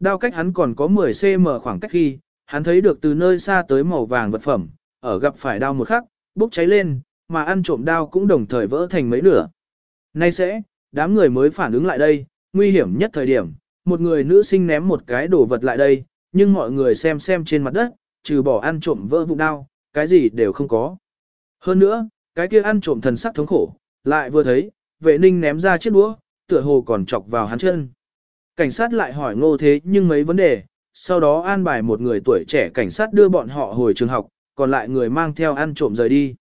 Đao cách hắn còn có 10cm khoảng cách khi, hắn thấy được từ nơi xa tới màu vàng vật phẩm, ở gặp phải đao một khắc, bốc cháy lên, mà ăn trộm đao cũng đồng thời vỡ thành mấy nửa. Nay sẽ, đám người mới phản ứng lại đây, nguy hiểm nhất thời điểm, một người nữ sinh ném một cái đồ vật lại đây, nhưng mọi người xem xem trên mặt đất, trừ bỏ ăn trộm vỡ vụ đao, cái gì đều không có. Hơn nữa, cái kia ăn trộm thần sắc thống khổ, lại vừa thấy, vệ ninh ném ra chiếc đũa, tựa hồ còn chọc vào hắn chân. Cảnh sát lại hỏi ngô thế nhưng mấy vấn đề, sau đó an bài một người tuổi trẻ cảnh sát đưa bọn họ hồi trường học, còn lại người mang theo ăn trộm rời đi.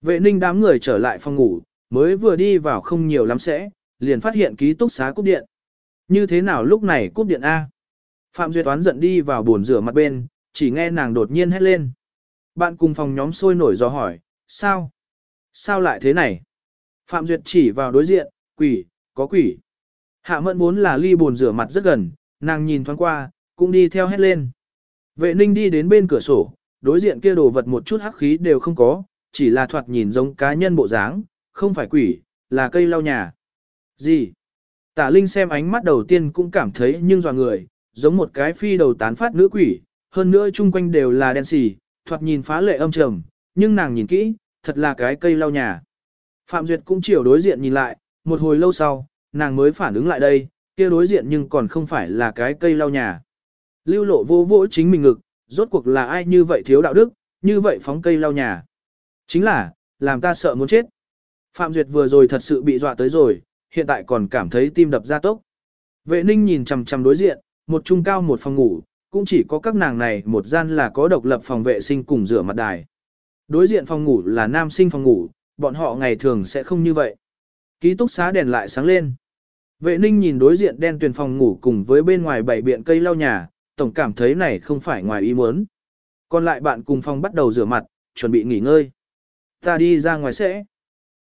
Vệ ninh đám người trở lại phòng ngủ, mới vừa đi vào không nhiều lắm sẽ, liền phát hiện ký túc xá cúp điện. Như thế nào lúc này cúp điện A? Phạm Duyệt toán giận đi vào buồn rửa mặt bên, chỉ nghe nàng đột nhiên hét lên. Bạn cùng phòng nhóm sôi nổi do hỏi, sao? Sao lại thế này? Phạm Duyệt chỉ vào đối diện, quỷ, có quỷ. Hạ mẫn vốn là ly buồn rửa mặt rất gần, nàng nhìn thoáng qua, cũng đi theo hét lên. Vệ ninh đi đến bên cửa sổ, đối diện kia đồ vật một chút hắc khí đều không có, chỉ là thoạt nhìn giống cá nhân bộ dáng, không phải quỷ, là cây lau nhà. Gì? Tả Linh xem ánh mắt đầu tiên cũng cảm thấy nhưng dò người, giống một cái phi đầu tán phát nữ quỷ, hơn nữa chung quanh đều là đen xì, thoạt nhìn phá lệ âm trầm, nhưng nàng nhìn kỹ, thật là cái cây lau nhà. Phạm Duyệt cũng chiều đối diện nhìn lại, một hồi lâu sau, nàng mới phản ứng lại đây, kia đối diện nhưng còn không phải là cái cây lau nhà. Lưu lộ vô vỗ chính mình ngực, rốt cuộc là ai như vậy thiếu đạo đức, như vậy phóng cây lau nhà. Chính là, làm ta sợ muốn chết. Phạm Duyệt vừa rồi thật sự bị dọa tới rồi, hiện tại còn cảm thấy tim đập ra tốc. Vệ ninh nhìn chằm chằm đối diện, một trung cao một phòng ngủ, cũng chỉ có các nàng này một gian là có độc lập phòng vệ sinh cùng rửa mặt đài. Đối diện phòng ngủ là nam sinh phòng ngủ, bọn họ ngày thường sẽ không như vậy. Ký túc xá đèn lại sáng lên. Vệ ninh nhìn đối diện đen tuyền phòng ngủ cùng với bên ngoài bảy biện cây lau nhà, tổng cảm thấy này không phải ngoài ý muốn. Còn lại bạn cùng phòng bắt đầu rửa mặt, chuẩn bị nghỉ ngơi. Ta đi ra ngoài sẽ.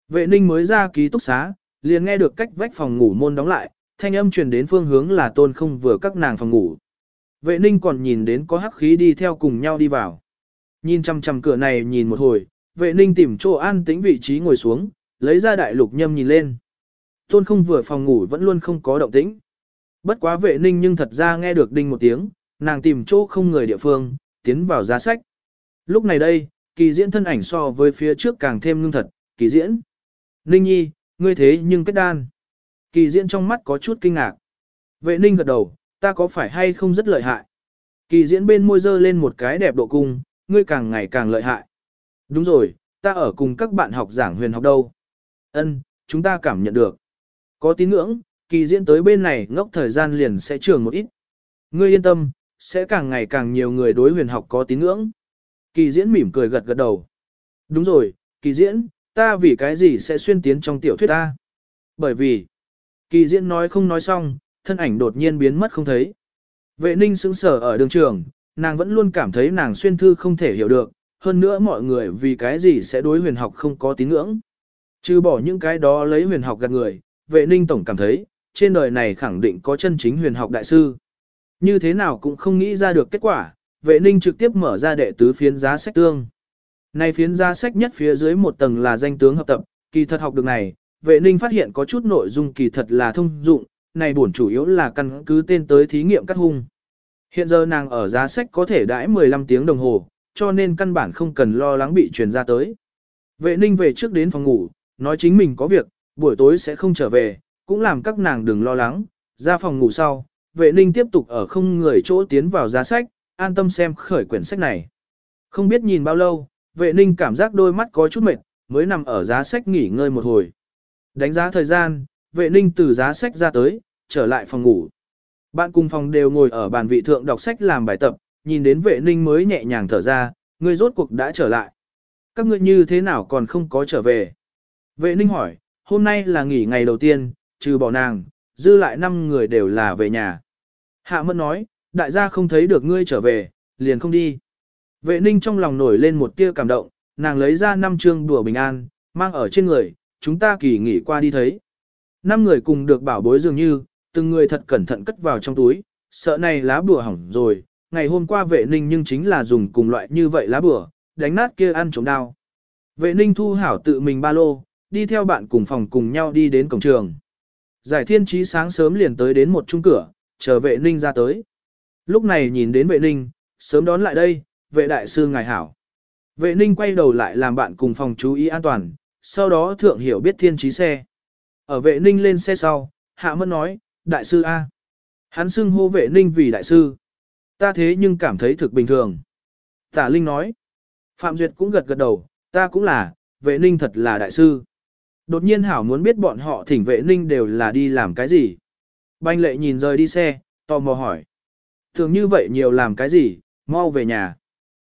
Vệ ninh mới ra ký túc xá, liền nghe được cách vách phòng ngủ môn đóng lại, thanh âm truyền đến phương hướng là tôn không vừa các nàng phòng ngủ. Vệ ninh còn nhìn đến có hắc khí đi theo cùng nhau đi vào. Nhìn chăm chăm cửa này nhìn một hồi, vệ ninh tìm chỗ an tĩnh vị trí ngồi xuống, lấy ra đại lục nhâm nhìn lên. Tôn không vừa phòng ngủ vẫn luôn không có động tĩnh. Bất quá vệ ninh nhưng thật ra nghe được đinh một tiếng, nàng tìm chỗ không người địa phương, tiến vào giá sách. Lúc này đây, kỳ diễn thân ảnh so với phía trước càng thêm ngưng thật, kỳ diễn. Ninh nhi, ngươi thế nhưng kết đan. Kỳ diễn trong mắt có chút kinh ngạc. Vệ ninh gật đầu, ta có phải hay không rất lợi hại. Kỳ diễn bên môi dơ lên một cái đẹp độ cung, ngươi càng ngày càng lợi hại. Đúng rồi, ta ở cùng các bạn học giảng huyền học đâu. Ân, chúng ta cảm nhận được. Có tín ngưỡng, kỳ diễn tới bên này ngốc thời gian liền sẽ trường một ít. Ngươi yên tâm, sẽ càng ngày càng nhiều người đối huyền học có tín ngưỡng. Kỳ diễn mỉm cười gật gật đầu. Đúng rồi, kỳ diễn, ta vì cái gì sẽ xuyên tiến trong tiểu thuyết ta? Bởi vì, kỳ diễn nói không nói xong, thân ảnh đột nhiên biến mất không thấy. Vệ ninh sững sờ ở đường trường, nàng vẫn luôn cảm thấy nàng xuyên thư không thể hiểu được, hơn nữa mọi người vì cái gì sẽ đối huyền học không có tín ngưỡng. Trừ bỏ những cái đó lấy huyền học gạt người, vệ ninh tổng cảm thấy, trên đời này khẳng định có chân chính huyền học đại sư. Như thế nào cũng không nghĩ ra được kết quả, vệ ninh trực tiếp mở ra đệ tứ phiến giá sách tương. Này phiến giá sách nhất phía dưới một tầng là danh tướng hợp tập, kỳ thật học được này, vệ ninh phát hiện có chút nội dung kỳ thật là thông dụng, này bổn chủ yếu là căn cứ tên tới thí nghiệm cắt hung. Hiện giờ nàng ở giá sách có thể đãi 15 tiếng đồng hồ, cho nên căn bản không cần lo lắng bị truyền ra tới. Vệ ninh về trước đến phòng ngủ, nói chính mình có việc, buổi tối sẽ không trở về, cũng làm các nàng đừng lo lắng, ra phòng ngủ sau, vệ ninh tiếp tục ở không người chỗ tiến vào giá sách, an tâm xem khởi quyển sách này. Không biết nhìn bao lâu, vệ ninh cảm giác đôi mắt có chút mệt, mới nằm ở giá sách nghỉ ngơi một hồi. Đánh giá thời gian, vệ ninh từ giá sách ra tới, trở lại phòng ngủ. Bạn cùng phòng đều ngồi ở bàn vị thượng đọc sách làm bài tập, nhìn đến vệ ninh mới nhẹ nhàng thở ra, người rốt cuộc đã trở lại. Các ngươi như thế nào còn không có trở về? Vệ ninh hỏi, hôm nay là nghỉ ngày đầu tiên, trừ bỏ nàng, dư lại 5 người đều là về nhà. Hạ mẫn nói, đại gia không thấy được ngươi trở về, liền không đi. Vệ ninh trong lòng nổi lên một tia cảm động, nàng lấy ra năm chương đùa bình an, mang ở trên người, chúng ta kỳ nghỉ qua đi thấy. Năm người cùng được bảo bối dường như, từng người thật cẩn thận cất vào trong túi, sợ này lá bùa hỏng rồi, ngày hôm qua vệ ninh nhưng chính là dùng cùng loại như vậy lá bùa, đánh nát kia ăn trống đao. Vệ ninh thu hảo tự mình ba lô, đi theo bạn cùng phòng cùng nhau đi đến cổng trường. Giải thiên trí sáng sớm liền tới đến một trung cửa, chờ vệ ninh ra tới. lúc này nhìn đến vệ ninh, sớm đón lại đây, vệ đại sư ngài hảo. Vệ ninh quay đầu lại làm bạn cùng phòng chú ý an toàn, sau đó thượng hiểu biết thiên trí xe. Ở vệ ninh lên xe sau, hạ mẫn nói, đại sư A. Hắn xưng hô vệ ninh vì đại sư. Ta thế nhưng cảm thấy thực bình thường. Tả Linh nói. Phạm Duyệt cũng gật gật đầu, ta cũng là, vệ ninh thật là đại sư. Đột nhiên Hảo muốn biết bọn họ thỉnh vệ ninh đều là đi làm cái gì. Banh lệ nhìn rời đi xe, tò mò hỏi. Thường như vậy nhiều làm cái gì, mau về nhà.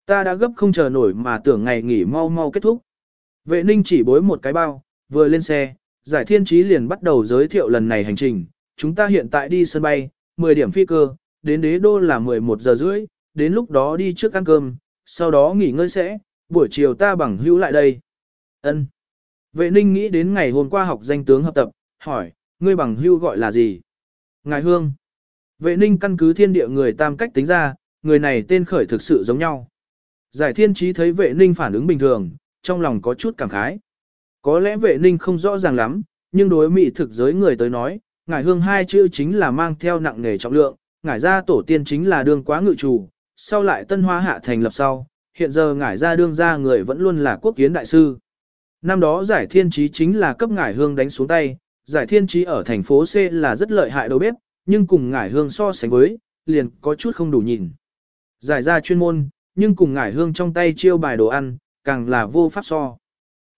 Ta đã gấp không chờ nổi mà tưởng ngày nghỉ mau mau kết thúc. Vệ ninh chỉ bối một cái bao, vừa lên xe, giải thiên trí liền bắt đầu giới thiệu lần này hành trình. Chúng ta hiện tại đi sân bay, 10 điểm phi cơ, đến đế đô là 11 giờ rưỡi, đến lúc đó đi trước ăn cơm, sau đó nghỉ ngơi sẽ, buổi chiều ta bằng hữu lại đây. Ân. Vệ ninh nghĩ đến ngày hôm qua học danh tướng hợp tập, hỏi, ngươi bằng hưu gọi là gì? Ngài Hương. Vệ ninh căn cứ thiên địa người tam cách tính ra, người này tên khởi thực sự giống nhau. Giải thiên trí thấy vệ ninh phản ứng bình thường, trong lòng có chút cảm khái. Có lẽ vệ ninh không rõ ràng lắm, nhưng đối mỹ thực giới người tới nói, ngải hương hai chữ chính là mang theo nặng nghề trọng lượng, ngải ra tổ tiên chính là đương quá ngự chủ, sau lại tân hoa hạ thành lập sau, hiện giờ ngải ra đương ra người vẫn luôn là quốc kiến đại sư. Năm đó giải thiên trí chính là cấp ngải hương đánh xuống tay, giải thiên trí ở thành phố C là rất lợi hại đầu bếp, nhưng cùng ngải hương so sánh với, liền có chút không đủ nhìn. Giải ra chuyên môn, nhưng cùng ngải hương trong tay chiêu bài đồ ăn, càng là vô pháp so.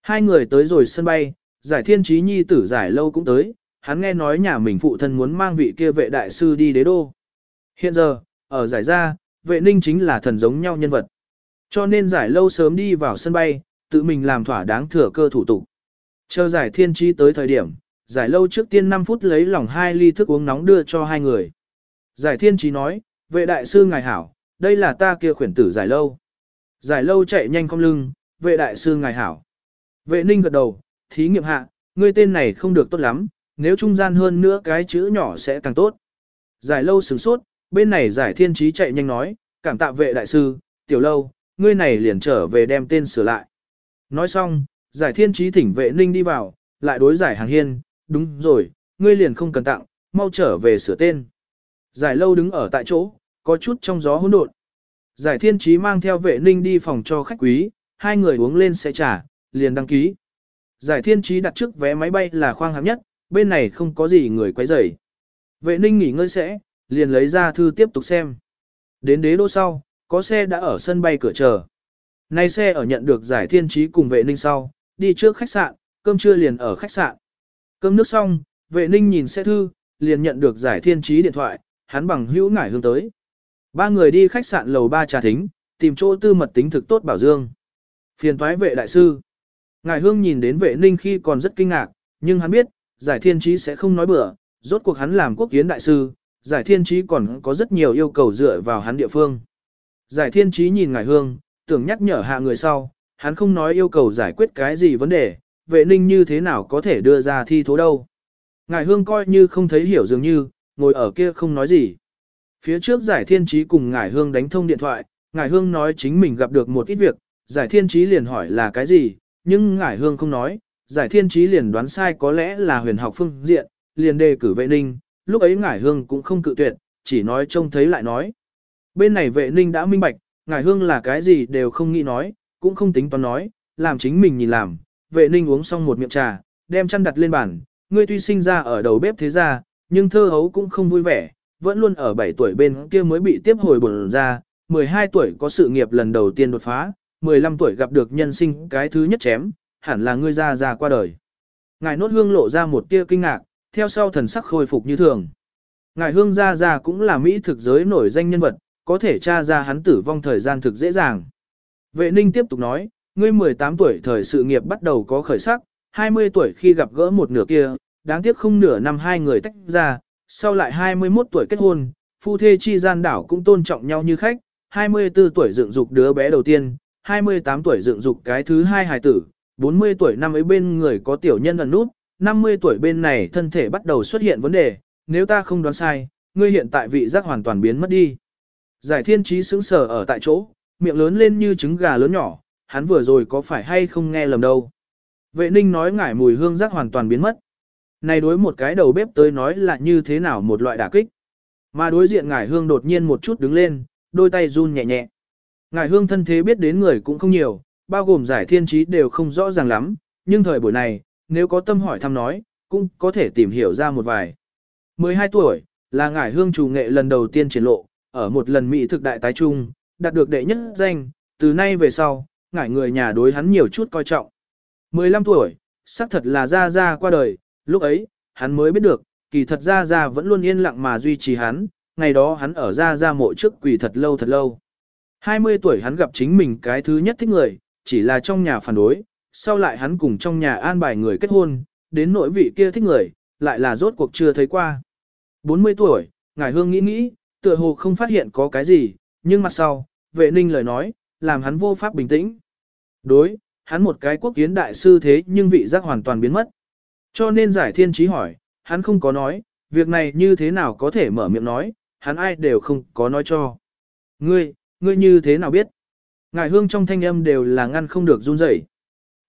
Hai người tới rồi sân bay, giải thiên trí nhi tử giải lâu cũng tới, hắn nghe nói nhà mình phụ thân muốn mang vị kia vệ đại sư đi đế đô. Hiện giờ, ở giải gia, vệ ninh chính là thần giống nhau nhân vật. Cho nên giải lâu sớm đi vào sân bay, tự mình làm thỏa đáng thừa cơ thủ tục. Chờ giải thiên trí tới thời điểm, giải lâu trước tiên 5 phút lấy lòng hai ly thức uống nóng đưa cho hai người. Giải thiên trí nói, vệ đại sư ngài hảo, đây là ta kia khuyển tử giải lâu. Giải lâu chạy nhanh không lưng, vệ đại sư ngài hảo. Vệ ninh gật đầu, thí nghiệm hạ, ngươi tên này không được tốt lắm, nếu trung gian hơn nữa cái chữ nhỏ sẽ càng tốt. Giải lâu sửng sốt, bên này giải thiên trí chạy nhanh nói, cảm tạ vệ đại sư, tiểu lâu, ngươi này liền trở về đem tên sửa lại. Nói xong, giải thiên trí thỉnh vệ ninh đi vào, lại đối giải hàng hiên, đúng rồi, ngươi liền không cần tặng, mau trở về sửa tên. Giải lâu đứng ở tại chỗ, có chút trong gió hỗn độn. Giải thiên trí mang theo vệ ninh đi phòng cho khách quý, hai người uống lên sẽ trả, liền đăng ký. Giải thiên trí đặt trước vé máy bay là khoang hạng nhất, bên này không có gì người quấy rầy. Vệ ninh nghỉ ngơi sẽ, liền lấy ra thư tiếp tục xem. Đến đế đô sau, có xe đã ở sân bay cửa chờ. Nay xe ở nhận được giải thiên trí cùng vệ ninh sau, đi trước khách sạn, cơm trưa liền ở khách sạn. Cơm nước xong, vệ ninh nhìn xe thư, liền nhận được giải thiên trí điện thoại, hắn bằng hữu ngải hương tới. Ba người đi khách sạn lầu ba trà thính, tìm chỗ tư mật tính thực tốt bảo dương. Phiền thoái vệ đại sư. Ngài hương nhìn đến vệ ninh khi còn rất kinh ngạc, nhưng hắn biết, giải thiên trí sẽ không nói bừa, rốt cuộc hắn làm quốc kiến đại sư, giải thiên trí còn có rất nhiều yêu cầu dựa vào hắn địa phương. Giải thiên trí nhìn ngài hương, tưởng nhắc nhở hạ người sau, hắn không nói yêu cầu giải quyết cái gì vấn đề, vệ ninh như thế nào có thể đưa ra thi thố đâu. Ngài hương coi như không thấy hiểu dường như, ngồi ở kia không nói gì. Phía trước giải thiên trí cùng ngài hương đánh thông điện thoại, ngài hương nói chính mình gặp được một ít việc, giải thiên trí liền hỏi là cái gì, nhưng ngài hương không nói, giải thiên trí liền đoán sai có lẽ là huyền học phương diện, liền đề cử vệ ninh, lúc ấy ngải hương cũng không cự tuyệt, chỉ nói trông thấy lại nói. Bên này vệ ninh đã minh bạch, ngải hương là cái gì đều không nghĩ nói, cũng không tính toán nói, làm chính mình nhìn làm, vệ ninh uống xong một miệng trà, đem chăn đặt lên bàn, ngươi tuy sinh ra ở đầu bếp thế gia, nhưng thơ hấu cũng không vui vẻ, vẫn luôn ở 7 tuổi bên kia mới bị tiếp hồi bổn ra, 12 tuổi có sự nghiệp lần đầu tiên đột phá, 15 tuổi gặp được nhân sinh cái thứ nhất chém, hẳn là ngươi ra ra qua đời. Ngài nốt hương lộ ra một tia kinh ngạc, theo sau thần sắc khôi phục như thường. Ngài hương ra ra cũng là Mỹ thực giới nổi danh nhân vật, có thể tra ra hắn tử vong thời gian thực dễ dàng. Vệ ninh tiếp tục nói, ngươi 18 tuổi thời sự nghiệp bắt đầu có khởi sắc, 20 tuổi khi gặp gỡ một nửa kia, đáng tiếc không nửa năm hai người tách ra, sau lại 21 tuổi kết hôn, phu thê chi gian đảo cũng tôn trọng nhau như khách, 24 tuổi dựng dục đứa bé đầu tiên, 28 tuổi dựng dục cái thứ hai hài tử, 40 tuổi năm ấy bên người có tiểu nhân ẩn nút, 50 tuổi bên này thân thể bắt đầu xuất hiện vấn đề, nếu ta không đoán sai, ngươi hiện tại vị giác hoàn toàn biến mất đi. Giải thiên trí sững sờ ở tại chỗ, miệng lớn lên như trứng gà lớn nhỏ, hắn vừa rồi có phải hay không nghe lầm đâu. Vệ ninh nói ngải mùi hương giác hoàn toàn biến mất. Này đối một cái đầu bếp tới nói là như thế nào một loại đả kích. Mà đối diện ngải hương đột nhiên một chút đứng lên, đôi tay run nhẹ nhẹ. Ngải hương thân thế biết đến người cũng không nhiều, bao gồm giải thiên trí đều không rõ ràng lắm, nhưng thời buổi này, nếu có tâm hỏi thăm nói, cũng có thể tìm hiểu ra một vài. 12 tuổi, là ngải hương chủ nghệ lần đầu tiên triển lộ, ở một lần Mỹ thực đại tái trung, đạt được đệ nhất danh, từ nay về sau, ngải người nhà đối hắn nhiều chút coi trọng. 15 tuổi, xác thật là Gia Gia qua đời, lúc ấy, hắn mới biết được, kỳ thật Gia Gia vẫn luôn yên lặng mà duy trì hắn, ngày đó hắn ở Gia Gia mộ trước quỳ thật lâu thật lâu. 20 tuổi hắn gặp chính mình cái thứ nhất thích người, chỉ là trong nhà phản đối, sau lại hắn cùng trong nhà an bài người kết hôn, đến nỗi vị kia thích người, lại là rốt cuộc chưa thấy qua. 40 tuổi, ngài hương nghĩ nghĩ, tựa hồ không phát hiện có cái gì, nhưng mặt sau, vệ ninh lời nói, làm hắn vô pháp bình tĩnh. Đối, hắn một cái quốc kiến đại sư thế nhưng vị giác hoàn toàn biến mất. Cho nên giải thiên trí hỏi, hắn không có nói, việc này như thế nào có thể mở miệng nói, hắn ai đều không có nói cho. Ngươi, ngươi như thế nào biết? Ngài hương trong thanh âm đều là ngăn không được run rẩy.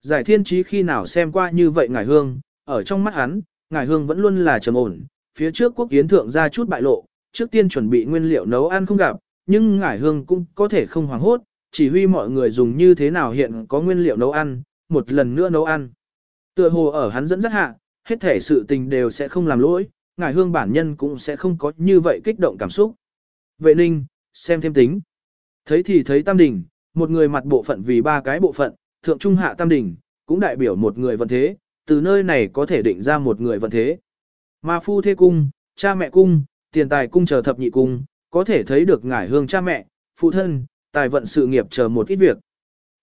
Giải thiên trí khi nào xem qua như vậy ngài hương, ở trong mắt hắn, ngài hương vẫn luôn là trầm ổn, phía trước quốc kiến thượng ra chút bại lộ, trước tiên chuẩn bị nguyên liệu nấu ăn không gặp, nhưng ngải hương cũng có thể không hoảng hốt, chỉ huy mọi người dùng như thế nào hiện có nguyên liệu nấu ăn, một lần nữa nấu ăn. Tựa hồ ở hắn dẫn dắt hạ, hết thể sự tình đều sẽ không làm lỗi, ngải hương bản nhân cũng sẽ không có như vậy kích động cảm xúc. Vệ ninh, xem thêm tính. Thấy thì thấy tam đỉnh, một người mặt bộ phận vì ba cái bộ phận, thượng trung hạ tam đỉnh, cũng đại biểu một người vận thế, từ nơi này có thể định ra một người vận thế. Mà phu thê cung, cha mẹ cung, tiền tài cung chờ thập nhị cung, có thể thấy được ngải hương cha mẹ, phụ thân, tài vận sự nghiệp chờ một ít việc.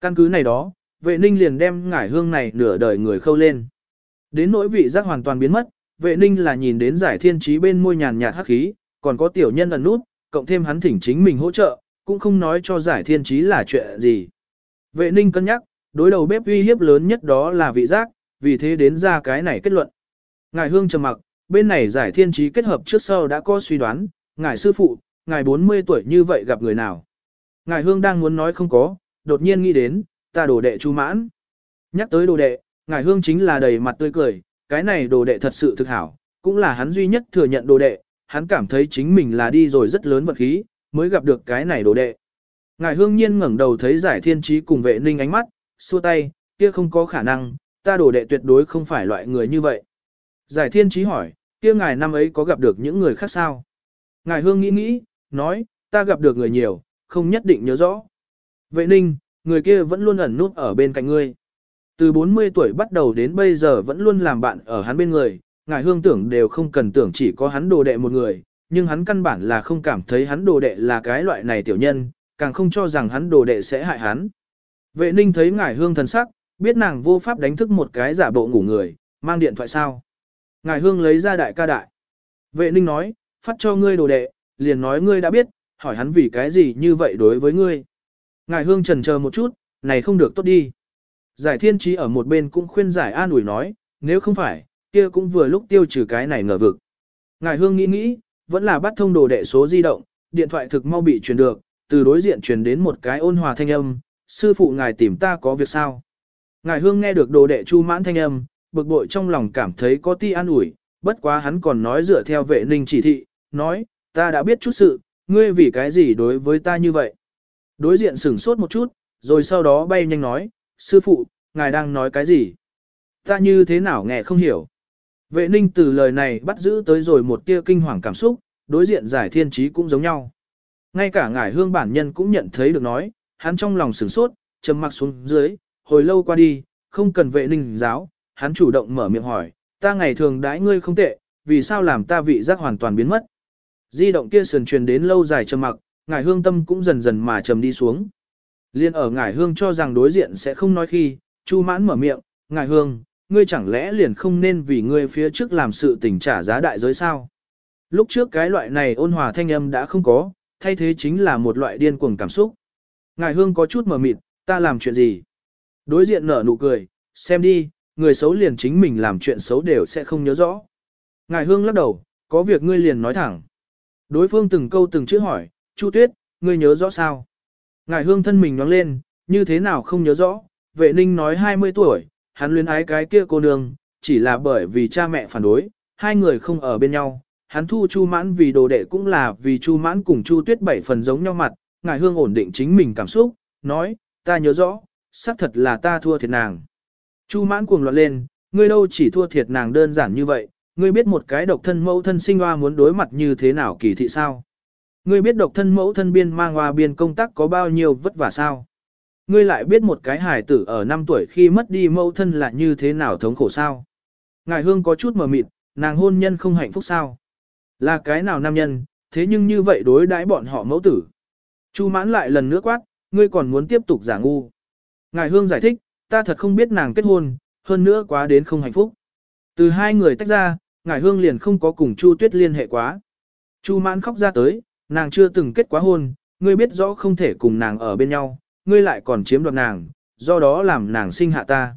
Căn cứ này đó, vệ ninh liền đem ngải hương này nửa đời người khâu lên. Đến nỗi vị giác hoàn toàn biến mất, vệ ninh là nhìn đến giải thiên trí bên môi nhàn nhạt hắc khí, còn có tiểu nhân ẩn nút, cộng thêm hắn thỉnh chính mình hỗ trợ, cũng không nói cho giải thiên trí là chuyện gì. Vệ ninh cân nhắc, đối đầu bếp uy hiếp lớn nhất đó là vị giác, vì thế đến ra cái này kết luận. Ngài hương trầm mặc, bên này giải thiên trí kết hợp trước sau đã có suy đoán, ngài sư phụ, ngài 40 tuổi như vậy gặp người nào. Ngài hương đang muốn nói không có, đột nhiên nghĩ đến, ta đồ đệ chu mãn. Nhắc tới đồ đệ, ngài hương chính là đầy mặt tươi cười, cái này đồ đệ thật sự thực hảo, cũng là hắn duy nhất thừa nhận đồ đệ, hắn cảm thấy chính mình là đi rồi rất lớn vật khí, mới gặp được cái này đồ đệ. Ngài hương nhiên ngẩng đầu thấy giải thiên trí cùng vệ ninh ánh mắt, xua tay, kia không có khả năng, ta đồ đệ tuyệt đối không phải loại người như vậy. Giải thiên trí hỏi, kia ngài năm ấy có gặp được những người khác sao? Ngài hương nghĩ nghĩ, nói, ta gặp được người nhiều, không nhất định nhớ rõ. Vệ ninh, người kia vẫn luôn ẩn nút ở bên cạnh ngươi. Từ 40 tuổi bắt đầu đến bây giờ vẫn luôn làm bạn ở hắn bên người, ngài hương tưởng đều không cần tưởng chỉ có hắn đồ đệ một người, nhưng hắn căn bản là không cảm thấy hắn đồ đệ là cái loại này tiểu nhân, càng không cho rằng hắn đồ đệ sẽ hại hắn. Vệ ninh thấy ngài hương thần sắc, biết nàng vô pháp đánh thức một cái giả bộ ngủ người, mang điện thoại sao. Ngài hương lấy ra đại ca đại. Vệ ninh nói, phát cho ngươi đồ đệ, liền nói ngươi đã biết, hỏi hắn vì cái gì như vậy đối với ngươi. Ngài hương trần chờ một chút, này không được tốt đi. Giải thiên trí ở một bên cũng khuyên giải an ủi nói, nếu không phải, kia cũng vừa lúc tiêu trừ cái này ngờ vực. Ngài hương nghĩ nghĩ, vẫn là bắt thông đồ đệ số di động, điện thoại thực mau bị truyền được, từ đối diện truyền đến một cái ôn hòa thanh âm, sư phụ ngài tìm ta có việc sao. Ngài hương nghe được đồ đệ chu mãn thanh âm, bực bội trong lòng cảm thấy có ti an ủi, bất quá hắn còn nói dựa theo vệ ninh chỉ thị, nói, ta đã biết chút sự, ngươi vì cái gì đối với ta như vậy. Đối diện sửng sốt một chút, rồi sau đó bay nhanh nói, sư phụ, ngài đang nói cái gì? Ta như thế nào nghe không hiểu. Vệ ninh từ lời này bắt giữ tới rồi một tia kinh hoàng cảm xúc, đối diện giải thiên trí cũng giống nhau. Ngay cả ngải hương bản nhân cũng nhận thấy được nói, hắn trong lòng sửng sốt, trầm mặc xuống dưới, hồi lâu qua đi, không cần vệ ninh giáo, hắn chủ động mở miệng hỏi, ta ngày thường đãi ngươi không tệ, vì sao làm ta vị giác hoàn toàn biến mất. Di động kia sườn truyền đến lâu dài trầm mặc, ngải hương tâm cũng dần dần mà trầm đi xuống. Liên ở ngải hương cho rằng đối diện sẽ không nói khi, chu mãn mở miệng, ngải hương, ngươi chẳng lẽ liền không nên vì ngươi phía trước làm sự tình trả giá đại giới sao? Lúc trước cái loại này ôn hòa thanh âm đã không có, thay thế chính là một loại điên cuồng cảm xúc. Ngài hương có chút mờ mịt, ta làm chuyện gì? Đối diện nở nụ cười, xem đi, người xấu liền chính mình làm chuyện xấu đều sẽ không nhớ rõ. Ngài hương lắc đầu, có việc ngươi liền nói thẳng. Đối phương từng câu từng chữ hỏi, Chu Tuyết, ngươi nhớ rõ sao? Ngài hương thân mình nhoáng lên, như thế nào không nhớ rõ, vệ ninh nói 20 tuổi, hắn luyến ái cái kia cô nương, chỉ là bởi vì cha mẹ phản đối, hai người không ở bên nhau, hắn thu Chu Mãn vì đồ đệ cũng là vì Chu Mãn cùng Chu Tuyết bảy phần giống nhau mặt, ngài hương ổn định chính mình cảm xúc, nói, ta nhớ rõ, xác thật là ta thua thiệt nàng. Chu Mãn cuồng loạn lên, ngươi đâu chỉ thua thiệt nàng đơn giản như vậy, ngươi biết một cái độc thân mẫu thân sinh hoa muốn đối mặt như thế nào kỳ thị sao? Ngươi biết độc thân mẫu thân biên mang hoa biên công tác có bao nhiêu vất vả sao? Ngươi lại biết một cái hài tử ở 5 tuổi khi mất đi mẫu thân là như thế nào thống khổ sao? Ngài hương có chút mờ mịt, nàng hôn nhân không hạnh phúc sao? Là cái nào nam nhân, thế nhưng như vậy đối đãi bọn họ mẫu tử. Chu mãn lại lần nữa quát, ngươi còn muốn tiếp tục giả ngu. Ngài hương giải thích, ta thật không biết nàng kết hôn, hơn nữa quá đến không hạnh phúc. Từ hai người tách ra, ngài hương liền không có cùng Chu tuyết liên hệ quá. Chu mãn khóc ra tới, nàng chưa từng kết quá hôn, ngươi biết rõ không thể cùng nàng ở bên nhau, ngươi lại còn chiếm đoạt nàng, do đó làm nàng sinh hạ ta.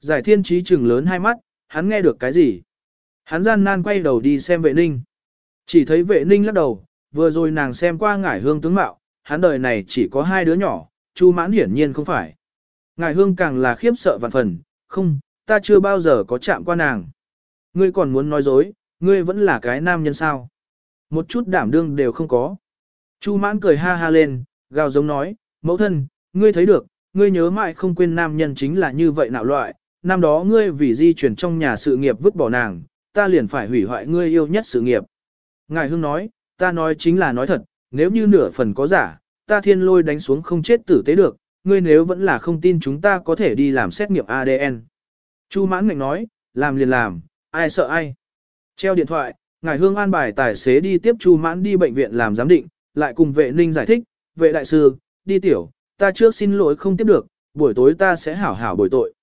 Giải thiên trí trừng lớn hai mắt, hắn nghe được cái gì? Hắn gian nan quay đầu đi xem vệ ninh. Chỉ thấy vệ ninh lắc đầu, vừa rồi nàng xem qua ngải hương tướng mạo, hắn đời này chỉ có hai đứa nhỏ, chu mãn hiển nhiên không phải ngài hương càng là khiếp sợ vạn phần, không, ta chưa bao giờ có chạm qua nàng. Ngươi còn muốn nói dối, ngươi vẫn là cái nam nhân sao. Một chút đảm đương đều không có. Chu mãn cười ha ha lên, gào giống nói, mẫu thân, ngươi thấy được, ngươi nhớ mãi không quên nam nhân chính là như vậy nạo loại, năm đó ngươi vì di chuyển trong nhà sự nghiệp vứt bỏ nàng, ta liền phải hủy hoại ngươi yêu nhất sự nghiệp. Ngài Hương nói, ta nói chính là nói thật, nếu như nửa phần có giả, ta thiên lôi đánh xuống không chết tử tế được, ngươi nếu vẫn là không tin chúng ta có thể đi làm xét nghiệm ADN. Chu mãn ngạnh nói, làm liền làm, ai sợ ai. Treo điện thoại, Ngài Hương an bài tài xế đi tiếp Chu mãn đi bệnh viện làm giám định, lại cùng vệ ninh giải thích, vệ đại sư, đi tiểu, ta trước xin lỗi không tiếp được, buổi tối ta sẽ hảo hảo bồi tội.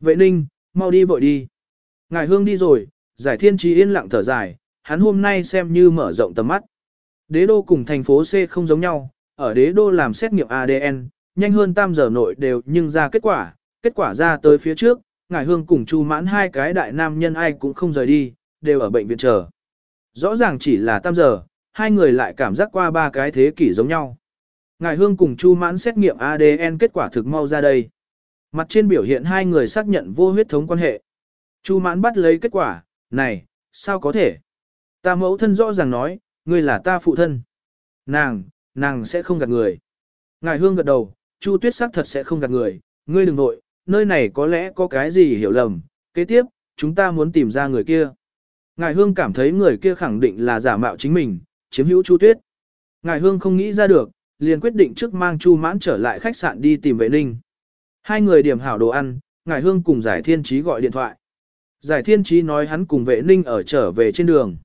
Vệ ninh, mau đi vội đi. Ngài Hương đi rồi, giải thiên trí yên lặng thở dài, hắn hôm nay xem như mở rộng tầm mắt. Đế đô cùng thành phố C không giống nhau, ở đế đô làm xét nghiệm ADN, nhanh hơn tam giờ nội đều nhưng ra kết quả, kết quả ra tới phía trước, ngài Hương cùng Chu Mãn hai cái đại nam nhân ai cũng không rời đi, đều ở bệnh viện chờ. Rõ ràng chỉ là tam giờ, hai người lại cảm giác qua ba cái thế kỷ giống nhau. ngài Hương cùng Chu Mãn xét nghiệm ADN kết quả thực mau ra đây. Mặt trên biểu hiện hai người xác nhận vô huyết thống quan hệ. Chu Mãn bắt lấy kết quả, này, sao có thể? Ta mẫu thân rõ ràng nói, ngươi là ta phụ thân. Nàng, nàng sẽ không gạt người. Ngài hương gật đầu, Chu tuyết sắc thật sẽ không gạt người, ngươi đừng nội, nơi này có lẽ có cái gì hiểu lầm. Kế tiếp, chúng ta muốn tìm ra người kia. Ngài hương cảm thấy người kia khẳng định là giả mạo chính mình, chiếm hữu Chu tuyết. Ngài hương không nghĩ ra được, liền quyết định trước mang Chu mãn trở lại khách sạn đi tìm vệ ninh. Hai người điểm hảo đồ ăn, Ngài hương cùng giải thiên trí gọi điện thoại. Giải thiên trí nói hắn cùng vệ ninh ở trở về trên đường.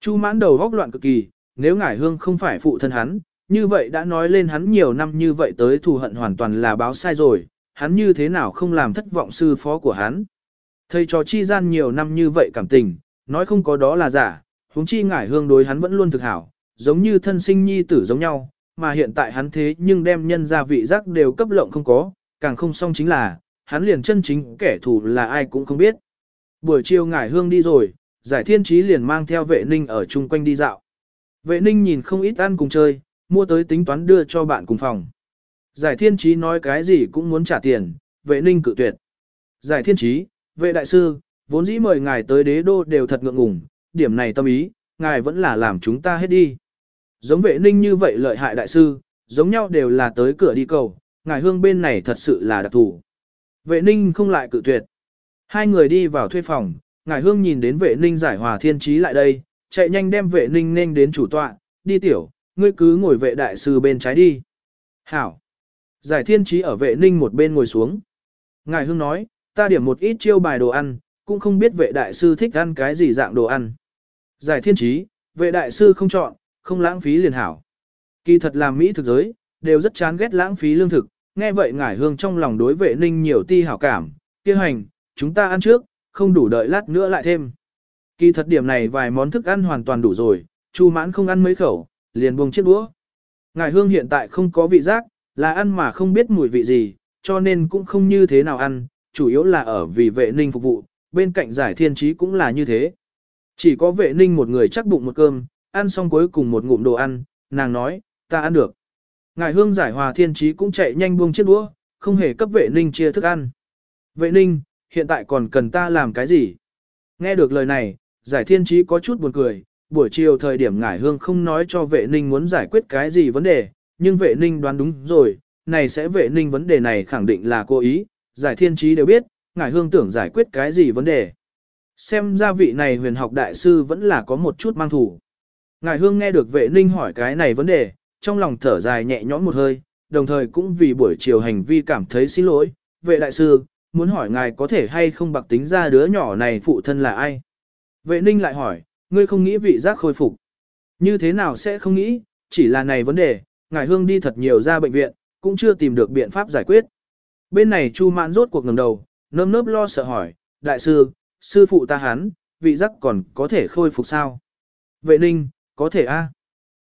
Chu mãn đầu góc loạn cực kỳ, nếu ngải hương không phải phụ thân hắn, như vậy đã nói lên hắn nhiều năm như vậy tới thù hận hoàn toàn là báo sai rồi, hắn như thế nào không làm thất vọng sư phó của hắn. Thầy trò chi gian nhiều năm như vậy cảm tình, nói không có đó là giả, huống chi ngải hương đối hắn vẫn luôn thực hảo, giống như thân sinh nhi tử giống nhau, mà hiện tại hắn thế nhưng đem nhân ra vị giác đều cấp lộng không có, càng không xong chính là, hắn liền chân chính kẻ thù là ai cũng không biết. Buổi chiều ngải hương đi rồi, giải thiên trí liền mang theo vệ ninh ở chung quanh đi dạo. Vệ ninh nhìn không ít ăn cùng chơi, mua tới tính toán đưa cho bạn cùng phòng. Giải thiên trí nói cái gì cũng muốn trả tiền, vệ ninh cự tuyệt. Giải thiên trí, vệ đại sư, vốn dĩ mời ngài tới đế đô đều thật ngượng ngùng, điểm này tâm ý, ngài vẫn là làm chúng ta hết đi. Giống vệ ninh như vậy lợi hại đại sư, giống nhau đều là tới cửa đi cầu, ngài hương bên này thật sự là đặc thủ. Vệ ninh không lại cự tuyệt. Hai người đi vào thuê phòng, ngài Hương nhìn đến vệ ninh giải hòa thiên trí lại đây, chạy nhanh đem vệ ninh nên đến chủ tọa, đi tiểu, ngươi cứ ngồi vệ đại sư bên trái đi. Hảo. Giải thiên trí ở vệ ninh một bên ngồi xuống. Ngài Hương nói, ta điểm một ít chiêu bài đồ ăn, cũng không biết vệ đại sư thích ăn cái gì dạng đồ ăn. Giải thiên trí, vệ đại sư không chọn, không lãng phí liền hảo. Kỳ thật làm Mỹ thực giới, đều rất chán ghét lãng phí lương thực, nghe vậy ngải hương trong lòng đối vệ ninh nhiều ti hảo cảm, kia hành, chúng ta ăn trước, không đủ đợi lát nữa lại thêm. Kỳ thật điểm này vài món thức ăn hoàn toàn đủ rồi, Chu mãn không ăn mấy khẩu, liền buông chiếc đũa. Ngài hương hiện tại không có vị giác, là ăn mà không biết mùi vị gì, cho nên cũng không như thế nào ăn, chủ yếu là ở vì vệ ninh phục vụ, bên cạnh giải thiên trí cũng là như thế. Chỉ có vệ ninh một người chắc bụng một cơm, ăn xong cuối cùng một ngụm đồ ăn, nàng nói, ta ăn được. Ngài hương giải hòa thiên trí cũng chạy nhanh buông chiếc đũa, không hề cấp vệ ninh chia thức ăn. Vệ ninh, hiện tại còn cần ta làm cái gì? Nghe được lời này, giải thiên trí có chút buồn cười, buổi chiều thời điểm ngải hương không nói cho vệ ninh muốn giải quyết cái gì vấn đề, nhưng vệ ninh đoán đúng rồi, này sẽ vệ ninh vấn đề này khẳng định là cố ý, giải thiên trí đều biết, ngải hương tưởng giải quyết cái gì vấn đề. Xem ra vị này huyền học đại sư vẫn là có một chút mang thủ. Ngải hương nghe được vệ ninh hỏi cái này vấn đề, trong lòng thở dài nhẹ nhõm một hơi, đồng thời cũng vì buổi chiều hành vi cảm thấy xin lỗi, vệ đại sư, muốn hỏi ngài có thể hay không bạc tính ra đứa nhỏ này phụ thân là ai. Vệ ninh lại hỏi, ngươi không nghĩ vị giác khôi phục. Như thế nào sẽ không nghĩ, chỉ là này vấn đề, ngài hương đi thật nhiều ra bệnh viện, cũng chưa tìm được biện pháp giải quyết. Bên này Chu Mãn rốt cuộc ngẩng đầu, nơm nớp lo sợ hỏi, đại sư, sư phụ ta hắn, vị giác còn có thể khôi phục sao? Vệ ninh, có thể a.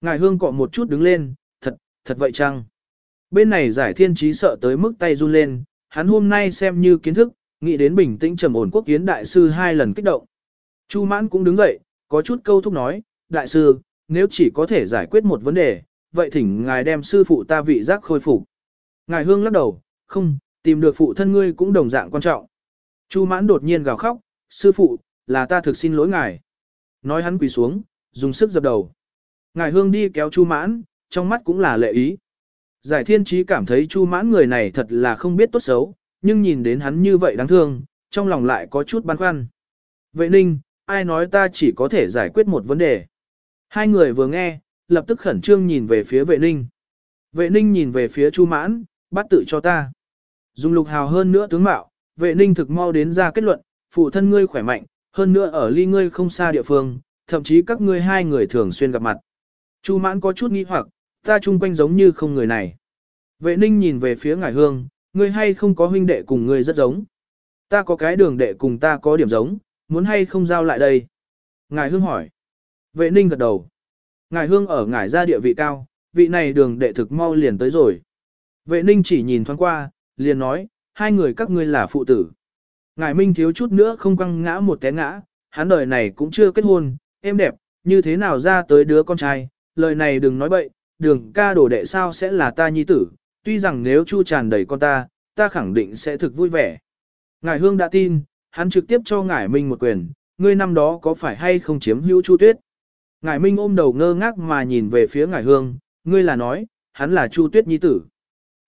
Ngài hương cọ một chút đứng lên, thật, thật vậy chăng? Bên này giải thiên trí sợ tới mức tay run lên, hắn hôm nay xem như kiến thức, nghĩ đến bình tĩnh trầm ổn quốc kiến đại sư hai lần kích động. Chu mãn cũng đứng dậy, có chút câu thúc nói, đại sư, nếu chỉ có thể giải quyết một vấn đề, vậy thỉnh ngài đem sư phụ ta vị giác khôi phục. Ngài hương lắc đầu, không, tìm được phụ thân ngươi cũng đồng dạng quan trọng. Chu mãn đột nhiên gào khóc, sư phụ, là ta thực xin lỗi ngài. Nói hắn quỳ xuống, dùng sức dập đầu. Ngài hương đi kéo chu mãn, trong mắt cũng là lệ ý. Giải thiên trí cảm thấy chu mãn người này thật là không biết tốt xấu, nhưng nhìn đến hắn như vậy đáng thương, trong lòng lại có chút băn khoăn. Vệ ninh, ai nói ta chỉ có thể giải quyết một vấn đề. Hai người vừa nghe, lập tức khẩn trương nhìn về phía vệ ninh. Vệ ninh nhìn về phía chu mãn, bắt tự cho ta. Dùng lục hào hơn nữa tướng mạo, vệ ninh thực mau đến ra kết luận, phụ thân ngươi khỏe mạnh, hơn nữa ở ly ngươi không xa địa phương, thậm chí các ngươi hai người thường xuyên gặp mặt. Chu mãn có chút nghi hoặc, ta chung quanh giống như không người này. Vệ ninh nhìn về phía ngải hương, ngươi hay không có huynh đệ cùng ngươi rất giống. Ta có cái đường đệ cùng ta có điểm giống, muốn hay không giao lại đây. Ngài hương hỏi. Vệ ninh gật đầu. Ngài hương ở ngài ra địa vị cao, vị này đường đệ thực mau liền tới rồi. Vệ ninh chỉ nhìn thoáng qua, liền nói, hai người các ngươi là phụ tử. Ngài minh thiếu chút nữa không quăng ngã một té ngã, hắn đời này cũng chưa kết hôn, em đẹp, như thế nào ra tới đứa con trai, lời này đừng nói bậy, đường ca đổ đệ sao sẽ là ta nhi tử, tuy rằng nếu chu tràn đầy con ta, ta khẳng định sẽ thực vui vẻ. Ngài hương đã tin, hắn trực tiếp cho ngài minh một quyền, ngươi năm đó có phải hay không chiếm hữu chu tuyết. Ngài minh ôm đầu ngơ ngác mà nhìn về phía ngài hương, ngươi là nói, hắn là chu tuyết nhi tử.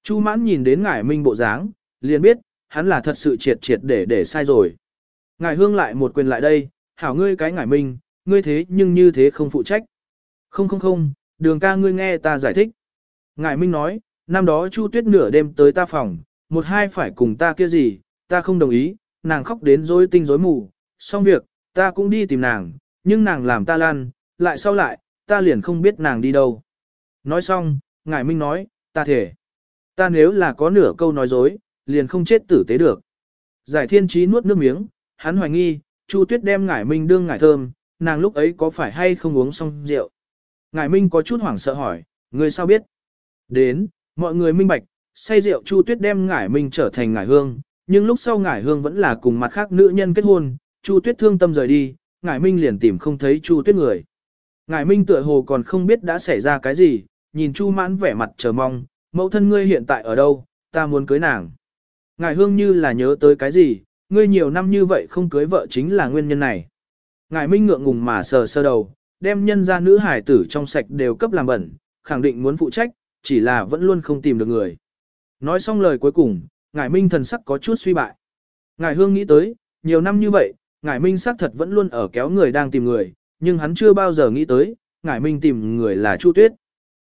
Chu mãn nhìn đến ngài minh bộ dáng, liền biết, hắn là thật sự triệt triệt để để sai rồi. Ngài hương lại một quyền lại đây, hảo ngươi cái ngài minh, ngươi thế nhưng như thế không phụ trách. Không không không, đường ca ngươi nghe ta giải thích. Ngài minh nói, năm đó chu tuyết nửa đêm tới ta phòng, một hai phải cùng ta kia gì, ta không đồng ý, nàng khóc đến rối tinh rối mù, xong việc, ta cũng đi tìm nàng, nhưng nàng làm ta lan, lại sau lại, ta liền không biết nàng đi đâu. Nói xong, ngải minh nói, ta thể. Ta nếu là có nửa câu nói dối, liền không chết tử tế được. Giải thiên trí nuốt nước miếng, hắn hoài nghi, Chu Tuyết đem ngải minh đương ngải thơm, nàng lúc ấy có phải hay không uống xong rượu. Ngải minh có chút hoảng sợ hỏi, người sao biết? Đến, mọi người minh bạch, say rượu Chu Tuyết đem ngải minh trở thành ngải hương, nhưng lúc sau ngải hương vẫn là cùng mặt khác nữ nhân kết hôn, Chu Tuyết thương tâm rời đi, ngải minh liền tìm không thấy Chu Tuyết người. Ngải minh tựa hồ còn không biết đã xảy ra cái gì, nhìn Chu mãn vẻ mặt chờ mong, mẫu thân ngươi hiện tại ở đâu, ta muốn cưới nàng. ngải hương như là nhớ tới cái gì, ngươi nhiều năm như vậy không cưới vợ chính là nguyên nhân này. ngải minh ngượng ngùng mà sờ sơ đầu, đem nhân ra nữ hải tử trong sạch đều cấp làm bẩn, khẳng định muốn phụ trách, chỉ là vẫn luôn không tìm được người. Nói xong lời cuối cùng, Ngải minh thần sắc có chút suy bại. Ngải hương nghĩ tới, nhiều năm như vậy, Ngải minh xác thật vẫn luôn ở kéo người đang tìm người, nhưng hắn chưa bao giờ nghĩ tới, Ngải minh tìm người là Chu Tuyết.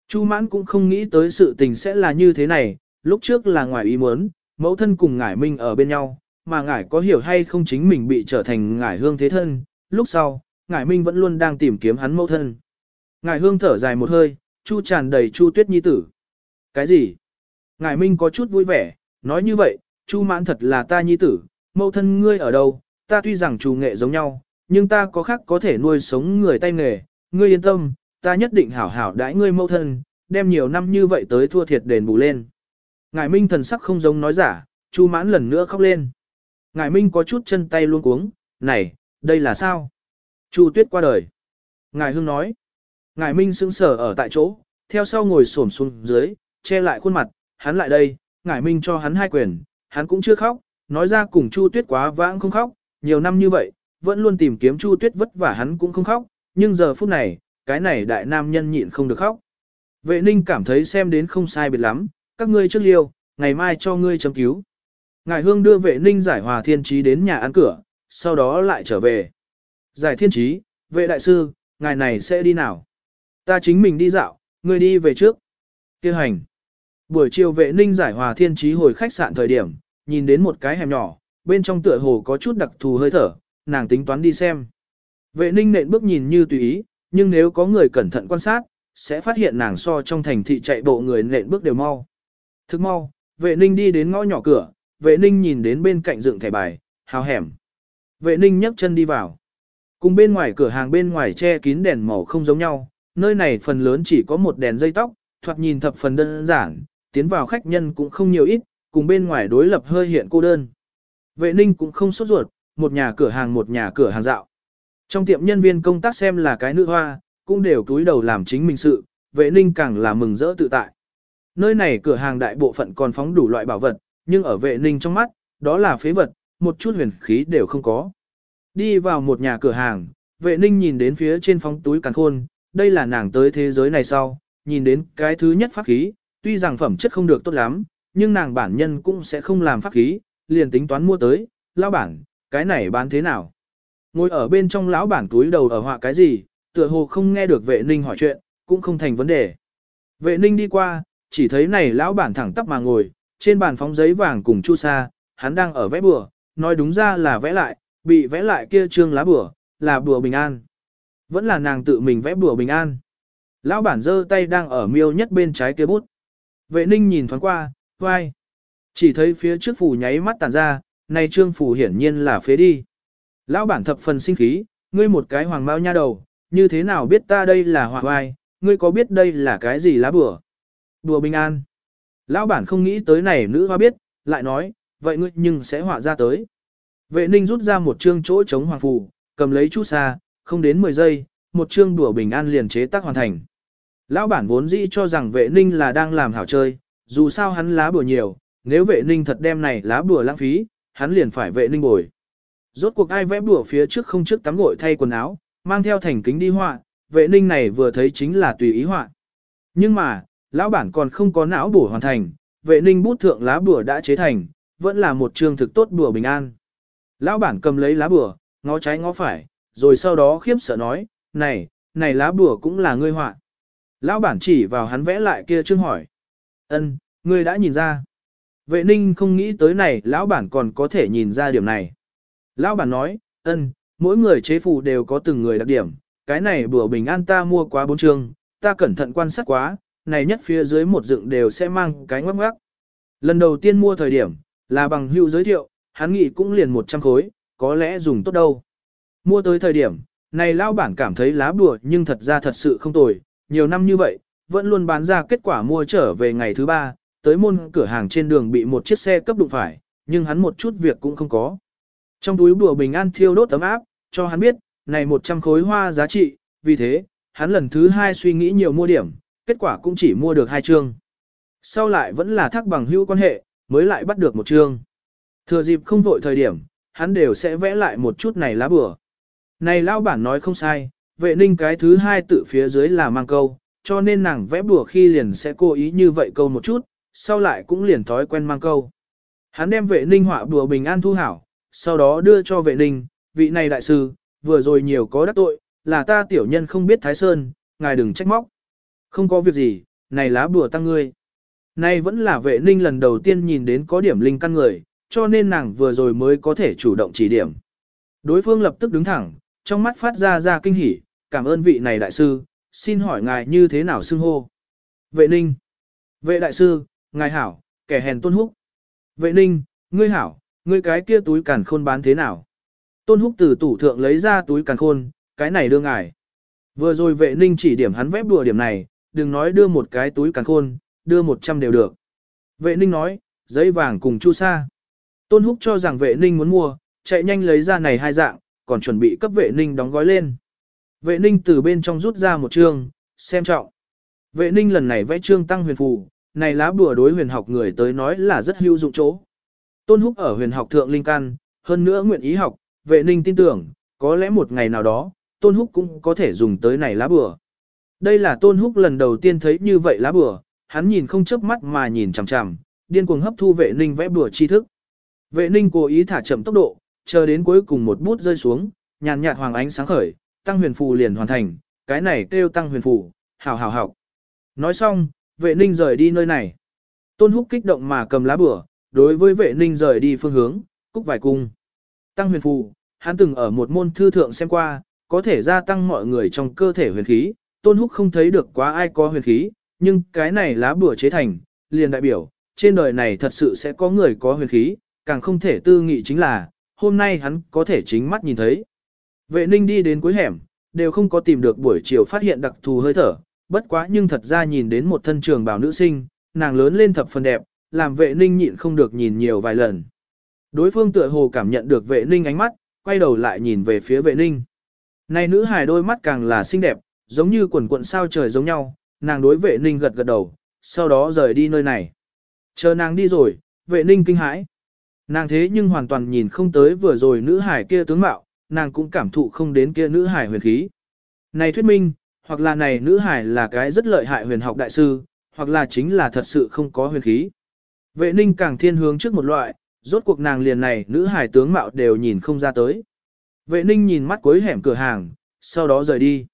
Chu mãn cũng không nghĩ tới sự tình sẽ là như thế này, lúc trước là ngoài ý muốn, mẫu thân cùng ngải minh ở bên nhau, mà ngải có hiểu hay không chính mình bị trở thành ngải hương thế thân, lúc sau, ngải minh vẫn luôn đang tìm kiếm hắn mẫu thân. Ngải hương thở dài một hơi, chu tràn đầy chu tuyết nhi tử. Cái gì? Ngải minh có chút vui vẻ, nói như vậy, chu mãn thật là ta nhi tử, mẫu thân ngươi ở đâu, ta tuy rằng chủ nghệ giống nhau, nhưng ta có khác có thể nuôi sống người tay nghề, ngươi yên tâm, ta nhất định hảo hảo đãi ngươi mẫu thân, đem nhiều năm như vậy tới thua thiệt đền bù lên. Ngài Minh thần sắc không giống nói giả, Chu mãn lần nữa khóc lên. Ngài Minh có chút chân tay luôn cuống, này, đây là sao? Chu tuyết qua đời. Ngài Hương nói. Ngài Minh sững sờ ở tại chỗ, theo sau ngồi xổm xuống dưới, che lại khuôn mặt, hắn lại đây, Ngài Minh cho hắn hai quyền, hắn cũng chưa khóc, nói ra cùng Chu tuyết quá vãng không khóc, nhiều năm như vậy, vẫn luôn tìm kiếm Chu tuyết vất vả hắn cũng không khóc, nhưng giờ phút này, cái này đại nam nhân nhịn không được khóc. Vệ ninh cảm thấy xem đến không sai biệt lắm, các ngươi trước liêu, ngày mai cho ngươi chấm cứu. Ngài hương đưa vệ ninh giải hòa thiên trí đến nhà ăn cửa, sau đó lại trở về. Giải thiên trí, vệ đại sư, ngài này sẽ đi nào? Ta chính mình đi dạo, ngươi đi về trước. Kêu hành. Buổi chiều vệ ninh giải hòa thiên trí hồi khách sạn thời điểm, nhìn đến một cái hẻm nhỏ, bên trong tựa hồ có chút đặc thù hơi thở, nàng tính toán đi xem. Vệ ninh nện bước nhìn như tùy ý, nhưng nếu có người cẩn thận quan sát, sẽ phát hiện nàng so trong thành thị chạy bộ người nện bước đều mau. Thức mau, vệ ninh đi đến ngõ nhỏ cửa, vệ ninh nhìn đến bên cạnh dựng thẻ bài, hào hẻm. Vệ ninh nhấc chân đi vào. Cùng bên ngoài cửa hàng bên ngoài che kín đèn màu không giống nhau, nơi này phần lớn chỉ có một đèn dây tóc, thoạt nhìn thập phần đơn giản, tiến vào khách nhân cũng không nhiều ít, cùng bên ngoài đối lập hơi hiện cô đơn. Vệ ninh cũng không sốt ruột, một nhà cửa hàng một nhà cửa hàng dạo. Trong tiệm nhân viên công tác xem là cái nữ hoa, cũng đều túi đầu làm chính mình sự, vệ ninh càng là mừng rỡ tự tại. Nơi này cửa hàng đại bộ phận còn phóng đủ loại bảo vật, nhưng ở vệ ninh trong mắt, đó là phế vật, một chút huyền khí đều không có. Đi vào một nhà cửa hàng, vệ ninh nhìn đến phía trên phóng túi càng khôn, đây là nàng tới thế giới này sau, nhìn đến cái thứ nhất pháp khí, tuy rằng phẩm chất không được tốt lắm, nhưng nàng bản nhân cũng sẽ không làm pháp khí, liền tính toán mua tới, lão bản, cái này bán thế nào? Ngồi ở bên trong lão bản túi đầu ở họa cái gì, tựa hồ không nghe được vệ ninh hỏi chuyện, cũng không thành vấn đề. Vệ ninh đi qua, chỉ thấy này lão bản thẳng tắp mà ngồi, trên bàn phóng giấy vàng cùng chu sa, hắn đang ở vẽ bừa, nói đúng ra là vẽ lại, bị vẽ lại kia trương lá bừa, là bừa bình an. Vẫn là nàng tự mình vẽ bừa bình an. Lão bản giơ tay đang ở miêu nhất bên trái kia bút. Vệ ninh nhìn thoáng qua, vai. Chỉ thấy phía trước phủ nháy mắt tàn ra, này trương phủ hiển nhiên là phế đi. Lão bản thập phần sinh khí, ngươi một cái hoàng bao nha đầu, như thế nào biết ta đây là hoàng vai, ngươi có biết đây là cái gì lá bừa? Bùa bình an. Lão bản không nghĩ tới này nữ hoa biết, lại nói, vậy ngươi nhưng sẽ họa ra tới. Vệ ninh rút ra một chương chỗ chống hoàng phù, cầm lấy chu sa, không đến 10 giây, một chương đùa bình an liền chế tác hoàn thành. Lão bản vốn dĩ cho rằng vệ ninh là đang làm hảo chơi, dù sao hắn lá bùa nhiều, nếu vệ ninh thật đem này lá bùa lãng phí, hắn liền phải vệ ninh bồi. Rốt cuộc ai vẽ bùa phía trước không trước tắm gội thay quần áo, mang theo thành kính đi họa, vệ ninh này vừa thấy chính là tùy ý họa. Nhưng mà, lão bản còn không có não bổ hoàn thành, vệ ninh bút thượng lá bùa đã chế thành, vẫn là một trường thực tốt bùa bình an. Lão bản cầm lấy lá bùa, ngó trái ngó phải, rồi sau đó khiếp sợ nói, này, này lá bùa cũng là ngươi họa. Lão bản chỉ vào hắn vẽ lại kia chương hỏi. ân ngươi đã nhìn ra. Vệ ninh không nghĩ tới này lão bản còn có thể nhìn ra điểm này. Lão bản nói, ân mỗi người chế phù đều có từng người đặc điểm, cái này bữa bình an ta mua quá bốn chương, ta cẩn thận quan sát quá, này nhất phía dưới một dựng đều sẽ mang cái ngoắc ngoắc. Lần đầu tiên mua thời điểm, là bằng hưu giới thiệu, hắn nghĩ cũng liền 100 khối, có lẽ dùng tốt đâu. Mua tới thời điểm, này lão bản cảm thấy lá bùa nhưng thật ra thật sự không tồi, nhiều năm như vậy, vẫn luôn bán ra kết quả mua trở về ngày thứ ba, tới môn cửa hàng trên đường bị một chiếc xe cấp đụng phải, nhưng hắn một chút việc cũng không có. Trong túi bùa bình an thiêu đốt tấm áp, cho hắn biết, này 100 khối hoa giá trị, vì thế, hắn lần thứ hai suy nghĩ nhiều mua điểm, kết quả cũng chỉ mua được hai chương. Sau lại vẫn là thắc bằng hữu quan hệ, mới lại bắt được một chương. Thừa dịp không vội thời điểm, hắn đều sẽ vẽ lại một chút này lá bừa. Này lao bản nói không sai, vệ ninh cái thứ hai tự phía dưới là mang câu, cho nên nàng vẽ bùa khi liền sẽ cố ý như vậy câu một chút, sau lại cũng liền thói quen mang câu. Hắn đem vệ ninh họa bùa bình an thu hảo, sau đó đưa cho vệ ninh, vị này đại sư, vừa rồi nhiều có đắc tội, là ta tiểu nhân không biết Thái Sơn, ngài đừng trách móc. Không có việc gì, này lá bùa tăng ngươi. Nay vẫn là vệ ninh lần đầu tiên nhìn đến có điểm linh căn người, cho nên nàng vừa rồi mới có thể chủ động chỉ điểm. Đối phương lập tức đứng thẳng, trong mắt phát ra ra kinh hỉ, cảm ơn vị này đại sư, xin hỏi ngài như thế nào xưng hô. Vệ ninh. Vệ đại sư, ngài hảo, kẻ hèn tôn húc. Vệ ninh, ngươi hảo, ngươi cái kia túi càn khôn bán thế nào? Tôn húc từ tủ thượng lấy ra túi càn khôn, cái này đưa ngài. Vừa rồi vệ ninh chỉ điểm hắn vép đùa điểm này, đừng nói đưa một cái túi càn khôn, đưa một trăm đều được. Vệ ninh nói, giấy vàng cùng chu sa. Tôn húc cho rằng vệ ninh muốn mua, chạy nhanh lấy ra này hai dạng, còn chuẩn bị cấp vệ ninh đóng gói lên. Vệ ninh từ bên trong rút ra một chương, xem trọng. Vệ ninh lần này vẽ chương tăng huyền phù, này lá bùa đối huyền học người tới nói là rất hữu dụng chỗ. Tôn húc ở huyền học thượng linh căn, hơn nữa nguyện ý học, vệ ninh tin tưởng, có lẽ một ngày nào đó, Tôn Húc cũng có thể dùng tới này lá bừa. Đây là Tôn Húc lần đầu tiên thấy như vậy lá bừa, hắn nhìn không chớp mắt mà nhìn chằm chằm, điên cuồng hấp thu vệ ninh vẽ bừa tri thức. Vệ ninh cố ý thả chậm tốc độ, chờ đến cuối cùng một bút rơi xuống, nhàn nhạt hoàng ánh sáng khởi, tăng huyền phù liền hoàn thành, cái này kêu tăng huyền phù, hảo hảo học. Nói xong, vệ ninh rời đi nơi này. Tôn húc kích động mà cầm lá bửa, đối với vệ ninh rời đi phương hướng, cúc vài cung. Tăng huyền phù, hắn từng ở một môn thư thượng xem qua, có thể gia tăng mọi người trong cơ thể huyền khí. Tôn húc không thấy được quá ai có huyền khí, nhưng cái này lá bửa chế thành, liền đại biểu, trên đời này thật sự sẽ có người có huyền khí, càng không thể tư nghị chính là, hôm nay hắn có thể chính mắt nhìn thấy. Vệ ninh đi đến cuối hẻm, đều không có tìm được buổi chiều phát hiện đặc thù hơi thở, bất quá nhưng thật ra nhìn đến một thân trường bào nữ sinh, nàng lớn lên thập phần đẹp, làm vệ ninh nhịn không được nhìn nhiều vài lần. Đối phương tựa hồ cảm nhận được vệ ninh ánh mắt, quay đầu lại nhìn về phía vệ ninh. Này nữ hài đôi mắt càng là xinh đẹp, giống như quần cuộn sao trời giống nhau, nàng đối vệ ninh gật gật đầu, sau đó rời đi nơi này. Chờ nàng đi rồi, vệ ninh kinh hãi. Nàng thế nhưng hoàn toàn nhìn không tới vừa rồi nữ hải kia tướng mạo, nàng cũng cảm thụ không đến kia nữ hải huyền khí. Này thuyết minh, hoặc là này nữ hải là cái rất lợi hại huyền học đại sư, hoặc là chính là thật sự không có huyền khí. Vệ ninh càng thiên hướng trước một loại, rốt cuộc nàng liền này nữ hải tướng mạo đều nhìn không ra tới. Vệ ninh nhìn mắt cuối hẻm cửa hàng, sau đó rời đi.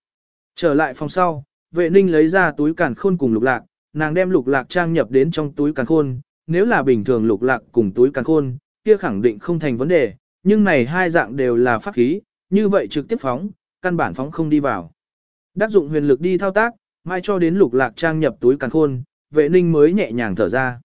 Trở lại phòng sau, vệ ninh lấy ra túi càn khôn cùng lục lạc, nàng đem lục lạc trang nhập đến trong túi càn khôn, nếu là bình thường lục lạc cùng túi càn khôn, kia khẳng định không thành vấn đề, nhưng này hai dạng đều là pháp khí, như vậy trực tiếp phóng, căn bản phóng không đi vào. Đắc dụng huyền lực đi thao tác, mai cho đến lục lạc trang nhập túi càng khôn, vệ ninh mới nhẹ nhàng thở ra.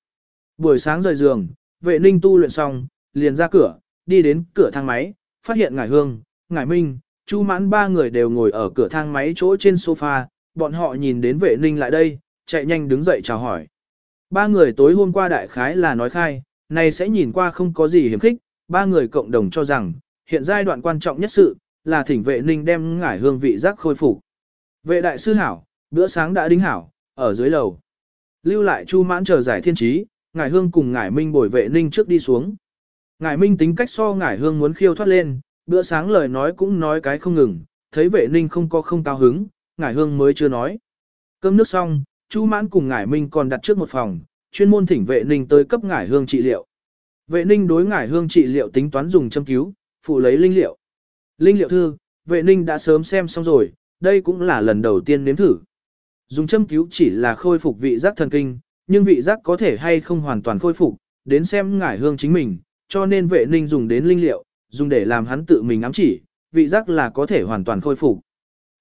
Buổi sáng rời giường, vệ ninh tu luyện xong, liền ra cửa, đi đến cửa thang máy, phát hiện ngải hương, ngải minh, chu mãn ba người đều ngồi ở cửa thang máy chỗ trên sofa, bọn họ nhìn đến vệ ninh lại đây, chạy nhanh đứng dậy chào hỏi. Ba người tối hôm qua đại khái là nói khai, này sẽ nhìn qua không có gì hiểm khích, ba người cộng đồng cho rằng, hiện giai đoạn quan trọng nhất sự, là thỉnh vệ ninh đem ngải hương vị giác khôi phục. Vệ đại sư hảo, bữa sáng đã đính hảo, ở dưới lầu. Lưu lại chu mãn chờ giải thiên trí, ngải hương cùng ngải minh bồi vệ ninh trước đi xuống. Ngải minh tính cách so ngải hương muốn khiêu thoát lên, bữa sáng lời nói cũng nói cái không ngừng, thấy vệ ninh không có không cao hứng, ngải hương mới chưa nói. Cơm nước xong, chu mãn cùng ngải minh còn đặt trước một phòng, chuyên môn thỉnh vệ ninh tới cấp ngải hương trị liệu. Vệ ninh đối ngải hương trị liệu tính toán dùng châm cứu, phụ lấy linh liệu. Linh liệu thư, vệ ninh đã sớm xem xong rồi, đây cũng là lần đầu tiên nếm thử. Dùng châm cứu chỉ là khôi phục vị giác thần kinh, nhưng vị giác có thể hay không hoàn toàn khôi phục, đến xem ngải hương chính mình, cho nên vệ ninh dùng đến linh liệu, dùng để làm hắn tự mình ám chỉ, vị giác là có thể hoàn toàn khôi phục.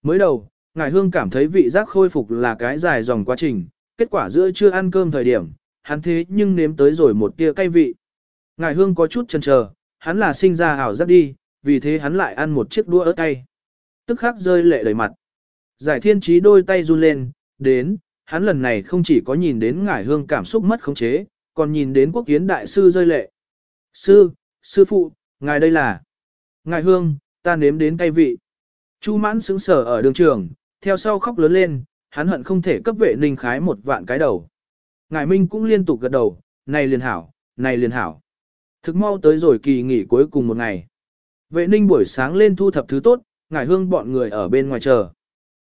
Mới đầu, ngải hương cảm thấy vị giác khôi phục là cái dài dòng quá trình, kết quả giữa chưa ăn cơm thời điểm, hắn thế nhưng nếm tới rồi một tia cay vị. Ngải hương có chút chần chờ, hắn là sinh ra ảo giác đi, vì thế hắn lại ăn một chiếc đũa ớt cay. Tức khắc rơi lệ đầy mặt. Giải thiên trí đôi tay run lên, đến, hắn lần này không chỉ có nhìn đến ngải hương cảm xúc mất khống chế, còn nhìn đến quốc kiến đại sư rơi lệ. Sư, sư phụ, ngài đây là. Ngài hương, ta nếm đến cay vị. Chu mãn sững sở ở đường trường, theo sau khóc lớn lên, hắn hận không thể cấp vệ ninh khái một vạn cái đầu. Ngài Minh cũng liên tục gật đầu, này liền hảo, này liền hảo. Thực mau tới rồi kỳ nghỉ cuối cùng một ngày. Vệ ninh buổi sáng lên thu thập thứ tốt, ngài hương bọn người ở bên ngoài chờ.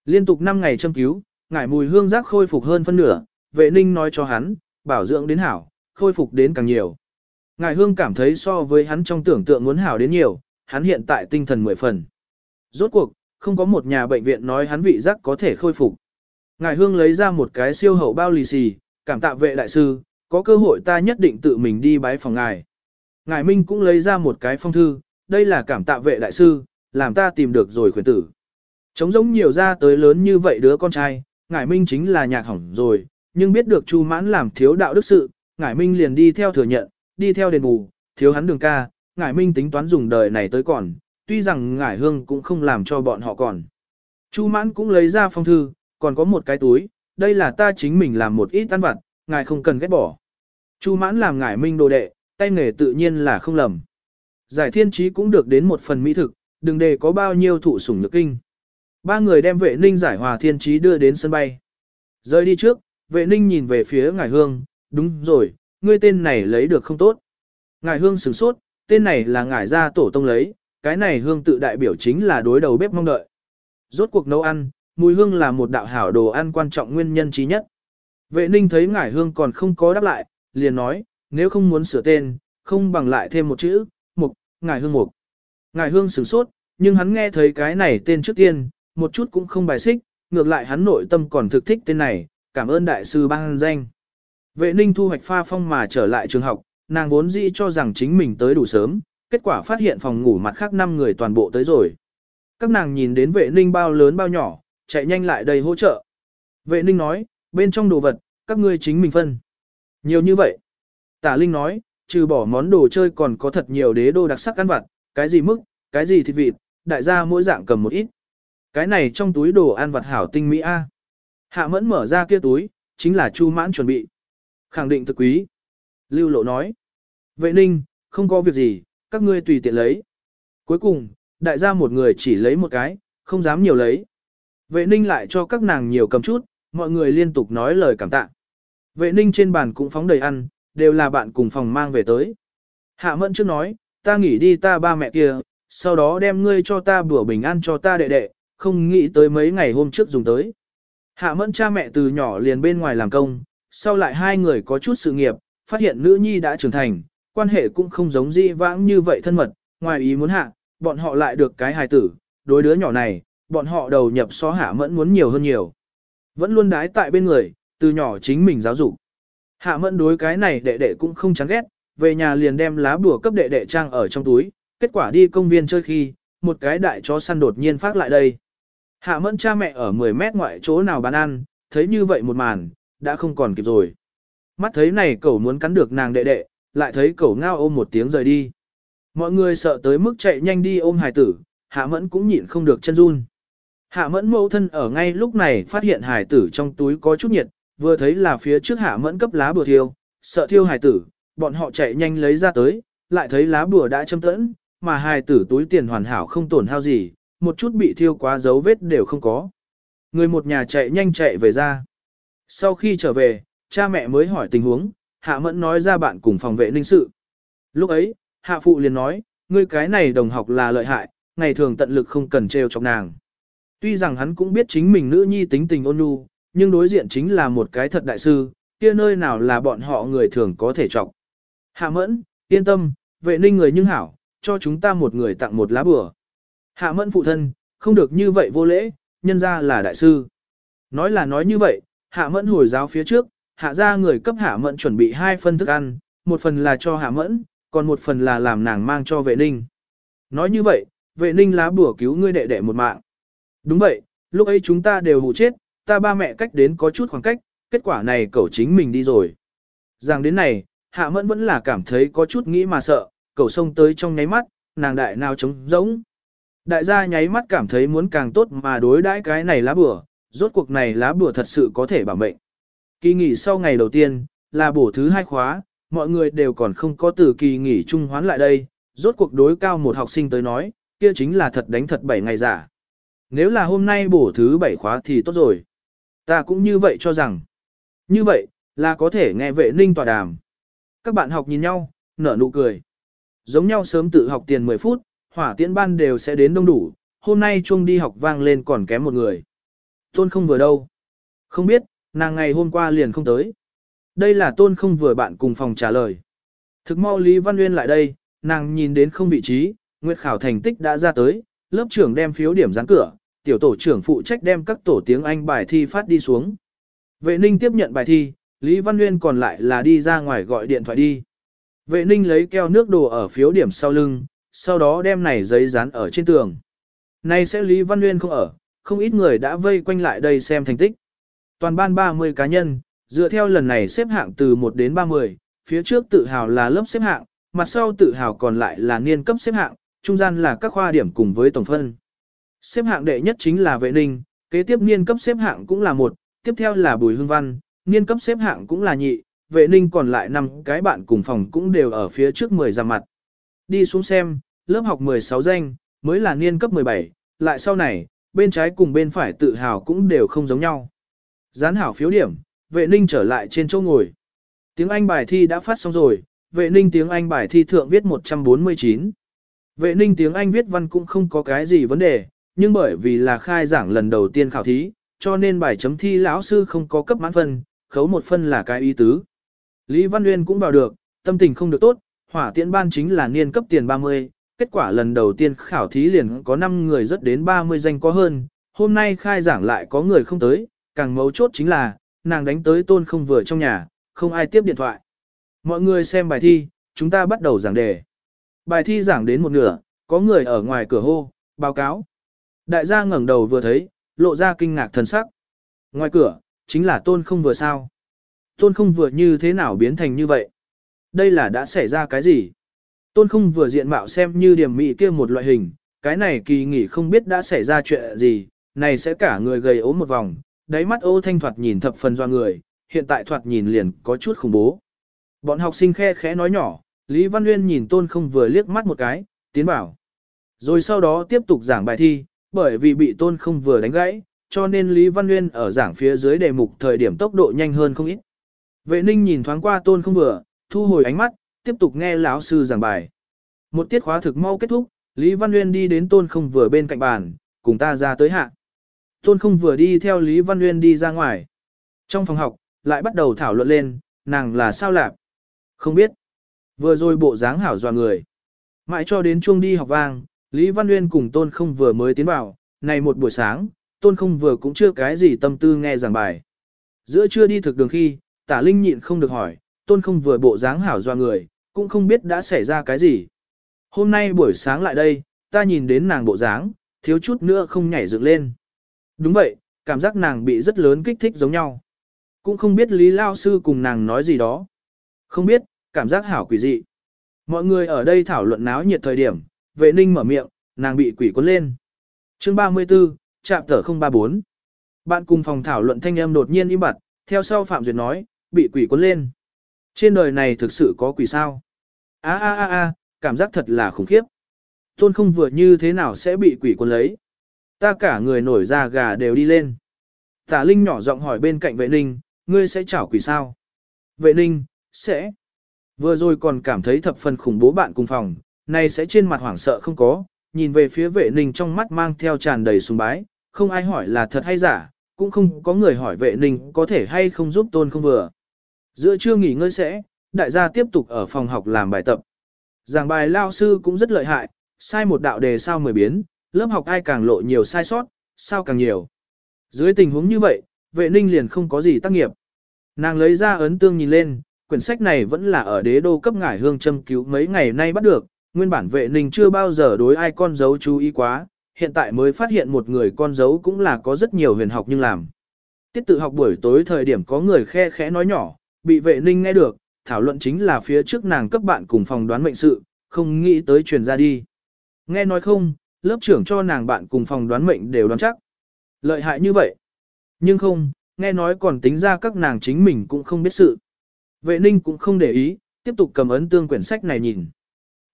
Liên tục 5 ngày châm cứu, ngài mùi hương rác khôi phục hơn phân nửa, vệ ninh nói cho hắn, bảo dưỡng đến hảo, khôi phục đến càng nhiều. Ngài hương cảm thấy so với hắn trong tưởng tượng muốn hảo đến nhiều, hắn hiện tại tinh thần mười phần. Rốt cuộc, không có một nhà bệnh viện nói hắn vị giác có thể khôi phục. Ngài hương lấy ra một cái siêu hậu bao lì xì, cảm tạ vệ đại sư, có cơ hội ta nhất định tự mình đi bái phòng ngài. Ngài Minh cũng lấy ra một cái phong thư, đây là cảm tạ vệ đại sư, làm ta tìm được rồi khuyển tử. Trống giống nhiều ra tới lớn như vậy đứa con trai, Ngài Minh chính là nhạc hỏng rồi, nhưng biết được Chu Mãn làm thiếu đạo đức sự, Ngài Minh liền đi theo thừa nhận, đi theo đền bù, thiếu hắn đường ca, Ngài Minh tính toán dùng đời này tới còn, tuy rằng Ngài Hương cũng không làm cho bọn họ còn. Chu Mãn cũng lấy ra phong thư, còn có một cái túi, đây là ta chính mình làm một ít ăn vặt, ngài không cần ghét bỏ. Chu mãn làm ngài minh đồ đệ, tay nghề tự nhiên là không lầm. Giải thiên trí cũng được đến một phần mỹ thực, đừng để có bao nhiêu thụ sủng nhược kinh. Ba người đem vệ ninh giải hòa thiên trí đưa đến sân bay. Rời đi trước, vệ ninh nhìn về phía ngài hương, đúng rồi, ngươi tên này lấy được không tốt. Ngài hương sửng sốt, tên này là ngài gia tổ tông lấy, cái này hương tự đại biểu chính là đối đầu bếp mong đợi. rốt cuộc nấu ăn, mùi hương là một đạo hảo đồ ăn quan trọng nguyên nhân trí nhất. Vệ ninh thấy ngải hương còn không có đáp lại, liền nói, nếu không muốn sửa tên, không bằng lại thêm một chữ, mục, ngài hương mục. ngài hương sửng sốt, nhưng hắn nghe thấy cái này tên trước tiên, một chút cũng không bài xích, ngược lại hắn nội tâm còn thực thích tên này, cảm ơn đại sư ban danh. Vệ ninh thu hoạch pha phong mà trở lại trường học, nàng vốn dĩ cho rằng chính mình tới đủ sớm, kết quả phát hiện phòng ngủ mặt khác 5 người toàn bộ tới rồi. Các nàng nhìn đến vệ ninh bao lớn bao nhỏ, chạy nhanh lại đây hỗ trợ. Vệ ninh nói, bên trong đồ vật, các ngươi chính mình phân. Nhiều như vậy. Tả Linh nói, trừ bỏ món đồ chơi còn có thật nhiều đế đô đặc sắc ăn vặt, cái gì mức, cái gì thịt vịt, đại gia mỗi dạng cầm một ít. Cái này trong túi đồ ăn vặt hảo tinh mỹ A. Hạ mẫn mở ra kia túi, chính là chu mãn chuẩn bị. Khẳng định thực quý. Lưu lộ nói. Vệ ninh, không có việc gì, các ngươi tùy tiện lấy. Cuối cùng, đại gia một người chỉ lấy một cái, không dám nhiều lấy. Vệ ninh lại cho các nàng nhiều cầm chút, mọi người liên tục nói lời cảm tạ. Vệ ninh trên bàn cũng phóng đầy ăn, đều là bạn cùng phòng mang về tới. Hạ mẫn trước nói, ta nghỉ đi ta ba mẹ kia, sau đó đem ngươi cho ta bữa bình an cho ta đệ đệ, không nghĩ tới mấy ngày hôm trước dùng tới. Hạ mẫn cha mẹ từ nhỏ liền bên ngoài làm công, sau lại hai người có chút sự nghiệp, phát hiện nữ nhi đã trưởng thành, quan hệ cũng không giống di vãng như vậy thân mật, ngoài ý muốn hạ, bọn họ lại được cái hài tử, đối đứa nhỏ này, bọn họ đầu nhập so hạ mẫn muốn nhiều hơn nhiều. Vẫn luôn đái tại bên người, từ nhỏ chính mình giáo dục. Hạ mẫn đối cái này đệ đệ cũng không chán ghét, về nhà liền đem lá bùa cấp đệ đệ trang ở trong túi, kết quả đi công viên chơi khi, một cái đại chó săn đột nhiên phát lại đây. Hạ mẫn cha mẹ ở 10 mét ngoại chỗ nào bán ăn, thấy như vậy một màn, đã không còn kịp rồi. Mắt thấy này cậu muốn cắn được nàng đệ đệ, lại thấy cậu ngao ôm một tiếng rời đi. Mọi người sợ tới mức chạy nhanh đi ôm hài tử, hạ mẫn cũng nhịn không được chân run. Hạ mẫn mẫu thân ở ngay lúc này phát hiện hài tử trong túi có chút nhiệt, vừa thấy là phía trước hạ mẫn cấp lá bùa thiêu, sợ thiêu hài tử, bọn họ chạy nhanh lấy ra tới, lại thấy lá bùa đã châm tẫn, mà hài tử túi tiền hoàn hảo không tổn hao gì, một chút bị thiêu quá dấu vết đều không có. Người một nhà chạy nhanh chạy về ra. Sau khi trở về, cha mẹ mới hỏi tình huống, hạ mẫn nói ra bạn cùng phòng vệ ninh sự. Lúc ấy, hạ phụ liền nói, ngươi cái này đồng học là lợi hại, ngày thường tận lực không cần trêu chọc nàng. Tuy rằng hắn cũng biết chính mình nữ nhi tính tình ôn nhu, nhưng đối diện chính là một cái thật đại sư, kia nơi nào là bọn họ người thường có thể chọc. Hạ mẫn, yên tâm, vệ ninh người nhưng hảo, cho chúng ta một người tặng một lá bừa. Hạ mẫn phụ thân, không được như vậy vô lễ, nhân ra là đại sư. Nói là nói như vậy, hạ mẫn hồi giáo phía trước, hạ ra người cấp hạ mẫn chuẩn bị hai phân thức ăn, một phần là cho hạ mẫn, còn một phần là làm nàng mang cho vệ ninh. Nói như vậy, vệ ninh lá bùa cứu ngươi đệ đệ một mạng. Đúng vậy, lúc ấy chúng ta đều hụ chết, ta ba mẹ cách đến có chút khoảng cách, kết quả này cậu chính mình đi rồi. Rằng đến này, hạ mẫn vẫn là cảm thấy có chút nghĩ mà sợ, cậu xông tới trong nháy mắt, nàng đại nào trống rỗng. Đại gia nháy mắt cảm thấy muốn càng tốt mà đối đãi cái này lá bùa, rốt cuộc này lá bùa thật sự có thể bảo mệnh. Kỳ nghỉ sau ngày đầu tiên, là bổ thứ hai khóa, mọi người đều còn không có từ kỳ nghỉ trung hoán lại đây, rốt cuộc đối cao một học sinh tới nói, kia chính là thật đánh thật bảy ngày giả. Nếu là hôm nay bổ thứ bảy khóa thì tốt rồi. Ta cũng như vậy cho rằng. Như vậy, là có thể nghe vệ ninh tòa đàm. Các bạn học nhìn nhau, nở nụ cười. Giống nhau sớm tự học tiền 10 phút, hỏa tiễn ban đều sẽ đến đông đủ, hôm nay chuông đi học vang lên còn kém một người. Tôn không vừa đâu. Không biết, nàng ngày hôm qua liền không tới. Đây là tôn không vừa bạn cùng phòng trả lời. Thực mau Lý Văn Nguyên lại đây, nàng nhìn đến không vị trí, Nguyệt khảo thành tích đã ra tới, lớp trưởng đem phiếu điểm dán cửa, tiểu tổ trưởng phụ trách đem các tổ tiếng Anh bài thi phát đi xuống. Vệ ninh tiếp nhận bài thi, Lý Văn Nguyên còn lại là đi ra ngoài gọi điện thoại đi. Vệ ninh lấy keo nước đồ ở phiếu điểm sau lưng, sau đó đem này giấy dán ở trên tường. Nay sẽ Lý Văn Nguyên không ở, không ít người đã vây quanh lại đây xem thành tích. Toàn ban 30 cá nhân, dựa theo lần này xếp hạng từ 1 đến 30, phía trước tự hào là lớp xếp hạng, mặt sau tự hào còn lại là niên cấp xếp hạng, trung gian là các khoa điểm cùng với tổng phân. Xếp hạng đệ nhất chính là vệ ninh, kế tiếp niên cấp xếp hạng cũng là một, tiếp theo là bùi hương văn, niên cấp xếp hạng cũng là nhị, vệ ninh còn lại năm cái bạn cùng phòng cũng đều ở phía trước 10 ra mặt. Đi xuống xem, lớp học 16 danh, mới là niên cấp 17, lại sau này, bên trái cùng bên phải tự hào cũng đều không giống nhau. Gián hảo phiếu điểm, vệ ninh trở lại trên chỗ ngồi. Tiếng Anh bài thi đã phát xong rồi, vệ ninh tiếng Anh bài thi thượng viết 149. Vệ ninh tiếng Anh viết văn cũng không có cái gì vấn đề, nhưng bởi vì là khai giảng lần đầu tiên khảo thí, cho nên bài chấm thi lão sư không có cấp mãn phân, khấu một phân là cái ý tứ. Lý Văn Nguyên cũng vào được, tâm tình không được tốt, hỏa tiễn ban chính là niên cấp tiền 30, kết quả lần đầu tiên khảo thí liền có 5 người rất đến 30 danh có hơn, hôm nay khai giảng lại có người không tới, càng mấu chốt chính là, nàng đánh tới tôn không vừa trong nhà, không ai tiếp điện thoại. Mọi người xem bài thi, chúng ta bắt đầu giảng đề. Bài thi giảng đến một nửa, có người ở ngoài cửa hô, báo cáo. Đại gia ngẩng đầu vừa thấy, lộ ra kinh ngạc thần sắc. Ngoài cửa, chính là tôn không vừa sao. Tôn không vừa như thế nào biến thành như vậy? Đây là đã xảy ra cái gì? Tôn không vừa diện mạo xem như điểm mị kia một loại hình, cái này kỳ nghỉ không biết đã xảy ra chuyện gì, này sẽ cả người gầy ốm một vòng, đáy mắt ô thanh thoạt nhìn thập phần do người, hiện tại thoạt nhìn liền có chút khủng bố. Bọn học sinh khe khẽ nói nhỏ, Lý Văn Nguyên nhìn tôn không vừa liếc mắt một cái, tiến bảo. Rồi sau đó tiếp tục giảng bài thi, bởi vì bị tôn không vừa đánh gãy, cho nên Lý Văn Nguyên ở giảng phía dưới đề mục thời điểm tốc độ nhanh hơn không ít. Vệ ninh nhìn thoáng qua tôn không vừa, thu hồi ánh mắt, tiếp tục nghe lão sư giảng bài. Một tiết khóa thực mau kết thúc, Lý Văn Nguyên đi đến tôn không vừa bên cạnh bàn, cùng ta ra tới hạ. Tôn không vừa đi theo Lý Văn Nguyên đi ra ngoài. Trong phòng học, lại bắt đầu thảo luận lên, nàng là sao lạc? Không biết. Vừa rồi bộ dáng hảo dọa người. Mãi cho đến chuông đi học vang, Lý Văn Nguyên cùng Tôn không vừa mới tiến vào, này một buổi sáng, Tôn không vừa cũng chưa cái gì tâm tư nghe giảng bài. Giữa trưa đi thực đường khi, tả linh nhịn không được hỏi, Tôn không vừa bộ dáng hảo doa người, cũng không biết đã xảy ra cái gì. Hôm nay buổi sáng lại đây, ta nhìn đến nàng bộ dáng, thiếu chút nữa không nhảy dựng lên. Đúng vậy, cảm giác nàng bị rất lớn kích thích giống nhau. Cũng không biết Lý Lao Sư cùng nàng nói gì đó. Không biết, cảm giác hảo quỷ dị. Mọi người ở đây thảo luận náo nhiệt thời điểm, vệ ninh mở miệng, nàng bị quỷ cuốn lên. chương 34, chạm tở 034. Bạn cùng phòng thảo luận thanh âm đột nhiên im bặt, theo sau Phạm Duyệt nói, bị quỷ cuốn lên. Trên đời này thực sự có quỷ sao? a a a a cảm giác thật là khủng khiếp. Tôn không vừa như thế nào sẽ bị quỷ cuốn lấy. Ta cả người nổi da gà đều đi lên. Tả Linh nhỏ giọng hỏi bên cạnh vệ ninh, ngươi sẽ chảo quỷ sao? Vệ ninh, sẽ. Vừa rồi còn cảm thấy thập phần khủng bố bạn cùng phòng, nay sẽ trên mặt hoảng sợ không có, nhìn về phía vệ ninh trong mắt mang theo tràn đầy sùng bái, không ai hỏi là thật hay giả, cũng không có người hỏi vệ ninh có thể hay không giúp tôn không vừa. Giữa trưa nghỉ ngơi sẽ, đại gia tiếp tục ở phòng học làm bài tập. Giảng bài lao sư cũng rất lợi hại, sai một đạo đề sao mười biến, lớp học ai càng lộ nhiều sai sót, sao càng nhiều. Dưới tình huống như vậy, vệ ninh liền không có gì tác nghiệp. Nàng lấy ra ấn tương nhìn lên, quyển sách này vẫn là ở đế đô cấp ngải hương châm cứu mấy ngày nay bắt được, nguyên bản vệ ninh chưa bao giờ đối ai con dấu chú ý quá, hiện tại mới phát hiện một người con dấu cũng là có rất nhiều huyền học nhưng làm. Tiết tự học buổi tối thời điểm có người khe khẽ nói nhỏ, bị vệ ninh nghe được, thảo luận chính là phía trước nàng cấp bạn cùng phòng đoán mệnh sự, không nghĩ tới truyền ra đi. Nghe nói không, lớp trưởng cho nàng bạn cùng phòng đoán mệnh đều đoán chắc. Lợi hại như vậy. Nhưng không, nghe nói còn tính ra các nàng chính mình cũng không biết sự. Vệ ninh cũng không để ý, tiếp tục cầm ấn tương quyển sách này nhìn.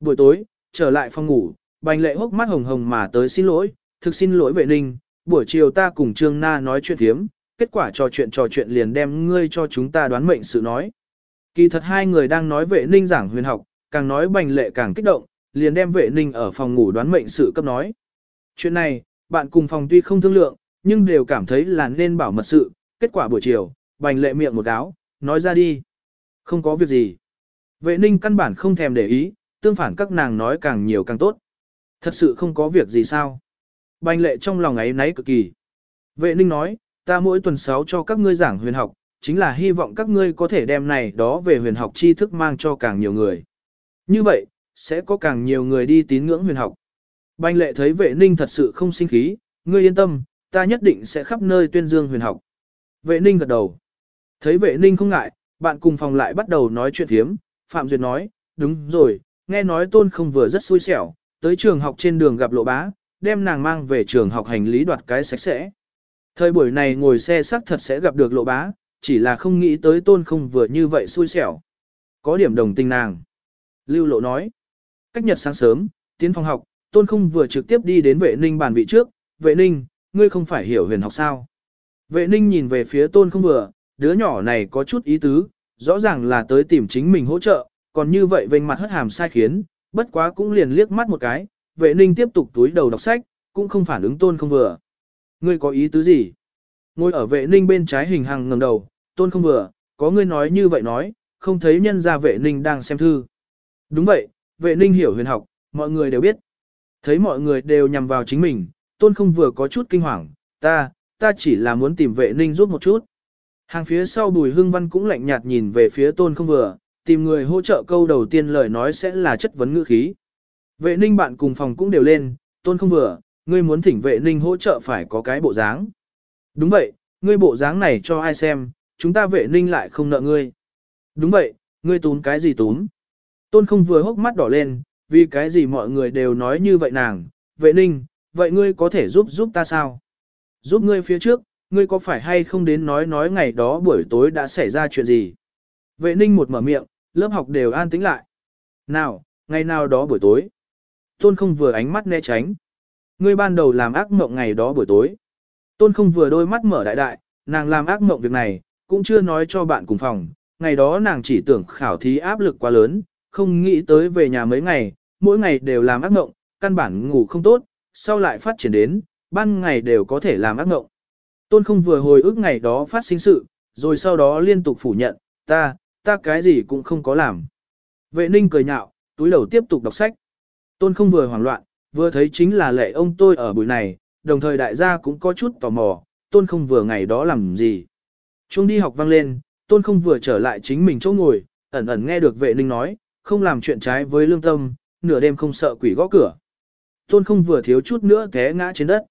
Buổi tối, trở lại phòng ngủ, bành lệ hốc mắt hồng hồng mà tới xin lỗi, thực xin lỗi vệ ninh, buổi chiều ta cùng Trương Na nói chuyện thiếm, kết quả trò chuyện trò chuyện liền đem ngươi cho chúng ta đoán mệnh sự nói. Kỳ thật hai người đang nói vệ ninh giảng huyền học, càng nói bành lệ càng kích động, liền đem vệ ninh ở phòng ngủ đoán mệnh sự cấp nói. Chuyện này, bạn cùng phòng tuy không thương lượng, nhưng đều cảm thấy là nên bảo mật sự, kết quả buổi chiều, bành lệ miệng một áo, nói ra đi. Không có việc gì. Vệ ninh căn bản không thèm để ý, tương phản các nàng nói càng nhiều càng tốt. Thật sự không có việc gì sao. Bành lệ trong lòng ấy náy cực kỳ. Vệ ninh nói, ta mỗi tuần 6 cho các ngươi giảng huyền học, chính là hy vọng các ngươi có thể đem này đó về huyền học tri thức mang cho càng nhiều người. Như vậy, sẽ có càng nhiều người đi tín ngưỡng huyền học. Bành lệ thấy vệ ninh thật sự không sinh khí, ngươi yên tâm, ta nhất định sẽ khắp nơi tuyên dương huyền học. Vệ ninh gật đầu. Thấy vệ ninh không ngại, bạn cùng phòng lại bắt đầu nói chuyện thiếm, Phạm Duyệt nói, đúng rồi, nghe nói tôn không vừa rất xui xẻo, tới trường học trên đường gặp lộ bá, đem nàng mang về trường học hành lý đoạt cái sạch sẽ. Thời buổi này ngồi xe xác thật sẽ gặp được lộ bá, chỉ là không nghĩ tới tôn không vừa như vậy xui xẻo. Có điểm đồng tình nàng. Lưu lộ nói, cách nhật sáng sớm, tiến phòng học, tôn không vừa trực tiếp đi đến vệ ninh bàn vị trước, vệ ninh, ngươi không phải hiểu huyền học sao. Vệ ninh nhìn về phía tôn không vừa, đứa nhỏ này có chút ý tứ, rõ ràng là tới tìm chính mình hỗ trợ, còn như vậy vênh mặt hất hàm sai khiến, bất quá cũng liền liếc mắt một cái, vệ ninh tiếp tục túi đầu đọc sách, cũng không phản ứng tôn không vừa. Ngươi có ý tứ gì? Ngồi ở vệ ninh bên trái hình hằng ngầm đầu, tôn không vừa, có ngươi nói như vậy nói, không thấy nhân ra vệ ninh đang xem thư. Đúng vậy, vệ ninh hiểu huyền học, mọi người đều biết. Thấy mọi người đều nhằm vào chính mình, tôn không vừa có chút kinh hoàng, ta, ta chỉ là muốn tìm vệ ninh giúp một chút. Hàng phía sau bùi hương văn cũng lạnh nhạt nhìn về phía tôn không vừa, tìm người hỗ trợ câu đầu tiên lời nói sẽ là chất vấn ngữ khí. Vệ ninh bạn cùng phòng cũng đều lên, tôn không vừa, ngươi muốn thỉnh vệ ninh hỗ trợ phải có cái bộ dáng. Đúng vậy, ngươi bộ dáng này cho ai xem, chúng ta vệ ninh lại không nợ ngươi. Đúng vậy, ngươi tún cái gì tún. Tôn không vừa hốc mắt đỏ lên, vì cái gì mọi người đều nói như vậy nàng, vệ ninh, vậy ngươi có thể giúp giúp ta sao? Giúp ngươi phía trước, ngươi có phải hay không đến nói nói ngày đó buổi tối đã xảy ra chuyện gì? Vệ ninh một mở miệng, lớp học đều an tĩnh lại. Nào, ngày nào đó buổi tối. Tôn không vừa ánh mắt né tránh. Ngươi ban đầu làm ác mộng ngày đó buổi tối. Tôn không vừa đôi mắt mở đại đại, nàng làm ác mộng việc này, cũng chưa nói cho bạn cùng phòng. Ngày đó nàng chỉ tưởng khảo thí áp lực quá lớn, không nghĩ tới về nhà mấy ngày, mỗi ngày đều làm ác mộng, căn bản ngủ không tốt, sau lại phát triển đến, ban ngày đều có thể làm ác mộng. Tôn không vừa hồi ức ngày đó phát sinh sự, rồi sau đó liên tục phủ nhận, ta, ta cái gì cũng không có làm. Vệ ninh cười nhạo, túi đầu tiếp tục đọc sách. Tôn không vừa hoảng loạn, vừa thấy chính là lệ ông tôi ở buổi này, đồng thời đại gia cũng có chút tò mò, tôn không vừa ngày đó làm gì. Chuông đi học vang lên, tôn không vừa trở lại chính mình chỗ ngồi, ẩn ẩn nghe được vệ ninh nói, không làm chuyện trái với lương tâm, nửa đêm không sợ quỷ gõ cửa. Tôn không vừa thiếu chút nữa té ngã trên đất.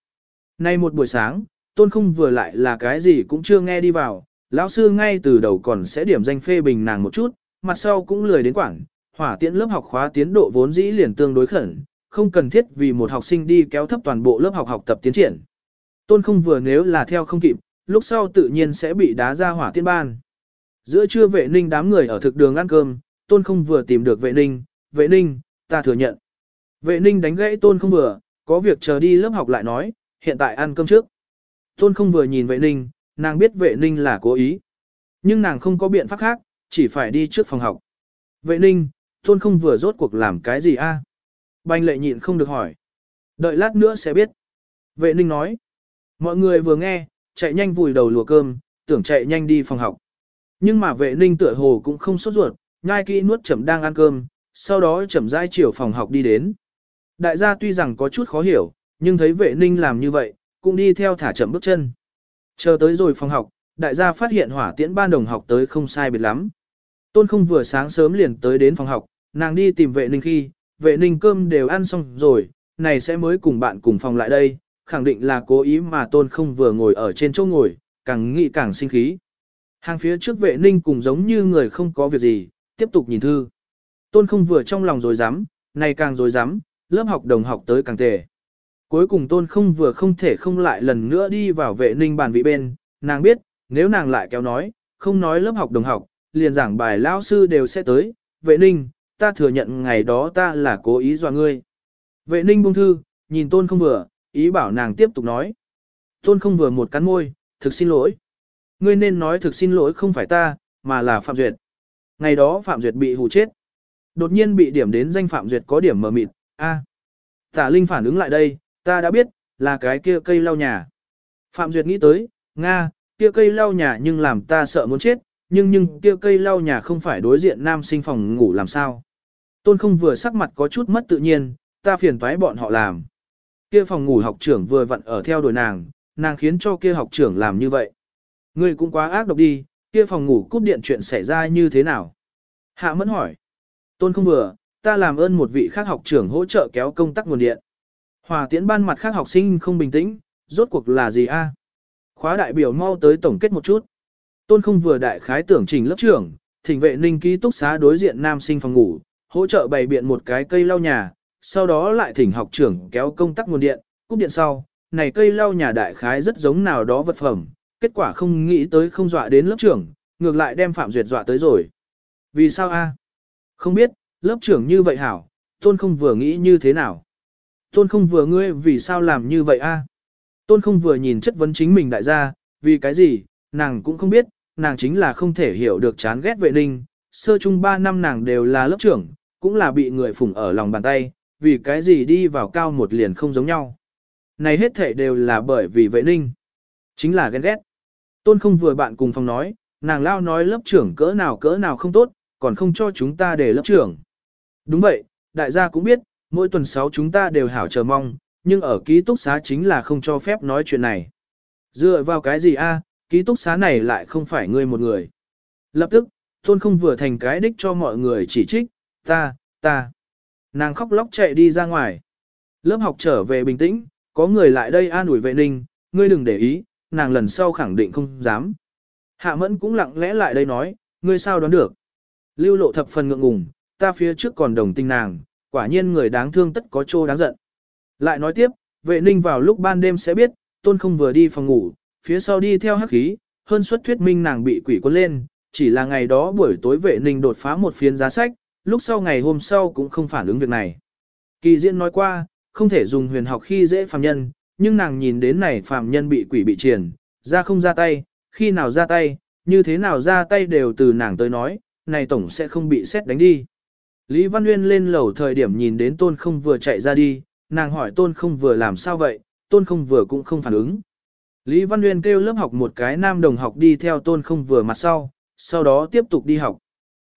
Nay một buổi sáng, tôn không vừa lại là cái gì cũng chưa nghe đi vào, lão sư ngay từ đầu còn sẽ điểm danh phê bình nàng một chút, mặt sau cũng lười đến quảng, hỏa tiễn lớp học khóa tiến độ vốn dĩ liền tương đối khẩn, không cần thiết vì một học sinh đi kéo thấp toàn bộ lớp học học tập tiến triển. Tôn không vừa nếu là theo không kịp, lúc sau tự nhiên sẽ bị đá ra hỏa tiễn ban. Giữa trưa vệ ninh đám người ở thực đường ăn cơm, tôn không vừa tìm được vệ ninh, vệ ninh, ta thừa nhận. Vệ ninh đánh gãy tôn không vừa, có việc chờ đi lớp học lại nói, hiện tại ăn cơm trước. Tôn không vừa nhìn vệ ninh, nàng biết vệ ninh là cố ý. Nhưng nàng không có biện pháp khác, chỉ phải đi trước phòng học. Vệ ninh, tôn không vừa rốt cuộc làm cái gì a? Bành lệ nhịn không được hỏi. Đợi lát nữa sẽ biết. Vệ ninh nói. Mọi người vừa nghe, chạy nhanh vùi đầu lùa cơm, tưởng chạy nhanh đi phòng học. Nhưng mà vệ ninh tựa hồ cũng không sốt ruột, nhai kỹ nuốt chậm đang ăn cơm, sau đó chậm rãi chiều phòng học đi đến. Đại gia tuy rằng có chút khó hiểu, nhưng thấy vệ ninh làm như vậy, cũng đi theo thả chậm bước chân. Chờ tới rồi phòng học, đại gia phát hiện hỏa tiễn ban đồng học tới không sai biệt lắm. Tôn không vừa sáng sớm liền tới đến phòng học, nàng đi tìm vệ ninh khi, vệ ninh cơm đều ăn xong rồi, này sẽ mới cùng bạn cùng phòng lại đây, khẳng định là cố ý mà tôn không vừa ngồi ở trên chỗ ngồi, càng nghĩ càng sinh khí. Hàng phía trước vệ ninh cùng giống như người không có việc gì, tiếp tục nhìn thư. Tôn không vừa trong lòng rồi dám, này càng rồi dám, lớp học đồng học tới càng tệ Cuối cùng tôn không vừa không thể không lại lần nữa đi vào vệ ninh bàn vị bên, nàng biết, nếu nàng lại kéo nói, không nói lớp học đồng học, liền giảng bài lao sư đều sẽ tới, vệ ninh, ta thừa nhận ngày đó ta là cố ý dọa ngươi. Vệ ninh bông thư, nhìn tôn không vừa, ý bảo nàng tiếp tục nói. Tôn không vừa một cắn môi, thực xin lỗi. Ngươi nên nói thực xin lỗi không phải ta, mà là Phạm Duyệt. Ngày đó Phạm Duyệt bị hù chết. Đột nhiên bị điểm đến danh Phạm Duyệt có điểm mờ mịt, a. Tả Linh phản ứng lại đây, ta đã biết, là cái kia cây lau nhà. Phạm Duyệt nghĩ tới, Nga, kia cây lau nhà nhưng làm ta sợ muốn chết, nhưng nhưng kia cây lau nhà không phải đối diện nam sinh phòng ngủ làm sao. Tôn không vừa sắc mặt có chút mất tự nhiên, ta phiền toái bọn họ làm. Kia phòng ngủ học trưởng vừa vặn ở theo đuổi nàng, nàng khiến cho kia học trưởng làm như vậy. Ngươi cũng quá ác độc đi, kia phòng ngủ cúp điện chuyện xảy ra như thế nào? Hạ mẫn hỏi. Tôn không vừa, ta làm ơn một vị khác học trưởng hỗ trợ kéo công tắc nguồn điện. Hòa tiễn ban mặt khác học sinh không bình tĩnh, rốt cuộc là gì a? Khóa đại biểu mau tới tổng kết một chút. Tôn không vừa đại khái tưởng trình lớp trưởng, thỉnh vệ ninh ký túc xá đối diện nam sinh phòng ngủ, hỗ trợ bày biện một cái cây lau nhà, sau đó lại thỉnh học trưởng kéo công tắc nguồn điện, cúp điện sau, này cây lau nhà đại khái rất giống nào đó vật phẩm, kết quả không nghĩ tới không dọa đến lớp trưởng, ngược lại đem Phạm Duyệt dọa tới rồi. Vì sao a? Không biết, lớp trưởng như vậy hảo, tôn không vừa nghĩ như thế nào. Tôn không vừa ngươi vì sao làm như vậy a? Tôn không vừa nhìn chất vấn chính mình đại gia, vì cái gì, nàng cũng không biết, nàng chính là không thể hiểu được chán ghét vệ ninh, sơ chung 3 năm nàng đều là lớp trưởng, cũng là bị người phủng ở lòng bàn tay, vì cái gì đi vào cao một liền không giống nhau. Này hết thể đều là bởi vì vệ ninh. Chính là ghen ghét. Tôn không vừa bạn cùng phòng nói, nàng lao nói lớp trưởng cỡ nào cỡ nào không tốt, còn không cho chúng ta để lớp trưởng. Đúng vậy, đại gia cũng biết, mỗi tuần 6 chúng ta đều hảo chờ mong, nhưng ở ký túc xá chính là không cho phép nói chuyện này. Dựa vào cái gì a? ký túc xá này lại không phải ngươi một người. Lập tức, tôn không vừa thành cái đích cho mọi người chỉ trích, ta, ta. Nàng khóc lóc chạy đi ra ngoài. Lớp học trở về bình tĩnh, có người lại đây an ủi vệ ninh, ngươi đừng để ý, nàng lần sau khẳng định không dám. Hạ mẫn cũng lặng lẽ lại đây nói, ngươi sao đoán được. Lưu lộ thập phần ngượng ngùng, ta phía trước còn đồng tình nàng, quả nhiên người đáng thương tất có chỗ đáng giận. Lại nói tiếp, vệ ninh vào lúc ban đêm sẽ biết, tôn không vừa đi phòng ngủ, phía sau đi theo hắc khí, hơn suất thuyết minh nàng bị quỷ quân lên, chỉ là ngày đó buổi tối vệ ninh đột phá một phiên giá sách, lúc sau ngày hôm sau cũng không phản ứng việc này. Kỳ diễn nói qua, không thể dùng huyền học khi dễ phàm nhân, nhưng nàng nhìn đến này phàm nhân bị quỷ bị triền, ra không ra tay, khi nào ra tay, như thế nào ra tay đều từ nàng tới nói, này tổng sẽ không bị xét đánh đi. Lý Văn Nguyên lên lầu thời điểm nhìn đến tôn không vừa chạy ra đi, nàng hỏi tôn không vừa làm sao vậy, tôn không vừa cũng không phản ứng. Lý Văn Nguyên kêu lớp học một cái nam đồng học đi theo tôn không vừa mặt sau, sau đó tiếp tục đi học.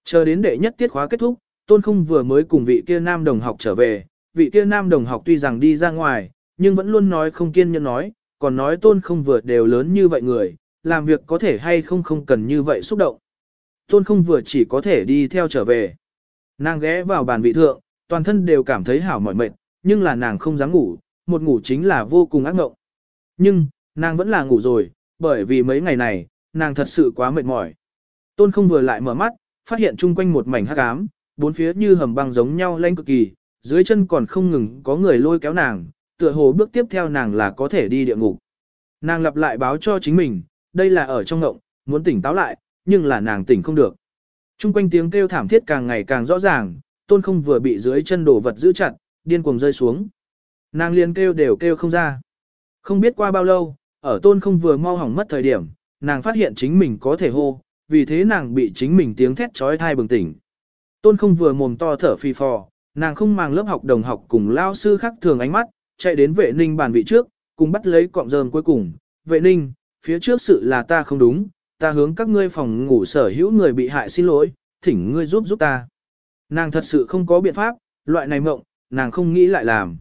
Chờ đến đệ nhất tiết khóa kết thúc, tôn không vừa mới cùng vị kia nam đồng học trở về, vị kia nam đồng học tuy rằng đi ra ngoài, nhưng vẫn luôn nói không kiên nhẫn nói, còn nói tôn không vừa đều lớn như vậy người, làm việc có thể hay không không cần như vậy xúc động. Tôn không vừa chỉ có thể đi theo trở về. Nàng ghé vào bàn vị thượng, toàn thân đều cảm thấy hảo mỏi mệt, nhưng là nàng không dám ngủ, một ngủ chính là vô cùng ác ngộng. Nhưng, nàng vẫn là ngủ rồi, bởi vì mấy ngày này, nàng thật sự quá mệt mỏi. Tôn không vừa lại mở mắt, phát hiện chung quanh một mảnh hắc ám, bốn phía như hầm băng giống nhau lanh cực kỳ, dưới chân còn không ngừng có người lôi kéo nàng, tựa hồ bước tiếp theo nàng là có thể đi địa ngục. Nàng lặp lại báo cho chính mình, đây là ở trong ngộng, muốn tỉnh táo lại, nhưng là nàng tỉnh không được. Trung quanh tiếng kêu thảm thiết càng ngày càng rõ ràng, tôn không vừa bị dưới chân đổ vật giữ chặt, điên cuồng rơi xuống. Nàng liền kêu đều kêu không ra. Không biết qua bao lâu, ở tôn không vừa mau hỏng mất thời điểm, nàng phát hiện chính mình có thể hô, vì thế nàng bị chính mình tiếng thét trói thai bừng tỉnh. Tôn không vừa mồm to thở phi phò, nàng không mang lớp học đồng học cùng lao sư khác thường ánh mắt, chạy đến vệ ninh bàn vị trước, cùng bắt lấy cọng rơm cuối cùng. Vệ ninh, phía trước sự là ta không đúng, ta hướng các ngươi phòng ngủ sở hữu người bị hại xin lỗi, thỉnh ngươi giúp giúp ta. Nàng thật sự không có biện pháp, loại này mộng, nàng không nghĩ lại làm.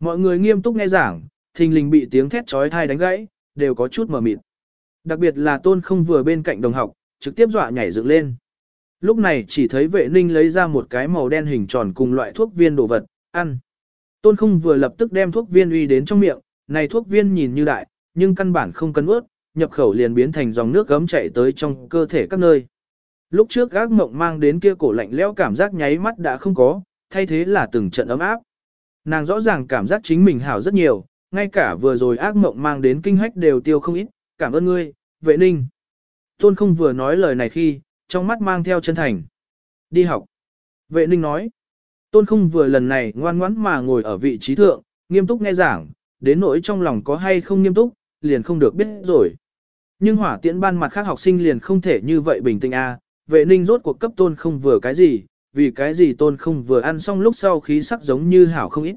Mọi người nghiêm túc nghe giảng, thình lình bị tiếng thét trói thai đánh gãy, đều có chút mờ mịt. Đặc biệt là tôn không vừa bên cạnh đồng học, trực tiếp dọa nhảy dựng lên. Lúc này chỉ thấy vệ ninh lấy ra một cái màu đen hình tròn cùng loại thuốc viên đồ vật, ăn. Tôn không vừa lập tức đem thuốc viên uy đến trong miệng, này thuốc viên nhìn như đại, nhưng căn bản không cần ướt, nhập khẩu liền biến thành dòng nước gấm chảy tới trong cơ thể các nơi. Lúc trước gác mộng mang đến kia cổ lạnh lẽo cảm giác nháy mắt đã không có, thay thế là từng trận ấm áp. Nàng rõ ràng cảm giác chính mình hảo rất nhiều, ngay cả vừa rồi ác mộng mang đến kinh hách đều tiêu không ít, cảm ơn ngươi, vệ ninh. Tôn không vừa nói lời này khi, trong mắt mang theo chân thành. Đi học. Vệ ninh nói. Tôn không vừa lần này ngoan ngoãn mà ngồi ở vị trí thượng, nghiêm túc nghe giảng, đến nỗi trong lòng có hay không nghiêm túc, liền không được biết rồi. Nhưng hỏa tiễn ban mặt khác học sinh liền không thể như vậy bình tĩnh a. À. vệ ninh rốt cuộc cấp tôn không vừa cái gì, vì cái gì tôn không vừa ăn xong lúc sau khí sắc giống như hảo không ít.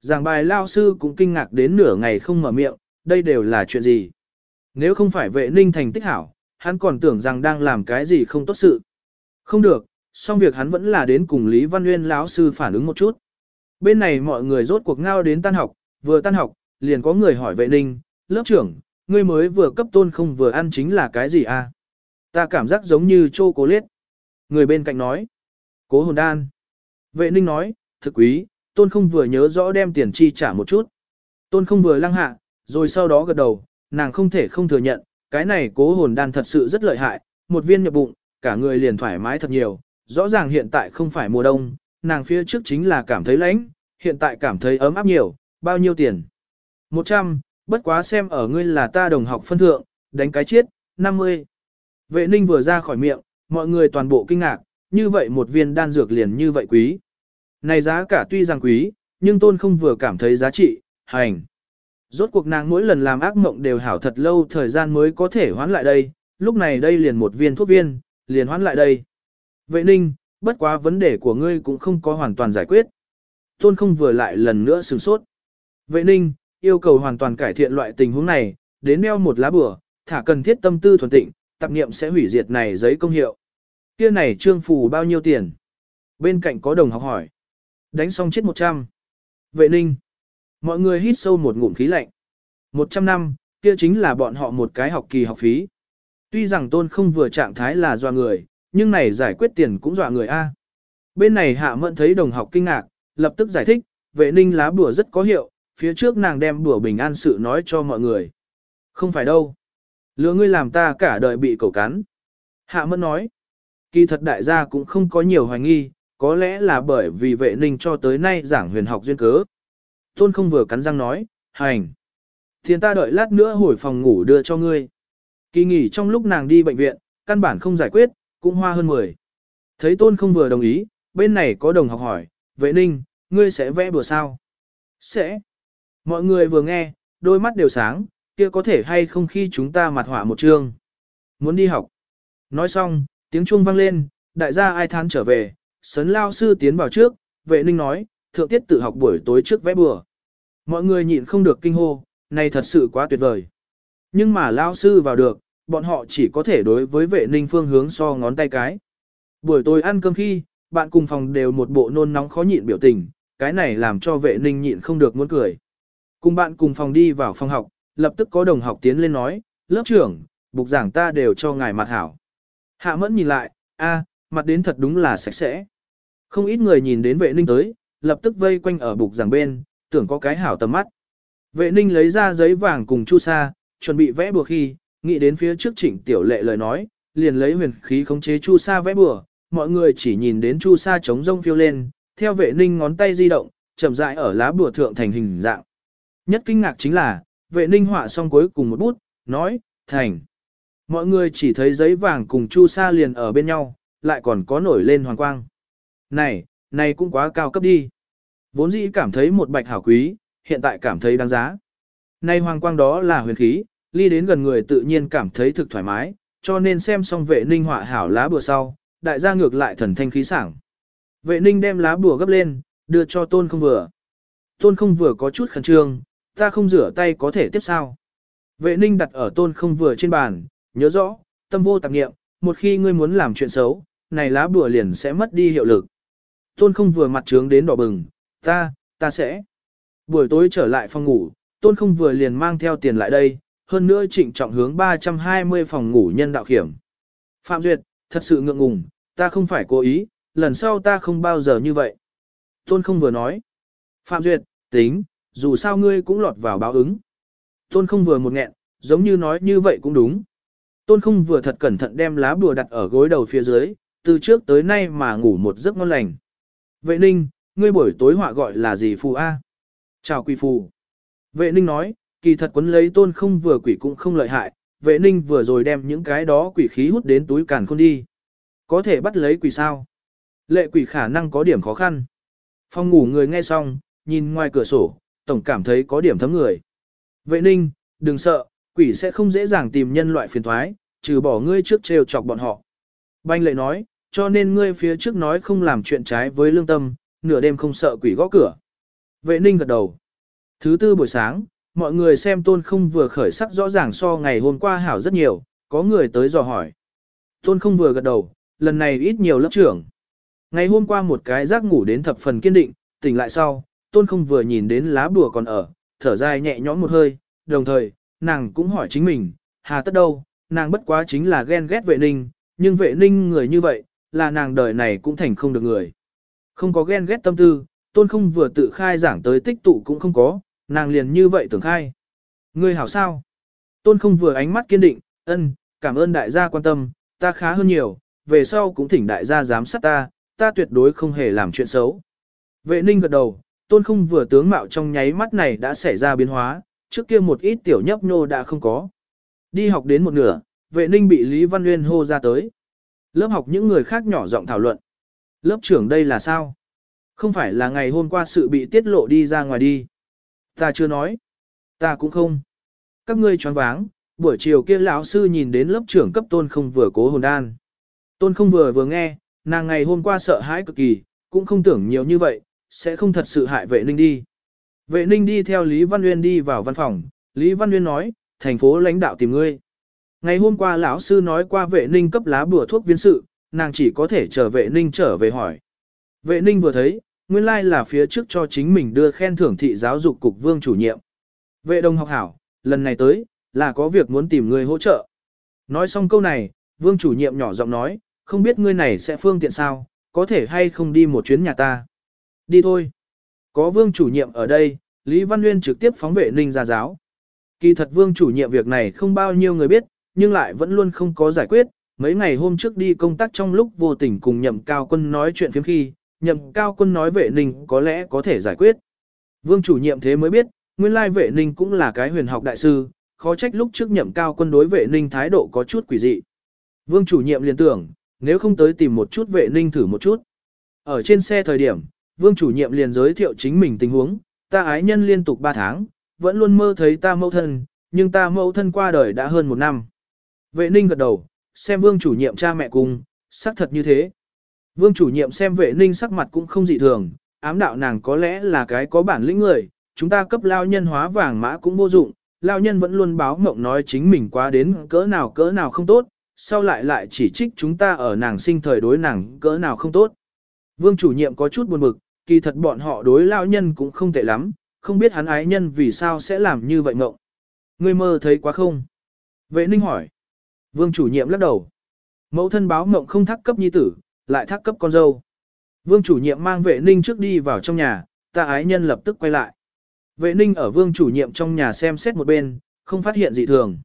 Giảng bài lao sư cũng kinh ngạc đến nửa ngày không mở miệng, đây đều là chuyện gì. Nếu không phải vệ ninh thành tích hảo, hắn còn tưởng rằng đang làm cái gì không tốt sự. Không được, song việc hắn vẫn là đến cùng Lý Văn Nguyên lão sư phản ứng một chút. Bên này mọi người rốt cuộc ngao đến tan học, vừa tan học, liền có người hỏi vệ ninh, lớp trưởng, ngươi mới vừa cấp tôn không vừa ăn chính là cái gì à? Ta cảm giác giống như chô cố liết. Người bên cạnh nói, cố hồn đan. Vệ ninh nói, thực quý, tôn không vừa nhớ rõ đem tiền chi trả một chút. Tôn không vừa lăng hạ, rồi sau đó gật đầu, nàng không thể không thừa nhận, cái này cố hồn đan thật sự rất lợi hại, một viên nhập bụng, cả người liền thoải mái thật nhiều, rõ ràng hiện tại không phải mùa đông, nàng phía trước chính là cảm thấy lạnh, hiện tại cảm thấy ấm áp nhiều, bao nhiêu tiền? 100, bất quá xem ở ngươi là ta đồng học phân thượng, đánh cái chiết, 50. Vệ ninh vừa ra khỏi miệng, mọi người toàn bộ kinh ngạc, như vậy một viên đan dược liền như vậy quý. Này giá cả tuy rằng quý, nhưng tôn không vừa cảm thấy giá trị, hành. Rốt cuộc nàng mỗi lần làm ác mộng đều hảo thật lâu thời gian mới có thể hoán lại đây, lúc này đây liền một viên thuốc viên, liền hoán lại đây. Vệ ninh, bất quá vấn đề của ngươi cũng không có hoàn toàn giải quyết. Tôn không vừa lại lần nữa sửng sốt. Vệ ninh, yêu cầu hoàn toàn cải thiện loại tình huống này, đến đeo một lá bửa, thả cần thiết tâm tư thuần tịnh, tập niệm sẽ hủy diệt này giấy công hiệu. Kia này trương phù bao nhiêu tiền? Bên cạnh có đồng học hỏi. Đánh xong chết 100. Vệ ninh. Mọi người hít sâu một ngụm khí lạnh. 100 năm, kia chính là bọn họ một cái học kỳ học phí. Tuy rằng tôn không vừa trạng thái là dọa người, nhưng này giải quyết tiền cũng dọa người A. Bên này hạ mẫn thấy đồng học kinh ngạc, lập tức giải thích, vệ ninh lá bùa rất có hiệu, phía trước nàng đem bùa bình an sự nói cho mọi người. Không phải đâu. Lừa ngươi làm ta cả đời bị cẩu cắn. Hạ mẫn nói, kỳ thật đại gia cũng không có nhiều hoài nghi, có lẽ là bởi vì vệ ninh cho tới nay giảng huyền học duyên cớ. Tôn không vừa cắn răng nói, hành. Thiên ta đợi lát nữa hồi phòng ngủ đưa cho ngươi. Kỳ nghỉ trong lúc nàng đi bệnh viện, căn bản không giải quyết, cũng hoa hơn 10. Thấy tôn không vừa đồng ý, bên này có đồng học hỏi, vệ ninh, ngươi sẽ vẽ bừa sao? Sẽ. Mọi người vừa nghe, đôi mắt đều sáng, kia có thể hay không khi chúng ta mặt họa một chương. Muốn đi học. Nói xong, tiếng chuông vang lên, đại gia ai than trở về, sấn lao sư tiến vào trước, vệ ninh nói, thượng tiết tự học buổi tối trước vẽ bừa. Mọi người nhịn không được kinh hô, này thật sự quá tuyệt vời. Nhưng mà lao sư vào được, bọn họ chỉ có thể đối với vệ ninh phương hướng so ngón tay cái. Buổi tối ăn cơm khi, bạn cùng phòng đều một bộ nôn nóng khó nhịn biểu tình, cái này làm cho vệ ninh nhịn không được muốn cười. Cùng bạn cùng phòng đi vào phòng học, lập tức có đồng học tiến lên nói, lớp trưởng, bục giảng ta đều cho ngài mặt hảo. Hạ mẫn nhìn lại, a, mặt đến thật đúng là sạch sẽ. Không ít người nhìn đến vệ ninh tới, lập tức vây quanh ở bục giảng bên, tưởng có cái hảo tầm mắt. Vệ ninh lấy ra giấy vàng cùng chu sa, chuẩn bị vẽ bùa khi, nghĩ đến phía trước chỉnh tiểu lệ lời nói, liền lấy huyền khí khống chế chu sa vẽ bùa, mọi người chỉ nhìn đến chu sa trống rông phiêu lên, theo vệ ninh ngón tay di động, chậm rãi ở lá bùa thượng thành hình dạng. Nhất kinh ngạc chính là, vệ ninh họa xong cuối cùng một bút, nói, thành. Mọi người chỉ thấy giấy vàng cùng chu sa liền ở bên nhau, lại còn có nổi lên hoàng quang. Này, này cũng quá cao cấp đi. Vốn dĩ cảm thấy một bạch hảo quý, hiện tại cảm thấy đáng giá. Nay hoàng quang đó là huyền khí, ly đến gần người tự nhiên cảm thấy thực thoải mái, cho nên xem xong vệ ninh họa hảo lá bùa sau, đại gia ngược lại thần thanh khí sảng. Vệ ninh đem lá bùa gấp lên, đưa cho tôn không vừa. Tôn không vừa có chút khẩn trương, ta không rửa tay có thể tiếp sao. Vệ ninh đặt ở tôn không vừa trên bàn, nhớ rõ, tâm vô tạp nghiệm, một khi ngươi muốn làm chuyện xấu, này lá bùa liền sẽ mất đi hiệu lực. Tôn không vừa mặt trướng đến đỏ bừng, ta, ta sẽ. Buổi tối trở lại phòng ngủ, tôn không vừa liền mang theo tiền lại đây, hơn nữa trịnh trọng hướng 320 phòng ngủ nhân đạo kiểm. Phạm Duyệt, thật sự ngượng ngùng, ta không phải cố ý, lần sau ta không bao giờ như vậy. Tôn không vừa nói. Phạm Duyệt, tính, dù sao ngươi cũng lọt vào báo ứng. Tôn không vừa một nghẹn, giống như nói như vậy cũng đúng. Tôn không vừa thật cẩn thận đem lá bùa đặt ở gối đầu phía dưới, từ trước tới nay mà ngủ một giấc ngon lành. Vệ ninh, ngươi buổi tối họa gọi là gì phù A? Chào quỷ phù. Vệ ninh nói, kỳ thật quấn lấy tôn không vừa quỷ cũng không lợi hại, vệ ninh vừa rồi đem những cái đó quỷ khí hút đến túi càn khôn đi. Có thể bắt lấy quỷ sao? Lệ quỷ khả năng có điểm khó khăn. Phong ngủ người nghe xong, nhìn ngoài cửa sổ, tổng cảm thấy có điểm thấm người. Vệ ninh, đừng sợ, quỷ sẽ không dễ dàng tìm nhân loại phiền thoái, trừ bỏ ngươi trước trêu chọc bọn họ. Banh lệ nói, cho nên ngươi phía trước nói không làm chuyện trái với lương tâm, nửa đêm không sợ quỷ gõ cửa. Vệ ninh gật đầu. Thứ tư buổi sáng, mọi người xem tôn không vừa khởi sắc rõ ràng so ngày hôm qua hảo rất nhiều, có người tới dò hỏi. Tôn không vừa gật đầu, lần này ít nhiều lớp trưởng. Ngày hôm qua một cái giấc ngủ đến thập phần kiên định, tỉnh lại sau, tôn không vừa nhìn đến lá bùa còn ở, thở dài nhẹ nhõm một hơi, đồng thời, nàng cũng hỏi chính mình, hà tất đâu, nàng bất quá chính là ghen ghét vệ ninh, nhưng vệ ninh người như vậy, là nàng đời này cũng thành không được người. Không có ghen ghét tâm tư, tôn không vừa tự khai giảng tới tích tụ cũng không có, nàng liền như vậy tưởng khai. Ngươi hảo sao? Tôn không vừa ánh mắt kiên định, ân, cảm ơn đại gia quan tâm, ta khá hơn nhiều, về sau cũng thỉnh đại gia giám sát ta, ta tuyệt đối không hề làm chuyện xấu. Vệ ninh gật đầu, tôn không vừa tướng mạo trong nháy mắt này đã xảy ra biến hóa, trước kia một ít tiểu nhấp nô đã không có. Đi học đến một nửa, vệ ninh bị Lý Văn Nguyên hô ra tới. Lớp học những người khác nhỏ giọng thảo luận. Lớp trưởng đây là sao? Không phải là ngày hôm qua sự bị tiết lộ đi ra ngoài đi. Ta chưa nói. Ta cũng không. Các ngươi choáng váng, buổi chiều kia lão sư nhìn đến lớp trưởng cấp tôn không vừa cố hồn đan. Tôn không vừa vừa nghe, nàng ngày hôm qua sợ hãi cực kỳ, cũng không tưởng nhiều như vậy, sẽ không thật sự hại vệ ninh đi. Vệ ninh đi theo Lý Văn Nguyên đi vào văn phòng, Lý Văn Nguyên nói, thành phố lãnh đạo tìm ngươi. Ngày hôm qua lão sư nói qua vệ ninh cấp lá bùa thuốc viên sự, nàng chỉ có thể chờ vệ ninh trở về hỏi. Vệ ninh vừa thấy, nguyên lai like là phía trước cho chính mình đưa khen thưởng thị giáo dục cục vương chủ nhiệm. Vệ đồng học hảo, lần này tới, là có việc muốn tìm người hỗ trợ. Nói xong câu này, vương chủ nhiệm nhỏ giọng nói, không biết ngươi này sẽ phương tiện sao, có thể hay không đi một chuyến nhà ta. Đi thôi. Có vương chủ nhiệm ở đây, Lý Văn Nguyên trực tiếp phóng vệ ninh ra giáo. Kỳ thật vương chủ nhiệm việc này không bao nhiêu người biết, nhưng lại vẫn luôn không có giải quyết. Mấy ngày hôm trước đi công tác trong lúc vô tình cùng nhậm cao quân nói chuyện phiếm khi, nhậm cao quân nói vệ ninh có lẽ có thể giải quyết. Vương chủ nhiệm thế mới biết, nguyên lai vệ ninh cũng là cái huyền học đại sư, khó trách lúc trước nhậm cao quân đối vệ ninh thái độ có chút quỷ dị. Vương chủ nhiệm liền tưởng, nếu không tới tìm một chút vệ ninh thử một chút. Ở trên xe thời điểm, vương chủ nhiệm liền giới thiệu chính mình tình huống, ta ái nhân liên tục 3 tháng, vẫn luôn mơ thấy ta mẫu thân, nhưng ta mẫu thân qua đời đã hơn một năm. Vệ ninh gật đầu, xem vương chủ nhiệm cha mẹ cùng, xác thật như thế. Vương chủ nhiệm xem vệ ninh sắc mặt cũng không dị thường, ám đạo nàng có lẽ là cái có bản lĩnh người, chúng ta cấp lao nhân hóa vàng mã cũng vô dụng, lao nhân vẫn luôn báo mộng nói chính mình quá đến cỡ nào cỡ nào không tốt, sau lại lại chỉ trích chúng ta ở nàng sinh thời đối nàng cỡ nào không tốt. Vương chủ nhiệm có chút buồn bực, kỳ thật bọn họ đối lao nhân cũng không tệ lắm, không biết hắn ái nhân vì sao sẽ làm như vậy ngộng. Ngươi mơ thấy quá không? Vệ ninh hỏi. Vương chủ nhiệm lắc đầu. Mẫu thân báo ngộng không thắc cấp nhi tử, lại thắc cấp con dâu. Vương chủ nhiệm mang vệ ninh trước đi vào trong nhà, ta ái nhân lập tức quay lại. Vệ ninh ở vương chủ nhiệm trong nhà xem xét một bên, không phát hiện gì thường.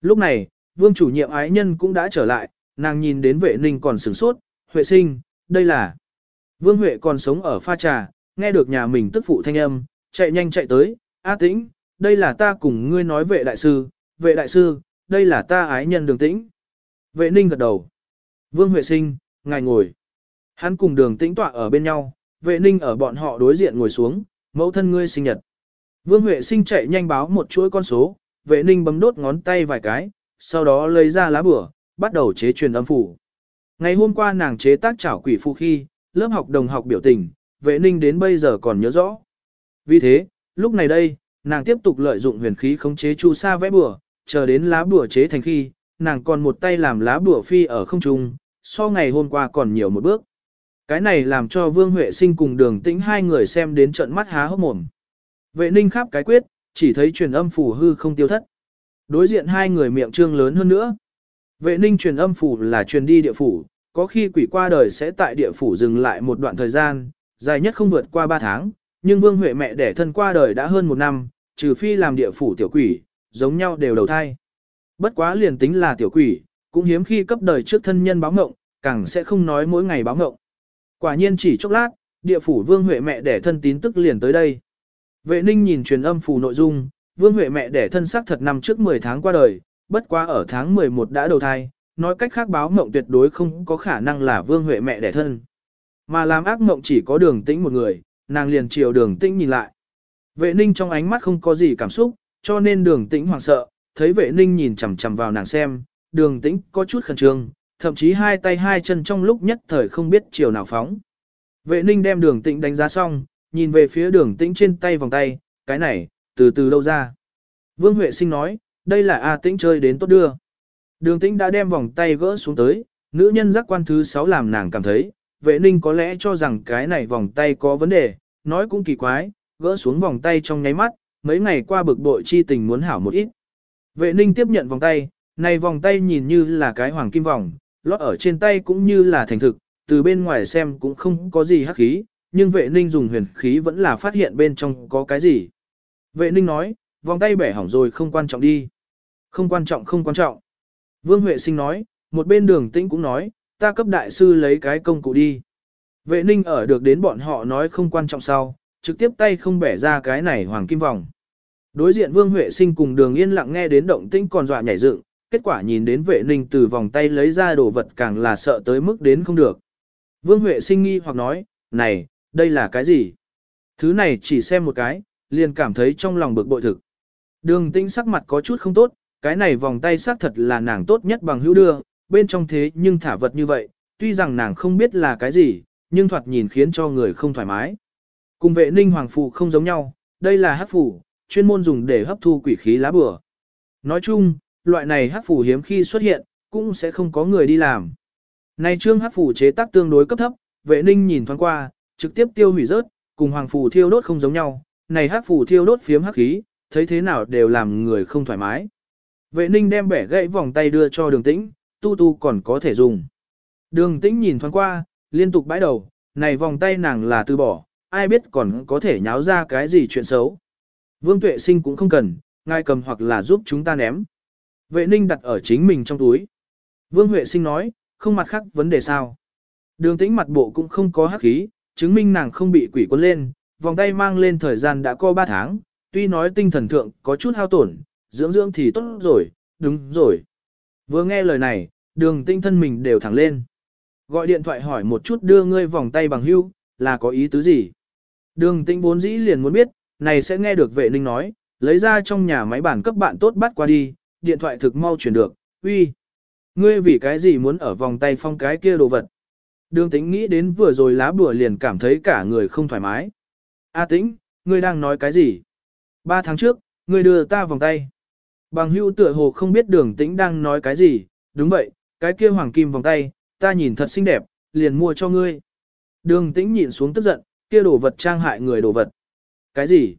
Lúc này, vương chủ nhiệm ái nhân cũng đã trở lại, nàng nhìn đến vệ ninh còn sửng sốt, Huệ sinh, đây là... Vương Huệ còn sống ở pha trà, nghe được nhà mình tức phụ thanh âm, chạy nhanh chạy tới, A tĩnh, đây là ta cùng ngươi nói vệ đại sư, vệ đại sư, đây là ta ái nhân đường tĩnh. Vệ ninh gật đầu. Vương Huệ sinh, ngài ngồi. Hắn cùng đường tĩnh tọa ở bên nhau, vệ ninh ở bọn họ đối diện ngồi xuống, mẫu thân ngươi sinh nhật. Vương Huệ sinh chạy nhanh báo một chuỗi con số, vệ ninh bấm đốt ngón tay vài cái, sau đó lấy ra lá bửa, bắt đầu chế truyền âm phủ. Ngày hôm qua nàng chế tác chảo quỷ phù khi, lớp học đồng học biểu tình, vệ ninh đến bây giờ còn nhớ rõ. Vì thế, lúc này đây, nàng tiếp tục lợi dụng huyền khí khống chế chu sa vẽ bùa, chờ đến lá bùa chế thành khi, nàng còn một tay làm lá bùa phi ở không trung, so ngày hôm qua còn nhiều một bước. Cái này làm cho Vương Huệ Sinh cùng đường tĩnh hai người xem đến trận mắt há hốc mồm. Vệ ninh khắp cái quyết, chỉ thấy truyền âm phủ hư không tiêu thất. Đối diện hai người miệng trương lớn hơn nữa. Vệ ninh truyền âm phủ là truyền đi địa phủ, có khi quỷ qua đời sẽ tại địa phủ dừng lại một đoạn thời gian, dài nhất không vượt qua ba tháng, nhưng Vương Huệ mẹ đẻ thân qua đời đã hơn một năm, trừ phi làm địa phủ tiểu quỷ, giống nhau đều đầu thai. Bất quá liền tính là tiểu quỷ, cũng hiếm khi cấp đời trước thân nhân báo ngộng, càng sẽ không nói mỗi ngày báo ngộng. Quả nhiên chỉ chốc lát, địa phủ Vương Huệ mẹ đẻ thân tín tức liền tới đây. Vệ ninh nhìn truyền âm phù nội dung, Vương Huệ mẹ đẻ thân xác thật năm trước 10 tháng qua đời, bất quá ở tháng 11 đã đầu thai, nói cách khác báo mộng tuyệt đối không có khả năng là Vương Huệ mẹ đẻ thân. Mà làm ác mộng chỉ có đường tĩnh một người, nàng liền chiều đường tĩnh nhìn lại. Vệ ninh trong ánh mắt không có gì cảm xúc, cho nên đường tĩnh hoảng sợ, thấy vệ ninh nhìn chằm chằm vào nàng xem, đường tĩnh có chút khẩn trương, thậm chí hai tay hai chân trong lúc nhất thời không biết chiều nào phóng. Vệ ninh đem đường tĩnh đánh giá xong, nhìn về phía đường tĩnh trên tay vòng tay, cái này, từ từ đâu ra. Vương Huệ Sinh nói, đây là A tĩnh chơi đến tốt đưa. Đường tĩnh đã đem vòng tay gỡ xuống tới, nữ nhân giác quan thứ 6 làm nàng cảm thấy, vệ ninh có lẽ cho rằng cái này vòng tay có vấn đề, nói cũng kỳ quái, gỡ xuống vòng tay trong nháy mắt, mấy ngày qua bực bội chi tình muốn hảo một ít. Vệ ninh tiếp nhận vòng tay, này vòng tay nhìn như là cái hoàng kim vòng, lót ở trên tay cũng như là thành thực, từ bên ngoài xem cũng không có gì hắc khí, nhưng vệ ninh dùng huyền khí vẫn là phát hiện bên trong có cái gì. Vệ ninh nói, vòng tay bẻ hỏng rồi không quan trọng đi. Không quan trọng không quan trọng. Vương Huệ Sinh nói, một bên đường tĩnh cũng nói, ta cấp đại sư lấy cái công cụ đi. Vệ ninh ở được đến bọn họ nói không quan trọng sau, trực tiếp tay không bẻ ra cái này hoàng kim vòng. Đối diện Vương Huệ Sinh cùng đường yên lặng nghe đến động tĩnh còn dọa nhảy dựng, kết quả nhìn đến vệ ninh từ vòng tay lấy ra đồ vật càng là sợ tới mức đến không được. Vương Huệ Sinh nghi hoặc nói, này, đây là cái gì? Thứ này chỉ xem một cái, liền cảm thấy trong lòng bực bội thực. Đường tĩnh sắc mặt có chút không tốt, cái này vòng tay xác thật là nàng tốt nhất bằng hữu đưa, bên trong thế nhưng thả vật như vậy, tuy rằng nàng không biết là cái gì, nhưng thoạt nhìn khiến cho người không thoải mái. Cùng vệ ninh hoàng phụ không giống nhau, đây là hát phù, chuyên môn dùng để hấp thu quỷ khí lá bừa. Nói chung, loại này hát phù hiếm khi xuất hiện, cũng sẽ không có người đi làm. Này trương hát phù chế tác tương đối cấp thấp, vệ ninh nhìn thoáng qua, trực tiếp tiêu hủy rớt, cùng hoàng phù thiêu đốt không giống nhau, này hát phù thiêu đốt phiếm hắc khí, thấy thế nào đều làm người không thoải mái. Vệ ninh đem bẻ gãy vòng tay đưa cho đường tĩnh, tu tu còn có thể dùng. Đường tĩnh nhìn thoáng qua, liên tục bãi đầu, này vòng tay nàng là từ bỏ, ai biết còn có thể nháo ra cái gì chuyện xấu. Vương tuệ sinh cũng không cần, ngài cầm hoặc là giúp chúng ta ném. Vệ ninh đặt ở chính mình trong túi. Vương Huệ sinh nói, không mặt khác vấn đề sao. Đường tĩnh mặt bộ cũng không có hắc khí, chứng minh nàng không bị quỷ quân lên, vòng tay mang lên thời gian đã có 3 tháng, tuy nói tinh thần thượng có chút hao tổn, dưỡng dưỡng thì tốt rồi, đúng rồi. Vừa nghe lời này, đường tinh thân mình đều thẳng lên. Gọi điện thoại hỏi một chút đưa ngươi vòng tay bằng hưu, là có ý tứ gì? Đường tinh bốn dĩ liền muốn biết, này sẽ nghe được vệ ninh nói, lấy ra trong nhà máy bản cấp bạn tốt bắt qua đi, điện thoại thực mau chuyển được, uy. Ngươi vì cái gì muốn ở vòng tay phong cái kia đồ vật? Đường tĩnh nghĩ đến vừa rồi lá bùa liền cảm thấy cả người không thoải mái. A tĩnh, ngươi đang nói cái gì? Ba tháng trước, ngươi đưa ta vòng tay. Bằng hưu tựa hồ không biết đường tĩnh đang nói cái gì, đúng vậy, cái kia hoàng kim vòng tay, ta nhìn thật xinh đẹp, liền mua cho ngươi. Đường tĩnh nhìn xuống tức giận, kia đồ vật trang hại người đồ vật. Cái gì?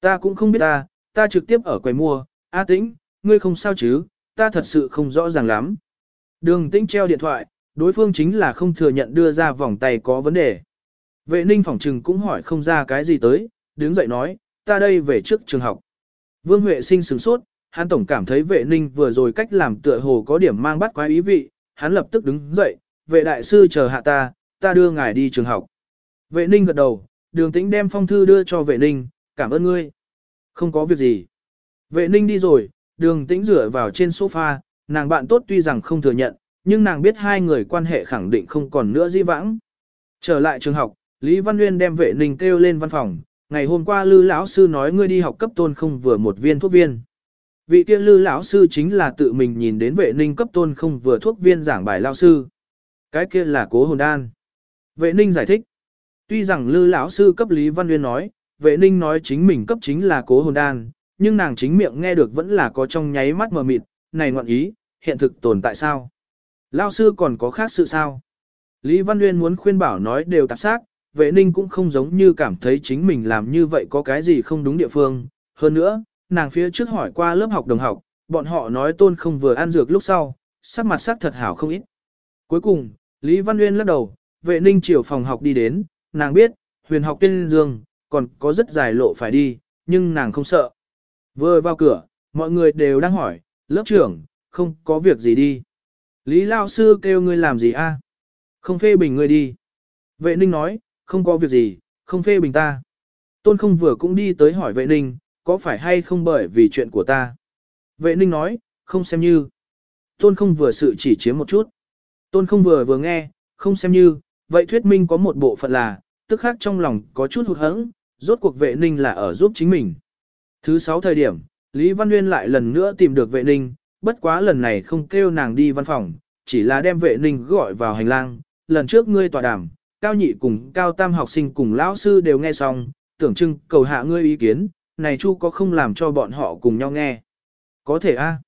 Ta cũng không biết ta, ta trực tiếp ở quầy mua, A tĩnh, ngươi không sao chứ, ta thật sự không rõ ràng lắm. Đường tĩnh treo điện thoại, đối phương chính là không thừa nhận đưa ra vòng tay có vấn đề. Vệ ninh phỏng trừng cũng hỏi không ra cái gì tới, đứng dậy nói, ta đây về trước trường học. Vương Huệ sinh sửng sốt, hắn tổng cảm thấy vệ ninh vừa rồi cách làm tựa hồ có điểm mang bắt quái ý vị, hắn lập tức đứng dậy, vệ đại sư chờ hạ ta, ta đưa ngài đi trường học. Vệ ninh gật đầu, đường tĩnh đem phong thư đưa cho vệ ninh, cảm ơn ngươi. Không có việc gì. Vệ ninh đi rồi, đường tĩnh rửa vào trên sofa, nàng bạn tốt tuy rằng không thừa nhận, nhưng nàng biết hai người quan hệ khẳng định không còn nữa di vãng. Trở lại trường học, Lý Văn Nguyên đem vệ ninh kêu lên văn phòng, ngày hôm qua Lư lão sư nói ngươi đi học cấp tôn không vừa một viên thuốc viên. Vị kia Lư lão sư chính là tự mình nhìn đến vệ ninh cấp tôn không vừa thuốc viên giảng bài lao sư. Cái kia là cố hồn đan. Vệ ninh giải thích. Tuy rằng Lư lão sư cấp Lý Văn uyên nói, vệ ninh nói chính mình cấp chính là cố hồn đan, nhưng nàng chính miệng nghe được vẫn là có trong nháy mắt mờ mịt, này ngoạn ý, hiện thực tồn tại sao? Lao sư còn có khác sự sao? Lý Văn uyên muốn khuyên bảo nói đều tạp xác, vệ ninh cũng không giống như cảm thấy chính mình làm như vậy có cái gì không đúng địa phương. Hơn nữa, nàng phía trước hỏi qua lớp học đồng học, bọn họ nói tôn không vừa ăn dược lúc sau, sắc mặt sắc thật hảo không ít. Cuối cùng, Lý Văn Nguyên lắc đầu, vệ ninh chiều phòng học đi đến, nàng biết, huyền học tên dương, còn có rất dài lộ phải đi, nhưng nàng không sợ. Vừa vào cửa, mọi người đều đang hỏi, lớp trưởng, không có việc gì đi. Lý Lao Sư kêu ngươi làm gì a? Không phê bình ngươi đi. Vệ ninh nói, không có việc gì, không phê bình ta. Tôn không vừa cũng đi tới hỏi vệ ninh, có phải hay không bởi vì chuyện của ta. Vệ ninh nói, không xem như. Tôn không vừa sự chỉ chiếm một chút. Tôn không vừa vừa nghe, không xem như, vậy thuyết minh có một bộ phận là, tức khác trong lòng có chút hụt hẫng, rốt cuộc vệ ninh là ở giúp chính mình. Thứ sáu thời điểm, Lý Văn Nguyên lại lần nữa tìm được vệ ninh, bất quá lần này không kêu nàng đi văn phòng, chỉ là đem vệ ninh gọi vào hành lang, lần trước ngươi tọa đàm, cao nhị cùng cao tam học sinh cùng lão sư đều nghe xong, tưởng trưng cầu hạ ngươi ý kiến, này chu có không làm cho bọn họ cùng nhau nghe. Có thể a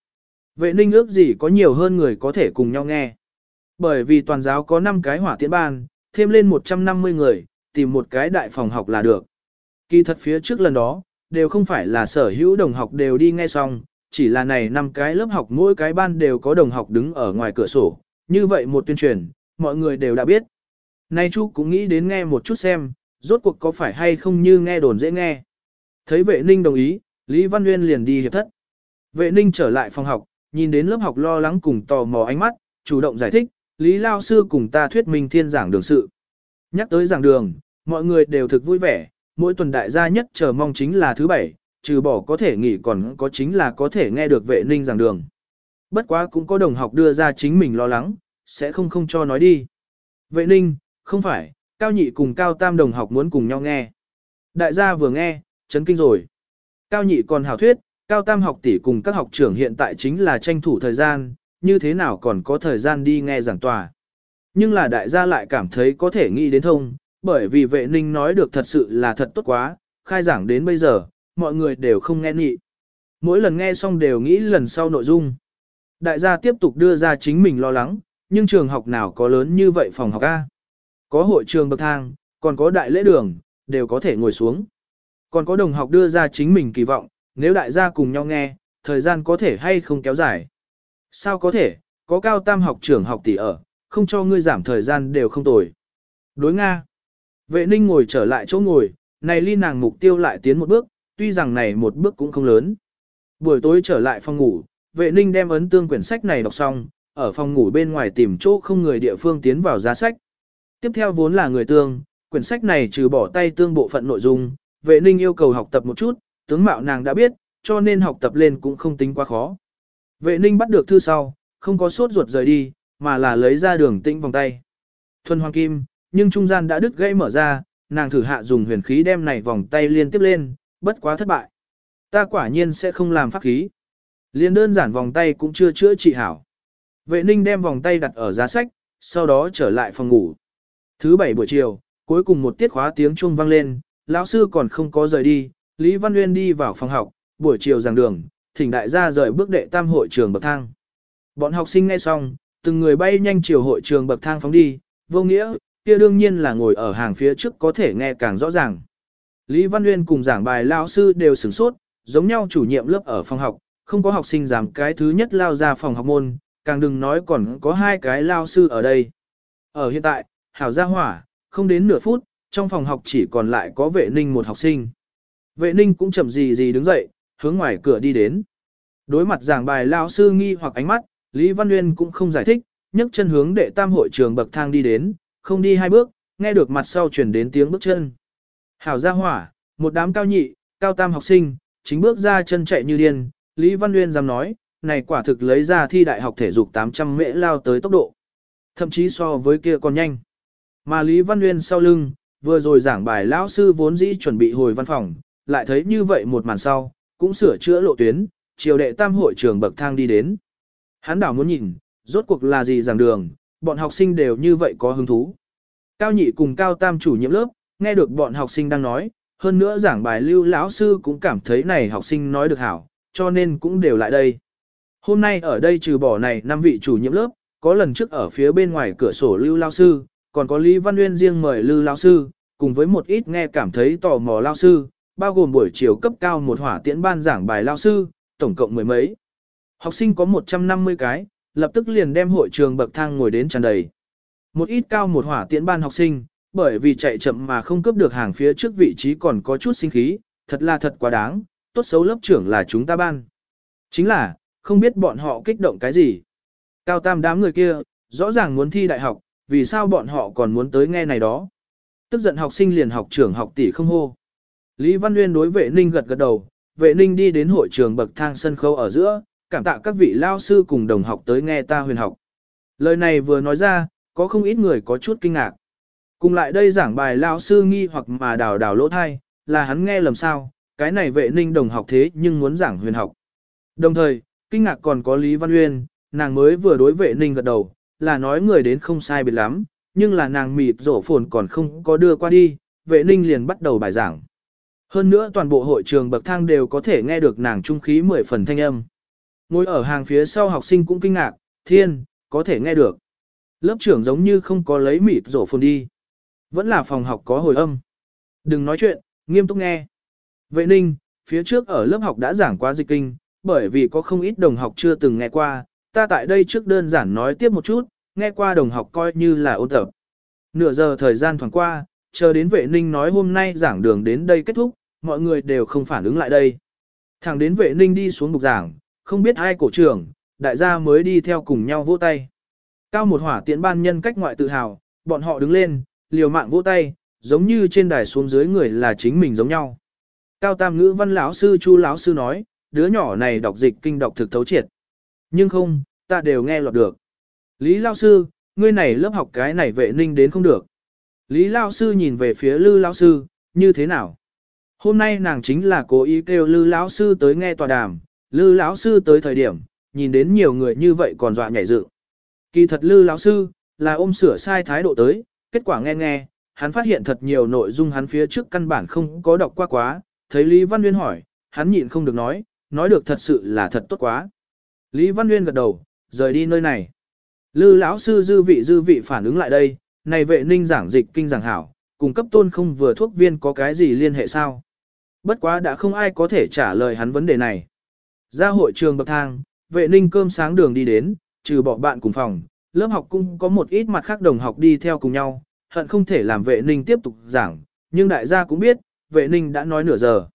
Vệ ninh ước gì có nhiều hơn người có thể cùng nhau nghe. Bởi vì toàn giáo có 5 cái hỏa tiễn ban, thêm lên 150 người, tìm một cái đại phòng học là được. Kỳ thật phía trước lần đó, đều không phải là sở hữu đồng học đều đi nghe xong, chỉ là này năm cái lớp học mỗi cái ban đều có đồng học đứng ở ngoài cửa sổ, như vậy một tuyên truyền, mọi người đều đã biết. Nay chú cũng nghĩ đến nghe một chút xem, rốt cuộc có phải hay không như nghe đồn dễ nghe. Thấy vệ ninh đồng ý, Lý Văn Nguyên liền đi hiệp thất. Vệ ninh trở lại phòng học, nhìn đến lớp học lo lắng cùng tò mò ánh mắt, chủ động giải thích, Lý Lao Sư cùng ta thuyết minh thiên giảng đường sự. Nhắc tới giảng đường, mọi người đều thực vui vẻ, mỗi tuần đại gia nhất chờ mong chính là thứ bảy, trừ bỏ có thể nghỉ còn có chính là có thể nghe được vệ ninh giảng đường. Bất quá cũng có đồng học đưa ra chính mình lo lắng, sẽ không không cho nói đi. Vệ ninh, không phải, cao nhị cùng cao tam đồng học muốn cùng nhau nghe. Đại gia vừa nghe, chấn kinh rồi. Cao nhị còn hảo thuyết, cao tam học tỷ cùng các học trưởng hiện tại chính là tranh thủ thời gian, như thế nào còn có thời gian đi nghe giảng tòa. Nhưng là đại gia lại cảm thấy có thể nghĩ đến thông, bởi vì vệ ninh nói được thật sự là thật tốt quá, khai giảng đến bây giờ, mọi người đều không nghe nghị. Mỗi lần nghe xong đều nghĩ lần sau nội dung. Đại gia tiếp tục đưa ra chính mình lo lắng, nhưng trường học nào có lớn như vậy phòng học A. Có hội trường bậc thang, còn có đại lễ đường, đều có thể ngồi xuống. Còn có đồng học đưa ra chính mình kỳ vọng, nếu đại gia cùng nhau nghe, thời gian có thể hay không kéo dài. Sao có thể, có cao tam học trưởng học tỷ ở, không cho ngươi giảm thời gian đều không tồi. Đối Nga. Vệ ninh ngồi trở lại chỗ ngồi, này ly nàng mục tiêu lại tiến một bước, tuy rằng này một bước cũng không lớn. Buổi tối trở lại phòng ngủ, vệ ninh đem ấn tương quyển sách này đọc xong, ở phòng ngủ bên ngoài tìm chỗ không người địa phương tiến vào giá sách. Tiếp theo vốn là người tương, quyển sách này trừ bỏ tay tương bộ phận nội dung, vệ ninh yêu cầu học tập một chút, tướng mạo nàng đã biết, cho nên học tập lên cũng không tính quá khó. Vệ ninh bắt được thư sau, không có sốt ruột rời đi, mà là lấy ra đường tĩnh vòng tay. Thuần hoàng kim, nhưng trung gian đã đứt gãy mở ra, nàng thử hạ dùng huyền khí đem này vòng tay liên tiếp lên, bất quá thất bại. Ta quả nhiên sẽ không làm pháp khí. Liên đơn giản vòng tay cũng chưa chữa trị hảo. Vệ ninh đem vòng tay đặt ở giá sách, sau đó trở lại phòng ngủ. Thứ bảy buổi chiều, cuối cùng một tiết khóa tiếng chuông vang lên, lão sư còn không có rời đi, Lý Văn Nguyên đi vào phòng học, buổi chiều giảng đường, thỉnh đại gia rời bước đệ tam hội trường bậc thang. Bọn học sinh nghe xong, từng người bay nhanh chiều hội trường bậc thang phóng đi, vô nghĩa, kia đương nhiên là ngồi ở hàng phía trước có thể nghe càng rõ ràng. Lý Văn Nguyên cùng giảng bài lão sư đều sửng sốt, giống nhau chủ nhiệm lớp ở phòng học, không có học sinh dám cái thứ nhất lao ra phòng học môn, càng đừng nói còn có hai cái lao sư ở đây. Ở hiện tại, hảo gia hỏa, không đến nửa phút, trong phòng học chỉ còn lại có vệ ninh một học sinh. Vệ ninh cũng chậm gì gì đứng dậy, hướng ngoài cửa đi đến. Đối mặt giảng bài lao sư nghi hoặc ánh mắt, Lý Văn Nguyên cũng không giải thích, nhấc chân hướng đệ tam hội trường bậc thang đi đến, không đi hai bước, nghe được mặt sau chuyển đến tiếng bước chân. Hảo gia hỏa, một đám cao nhị, cao tam học sinh, chính bước ra chân chạy như điên, Lý Văn Nguyên dám nói, này quả thực lấy ra thi đại học thể dục 800 mễ lao tới tốc độ. Thậm chí so với kia còn nhanh. Mà Lý Văn Nguyên sau lưng, vừa rồi giảng bài lão sư vốn dĩ chuẩn bị hồi văn phòng, lại thấy như vậy một màn sau, cũng sửa chữa lộ tuyến, chiều đệ tam hội trường bậc thang đi đến. Hắn đảo muốn nhìn, rốt cuộc là gì giảng đường, bọn học sinh đều như vậy có hứng thú. Cao nhị cùng cao tam chủ nhiệm lớp, nghe được bọn học sinh đang nói, hơn nữa giảng bài lưu lão sư cũng cảm thấy này học sinh nói được hảo, cho nên cũng đều lại đây. Hôm nay ở đây trừ bỏ này năm vị chủ nhiệm lớp, có lần trước ở phía bên ngoài cửa sổ lưu lão sư, còn có Lý Văn Nguyên riêng mời Lư lão sư, cùng với một ít nghe cảm thấy tò mò lão sư, bao gồm buổi chiều cấp cao một hỏa tiễn ban giảng bài lão sư, tổng cộng mười mấy. Học sinh có 150 cái, lập tức liền đem hội trường bậc thang ngồi đến tràn đầy. Một ít cao một hỏa tiễn ban học sinh, bởi vì chạy chậm mà không cướp được hàng phía trước vị trí còn có chút sinh khí, thật là thật quá đáng, tốt xấu lớp trưởng là chúng ta ban. Chính là, không biết bọn họ kích động cái gì. Cao tam đám người kia, rõ ràng muốn thi đại học, vì sao bọn họ còn muốn tới nghe này đó. Tức giận học sinh liền học trưởng học tỷ không hô. Lý Văn Nguyên đối vệ ninh gật gật đầu, vệ ninh đi đến hội trường bậc thang sân khấu ở giữa, cảm tạ các vị lao sư cùng đồng học tới nghe ta huyền học. Lời này vừa nói ra, có không ít người có chút kinh ngạc. Cùng lại đây giảng bài lao sư nghi hoặc mà đào đào lỗ thai, là hắn nghe lầm sao, cái này vệ ninh đồng học thế nhưng muốn giảng huyền học. Đồng thời, kinh ngạc còn có Lý Văn Uyên, nàng mới vừa đối vệ ninh gật đầu, là nói người đến không sai biệt lắm, nhưng là nàng mịt rổ phồn còn không có đưa qua đi, vệ ninh liền bắt đầu bài giảng. Hơn nữa toàn bộ hội trường bậc thang đều có thể nghe được nàng trung khí mười phần thanh âm. Ngồi ở hàng phía sau học sinh cũng kinh ngạc, thiên, có thể nghe được. Lớp trưởng giống như không có lấy mịt rổ phồn đi. Vẫn là phòng học có hồi âm. Đừng nói chuyện, nghiêm túc nghe. Vệ ninh, phía trước ở lớp học đã giảng qua dịch kinh, bởi vì có không ít đồng học chưa từng nghe qua, ta tại đây trước đơn giản nói tiếp một chút, nghe qua đồng học coi như là ôn tập. Nửa giờ thời gian thoảng qua, chờ đến vệ ninh nói hôm nay giảng đường đến đây kết thúc, mọi người đều không phản ứng lại đây. Thẳng đến vệ ninh đi xuống bục giảng, không biết ai cổ trưởng, đại gia mới đi theo cùng nhau vỗ tay. Cao một hỏa tiễn ban nhân cách ngoại tự hào, bọn họ đứng lên, liều mạng vỗ tay, giống như trên đài xuống dưới người là chính mình giống nhau. Cao tam ngữ văn lão sư chu lão sư nói, đứa nhỏ này đọc dịch kinh đọc thực thấu triệt. Nhưng không, ta đều nghe lọt được. Lý lão sư, ngươi này lớp học cái này vệ ninh đến không được. Lý lão sư nhìn về phía lư lão sư, như thế nào? Hôm nay nàng chính là cố ý kêu lư lão sư tới nghe tòa đàm, lư lão sư tới thời điểm, nhìn đến nhiều người như vậy còn dọa nhảy dựng. Kỳ thật lư lão sư, là ôm sửa sai thái độ tới, kết quả nghe nghe, hắn phát hiện thật nhiều nội dung hắn phía trước căn bản không có đọc qua quá, thấy Lý Văn Nguyên hỏi, hắn nhịn không được nói, nói được thật sự là thật tốt quá. Lý Văn Nguyên gật đầu, rời đi nơi này. Lư lão sư dư vị dư vị phản ứng lại đây, này vệ ninh giảng dịch kinh giảng hảo, cùng cấp tôn không vừa thuốc viên có cái gì liên hệ sao? Bất quá đã không ai có thể trả lời hắn vấn đề này. Ra hội trường bậc thang, vệ ninh cơm sáng đường đi đến, trừ bỏ bạn cùng phòng, lớp học cũng có một ít mặt khác đồng học đi theo cùng nhau, hận không thể làm vệ ninh tiếp tục giảng, nhưng đại gia cũng biết, vệ ninh đã nói nửa giờ.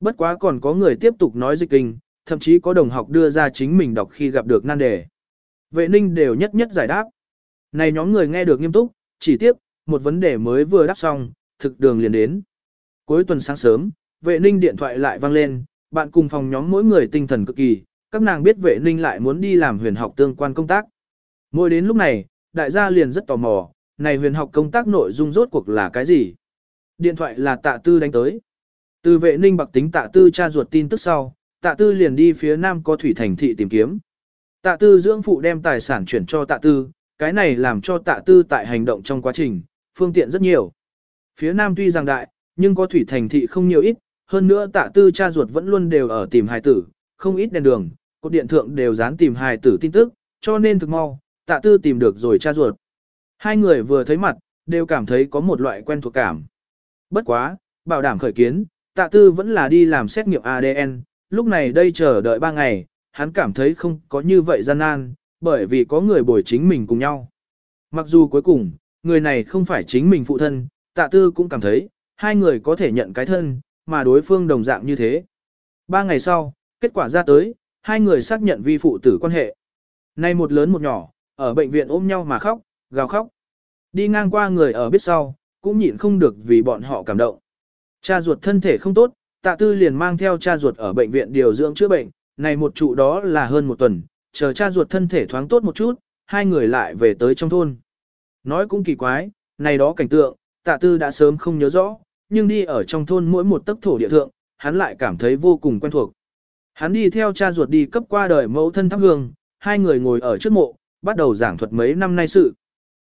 Bất quá còn có người tiếp tục nói dịch kinh, thậm chí có đồng học đưa ra chính mình đọc khi gặp được nan đề. Vệ ninh đều nhất nhất giải đáp. Này nhóm người nghe được nghiêm túc, chỉ tiếp, một vấn đề mới vừa đáp xong, thực đường liền đến. Cuối tuần sáng sớm, vệ ninh điện thoại lại vang lên, bạn cùng phòng nhóm mỗi người tinh thần cực kỳ, các nàng biết vệ ninh lại muốn đi làm huyền học tương quan công tác. Mỗi đến lúc này, đại gia liền rất tò mò, này huyền học công tác nội dung rốt cuộc là cái gì? Điện thoại là tạ tư đánh tới. Từ vệ ninh bạc tính tạ tư tra ruột tin tức sau, tạ tư liền đi phía nam có thủy thành thị tìm kiếm. Tạ tư dưỡng phụ đem tài sản chuyển cho tạ tư, cái này làm cho tạ tư tại hành động trong quá trình, phương tiện rất nhiều. Phía nam tuy rằng đại, nhưng có thủy thành thị không nhiều ít, hơn nữa tạ tư cha ruột vẫn luôn đều ở tìm hài tử, không ít đèn đường, cột điện thượng đều dán tìm hài tử tin tức, cho nên thực mau, tạ tư tìm được rồi cha ruột. Hai người vừa thấy mặt, đều cảm thấy có một loại quen thuộc cảm. Bất quá, bảo đảm khởi kiến, tạ tư vẫn là đi làm xét nghiệm ADN, lúc này đây chờ đợi ba ngày, hắn cảm thấy không có như vậy gian nan, bởi vì có người bồi chính mình cùng nhau. Mặc dù cuối cùng, người này không phải chính mình phụ thân, tạ tư cũng cảm thấy, hai người có thể nhận cái thân, mà đối phương đồng dạng như thế. Ba ngày sau, kết quả ra tới, hai người xác nhận vi phụ tử quan hệ. Nay một lớn một nhỏ, ở bệnh viện ôm nhau mà khóc, gào khóc. Đi ngang qua người ở biết sau, cũng nhịn không được vì bọn họ cảm động. Cha ruột thân thể không tốt, tạ tư liền mang theo cha ruột ở bệnh viện điều dưỡng chữa bệnh, này một trụ đó là hơn một tuần, chờ cha ruột thân thể thoáng tốt một chút, hai người lại về tới trong thôn. Nói cũng kỳ quái, này đó cảnh tượng, tạ tư đã sớm không nhớ rõ, nhưng đi ở trong thôn mỗi một tấc thổ địa thượng, hắn lại cảm thấy vô cùng quen thuộc. Hắn đi theo cha ruột đi cấp qua đời mẫu thân thắp hương, hai người ngồi ở trước mộ, bắt đầu giảng thuật mấy năm nay sự.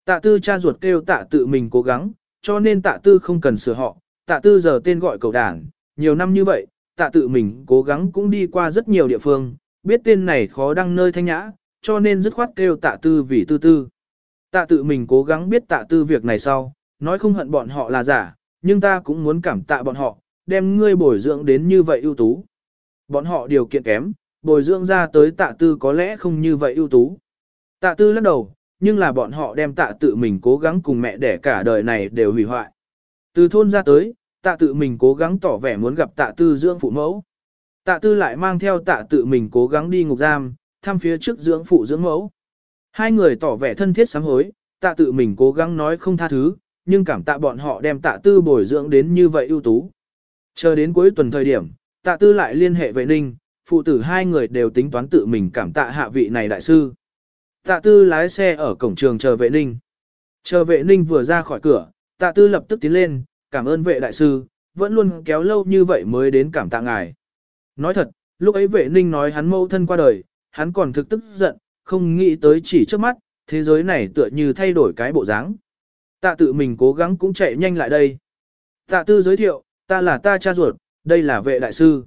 Tạ tư cha ruột kêu tạ tự mình cố gắng, cho nên tạ tư không cần sửa họ, tạ tư giờ tên gọi cầu đảng, nhiều năm như vậy, tạ tự mình cố gắng cũng đi qua rất nhiều địa phương, biết tên này khó đăng nơi thanh nhã, cho nên dứt khoát kêu tạ tư vì tư tư. Tạ tự mình cố gắng biết tạ tư việc này sau, nói không hận bọn họ là giả, nhưng ta cũng muốn cảm tạ bọn họ, đem ngươi bồi dưỡng đến như vậy ưu tú. Bọn họ điều kiện kém, bồi dưỡng ra tới tạ tư có lẽ không như vậy ưu tú. Tạ tư lắc đầu, nhưng là bọn họ đem tạ tự mình cố gắng cùng mẹ để cả đời này đều hủy hoại. Từ thôn ra tới, tạ tự mình cố gắng tỏ vẻ muốn gặp tạ tư dưỡng phụ mẫu. Tạ tư lại mang theo tạ tự mình cố gắng đi ngục giam, thăm phía trước dưỡng phụ dưỡng mẫu. Hai người tỏ vẻ thân thiết sám hối, tạ tự mình cố gắng nói không tha thứ, nhưng cảm tạ bọn họ đem tạ tư bồi dưỡng đến như vậy ưu tú. Chờ đến cuối tuần thời điểm, tạ tư lại liên hệ vệ ninh, phụ tử hai người đều tính toán tự mình cảm tạ hạ vị này đại sư. Tạ tư lái xe ở cổng trường chờ vệ ninh. Chờ vệ ninh vừa ra khỏi cửa, tạ tư lập tức tiến lên, cảm ơn vệ đại sư, vẫn luôn kéo lâu như vậy mới đến cảm tạ ngài. Nói thật, lúc ấy vệ ninh nói hắn mâu thân qua đời, hắn còn thực tức giận, không nghĩ tới chỉ trước mắt, thế giới này tựa như thay đổi cái bộ dáng. Tạ tự mình cố gắng cũng chạy nhanh lại đây. Tạ tư giới thiệu, ta là ta cha ruột, đây là vệ đại sư.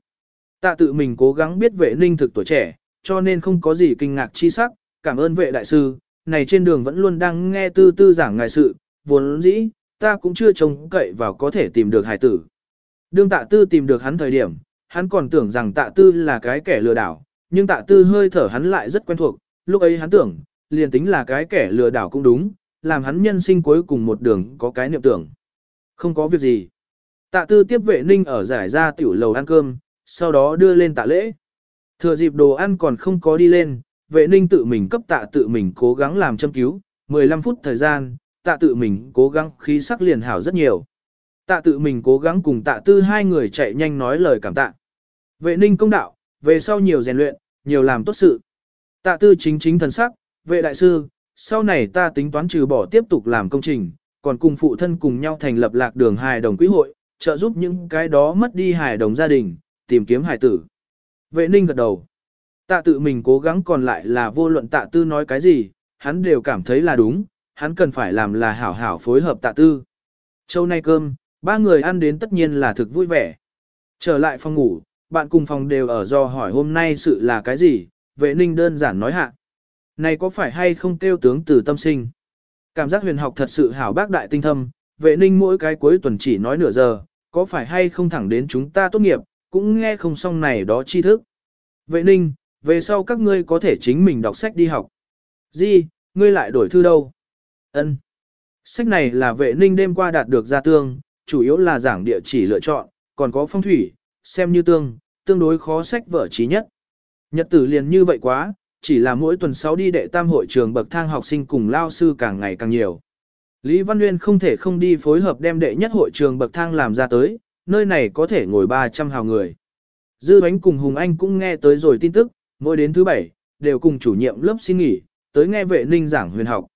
Tạ tự mình cố gắng biết vệ ninh thực tuổi trẻ, cho nên không có gì kinh ngạc chi sắc, cảm ơn vệ đại sư, này trên đường vẫn luôn đang nghe tư tư giảng ngài sự, vốn dĩ, ta cũng chưa trông cậy vào có thể tìm được hải tử. Đương tạ tư tìm được hắn thời điểm, hắn còn tưởng rằng tạ tư là cái kẻ lừa đảo, nhưng tạ tư hơi thở hắn lại rất quen thuộc, lúc ấy hắn tưởng, liền tính là cái kẻ lừa đảo cũng đúng, làm hắn nhân sinh cuối cùng một đường có cái niệm tưởng. Không có việc gì. Tạ tư tiếp vệ ninh ở giải ra tiểu lầu ăn cơm, sau đó đưa lên tạ lễ. Thừa dịp đồ ăn còn không có đi lên, vệ ninh tự mình cấp tạ tự mình cố gắng làm châm cứu, 15 phút thời gian, tạ tự mình cố gắng khí sắc liền hảo rất nhiều. Tạ tự mình cố gắng cùng tạ tư hai người chạy nhanh nói lời cảm tạ. Vệ ninh công đạo, về sau nhiều rèn luyện, nhiều làm tốt sự. Tạ tư chính chính thần sắc, vệ đại sư, sau này ta tính toán trừ bỏ tiếp tục làm công trình, còn cùng phụ thân cùng nhau thành lập lạc đường hài đồng quỹ hội, trợ giúp những cái đó mất đi hài đồng gia đình, tìm kiếm hài tử. Vệ ninh gật đầu. Tạ tự mình cố gắng còn lại là vô luận tạ tư nói cái gì, hắn đều cảm thấy là đúng, hắn cần phải làm là hảo hảo phối hợp tạ tư. Châu nay cơm, ba người ăn đến tất nhiên là thực vui vẻ. Trở lại phòng ngủ, bạn cùng phòng đều ở do hỏi hôm nay sự là cái gì, vệ ninh đơn giản nói hạ. Này có phải hay không kêu tướng từ tâm sinh? Cảm giác huyền học thật sự hảo bác đại tinh thâm, vệ ninh mỗi cái cuối tuần chỉ nói nửa giờ, có phải hay không thẳng đến chúng ta tốt nghiệp, cũng nghe không xong này đó tri thức. Vệ ninh, về sau các ngươi có thể chính mình đọc sách đi học. Di, ngươi lại đổi thư đâu? Ân. Sách này là vệ ninh đêm qua đạt được ra tương, chủ yếu là giảng địa chỉ lựa chọn, còn có phong thủy, xem như tương, tương đối khó sách vở trí nhất. Nhật tử liền như vậy quá, chỉ là mỗi tuần 6 đi đệ tam hội trường bậc thang học sinh cùng lao sư càng ngày càng nhiều. Lý Văn Nguyên không thể không đi phối hợp đem đệ nhất hội trường bậc thang làm ra tới, nơi này có thể ngồi 300 hào người. Dư Bánh cùng Hùng Anh cũng nghe tới rồi tin tức, mỗi đến thứ bảy, đều cùng chủ nhiệm lớp xin nghỉ, tới nghe vệ ninh giảng huyền học.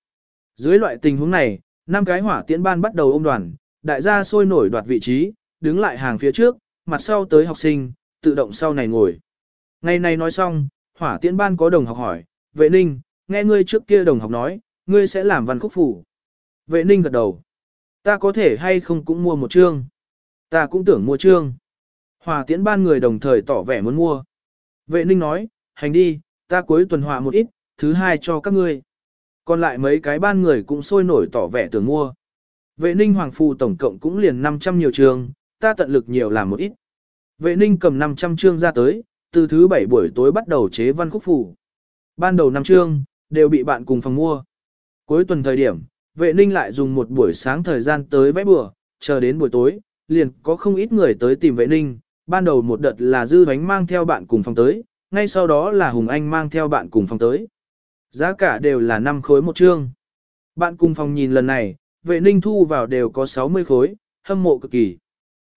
Dưới loại tình huống này, năm cái hỏa tiễn ban bắt đầu ôm đoàn, đại gia sôi nổi đoạt vị trí, đứng lại hàng phía trước, mặt sau tới học sinh, tự động sau này ngồi. Ngày này nói xong, hỏa tiễn ban có đồng học hỏi, vệ ninh, nghe ngươi trước kia đồng học nói, ngươi sẽ làm văn khúc phủ. Vệ ninh gật đầu. Ta có thể hay không cũng mua một chương. Ta cũng tưởng mua chương. Hỏa tiễn ban người đồng thời tỏ vẻ muốn mua. Vệ ninh nói, hành đi, ta cuối tuần họa một ít, thứ hai cho các ngươi. Còn lại mấy cái ban người cũng sôi nổi tỏ vẻ tưởng mua. Vệ ninh hoàng phù tổng cộng cũng liền 500 nhiều trường, ta tận lực nhiều làm một ít. Vệ ninh cầm 500 chương ra tới, từ thứ bảy buổi tối bắt đầu chế văn khúc phủ. Ban đầu năm chương, đều bị bạn cùng phòng mua. Cuối tuần thời điểm, vệ ninh lại dùng một buổi sáng thời gian tới vẽ bừa, chờ đến buổi tối, liền có không ít người tới tìm vệ ninh. Ban đầu một đợt là dư bánh mang theo bạn cùng phòng tới, ngay sau đó là Hùng Anh mang theo bạn cùng phòng tới. Giá cả đều là 5 khối một chương. Bạn cùng phòng nhìn lần này, vệ ninh thu vào đều có 60 khối, hâm mộ cực kỳ.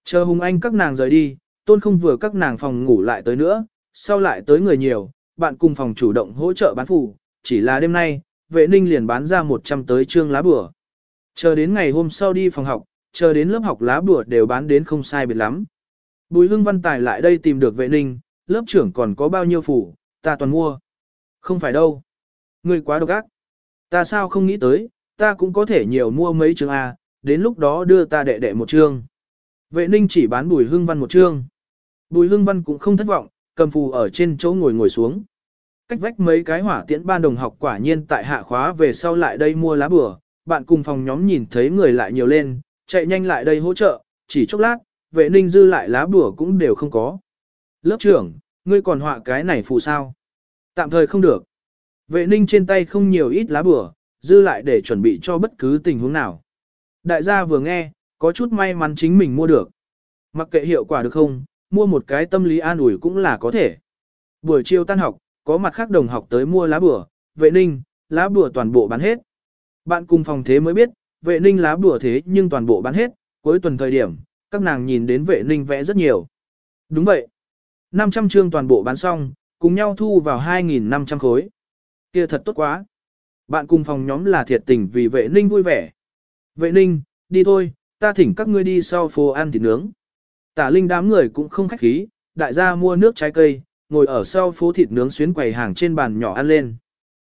Chờ Hùng Anh các nàng rời đi, tôn không vừa các nàng phòng ngủ lại tới nữa, sau lại tới người nhiều, bạn cùng phòng chủ động hỗ trợ bán phủ, chỉ là đêm nay, vệ ninh liền bán ra 100 tới trương lá bửa. Chờ đến ngày hôm sau đi phòng học, chờ đến lớp học lá bửa đều bán đến không sai biệt lắm. Bùi hương văn tài lại đây tìm được vệ ninh, lớp trưởng còn có bao nhiêu phủ, ta toàn mua. Không phải đâu. Ngươi quá độc ác. Ta sao không nghĩ tới, ta cũng có thể nhiều mua mấy chương A, đến lúc đó đưa ta đệ đệ một chương. Vệ ninh chỉ bán bùi Hương văn một chương. Bùi Hương văn cũng không thất vọng, cầm phù ở trên chỗ ngồi ngồi xuống. Cách vách mấy cái hỏa tiễn ban đồng học quả nhiên tại hạ khóa về sau lại đây mua lá bừa, bạn cùng phòng nhóm nhìn thấy người lại nhiều lên, chạy nhanh lại đây hỗ trợ, chỉ chốc lát, vệ ninh dư lại lá bừa cũng đều không có. Lớp trưởng, ngươi còn họa cái này phù sao? Tạm thời không được. Vệ ninh trên tay không nhiều ít lá bửa, dư lại để chuẩn bị cho bất cứ tình huống nào. Đại gia vừa nghe, có chút may mắn chính mình mua được. Mặc kệ hiệu quả được không, mua một cái tâm lý an ủi cũng là có thể. Buổi chiều tan học, có mặt khác đồng học tới mua lá bửa. vệ ninh, lá bửa toàn bộ bán hết. Bạn cùng phòng thế mới biết, vệ ninh lá bửa thế nhưng toàn bộ bán hết, cuối tuần thời điểm, các nàng nhìn đến vệ ninh vẽ rất nhiều. Đúng vậy. 500 chương toàn bộ bán xong, cùng nhau thu vào 2.500 khối kia thật tốt quá. Bạn cùng phòng nhóm là thiệt tình vì vệ ninh vui vẻ. Vệ ninh, đi thôi, ta thỉnh các ngươi đi sau phố ăn thịt nướng. Tả linh đám người cũng không khách khí, đại gia mua nước trái cây, ngồi ở sau phố thịt nướng xuyến quầy hàng trên bàn nhỏ ăn lên.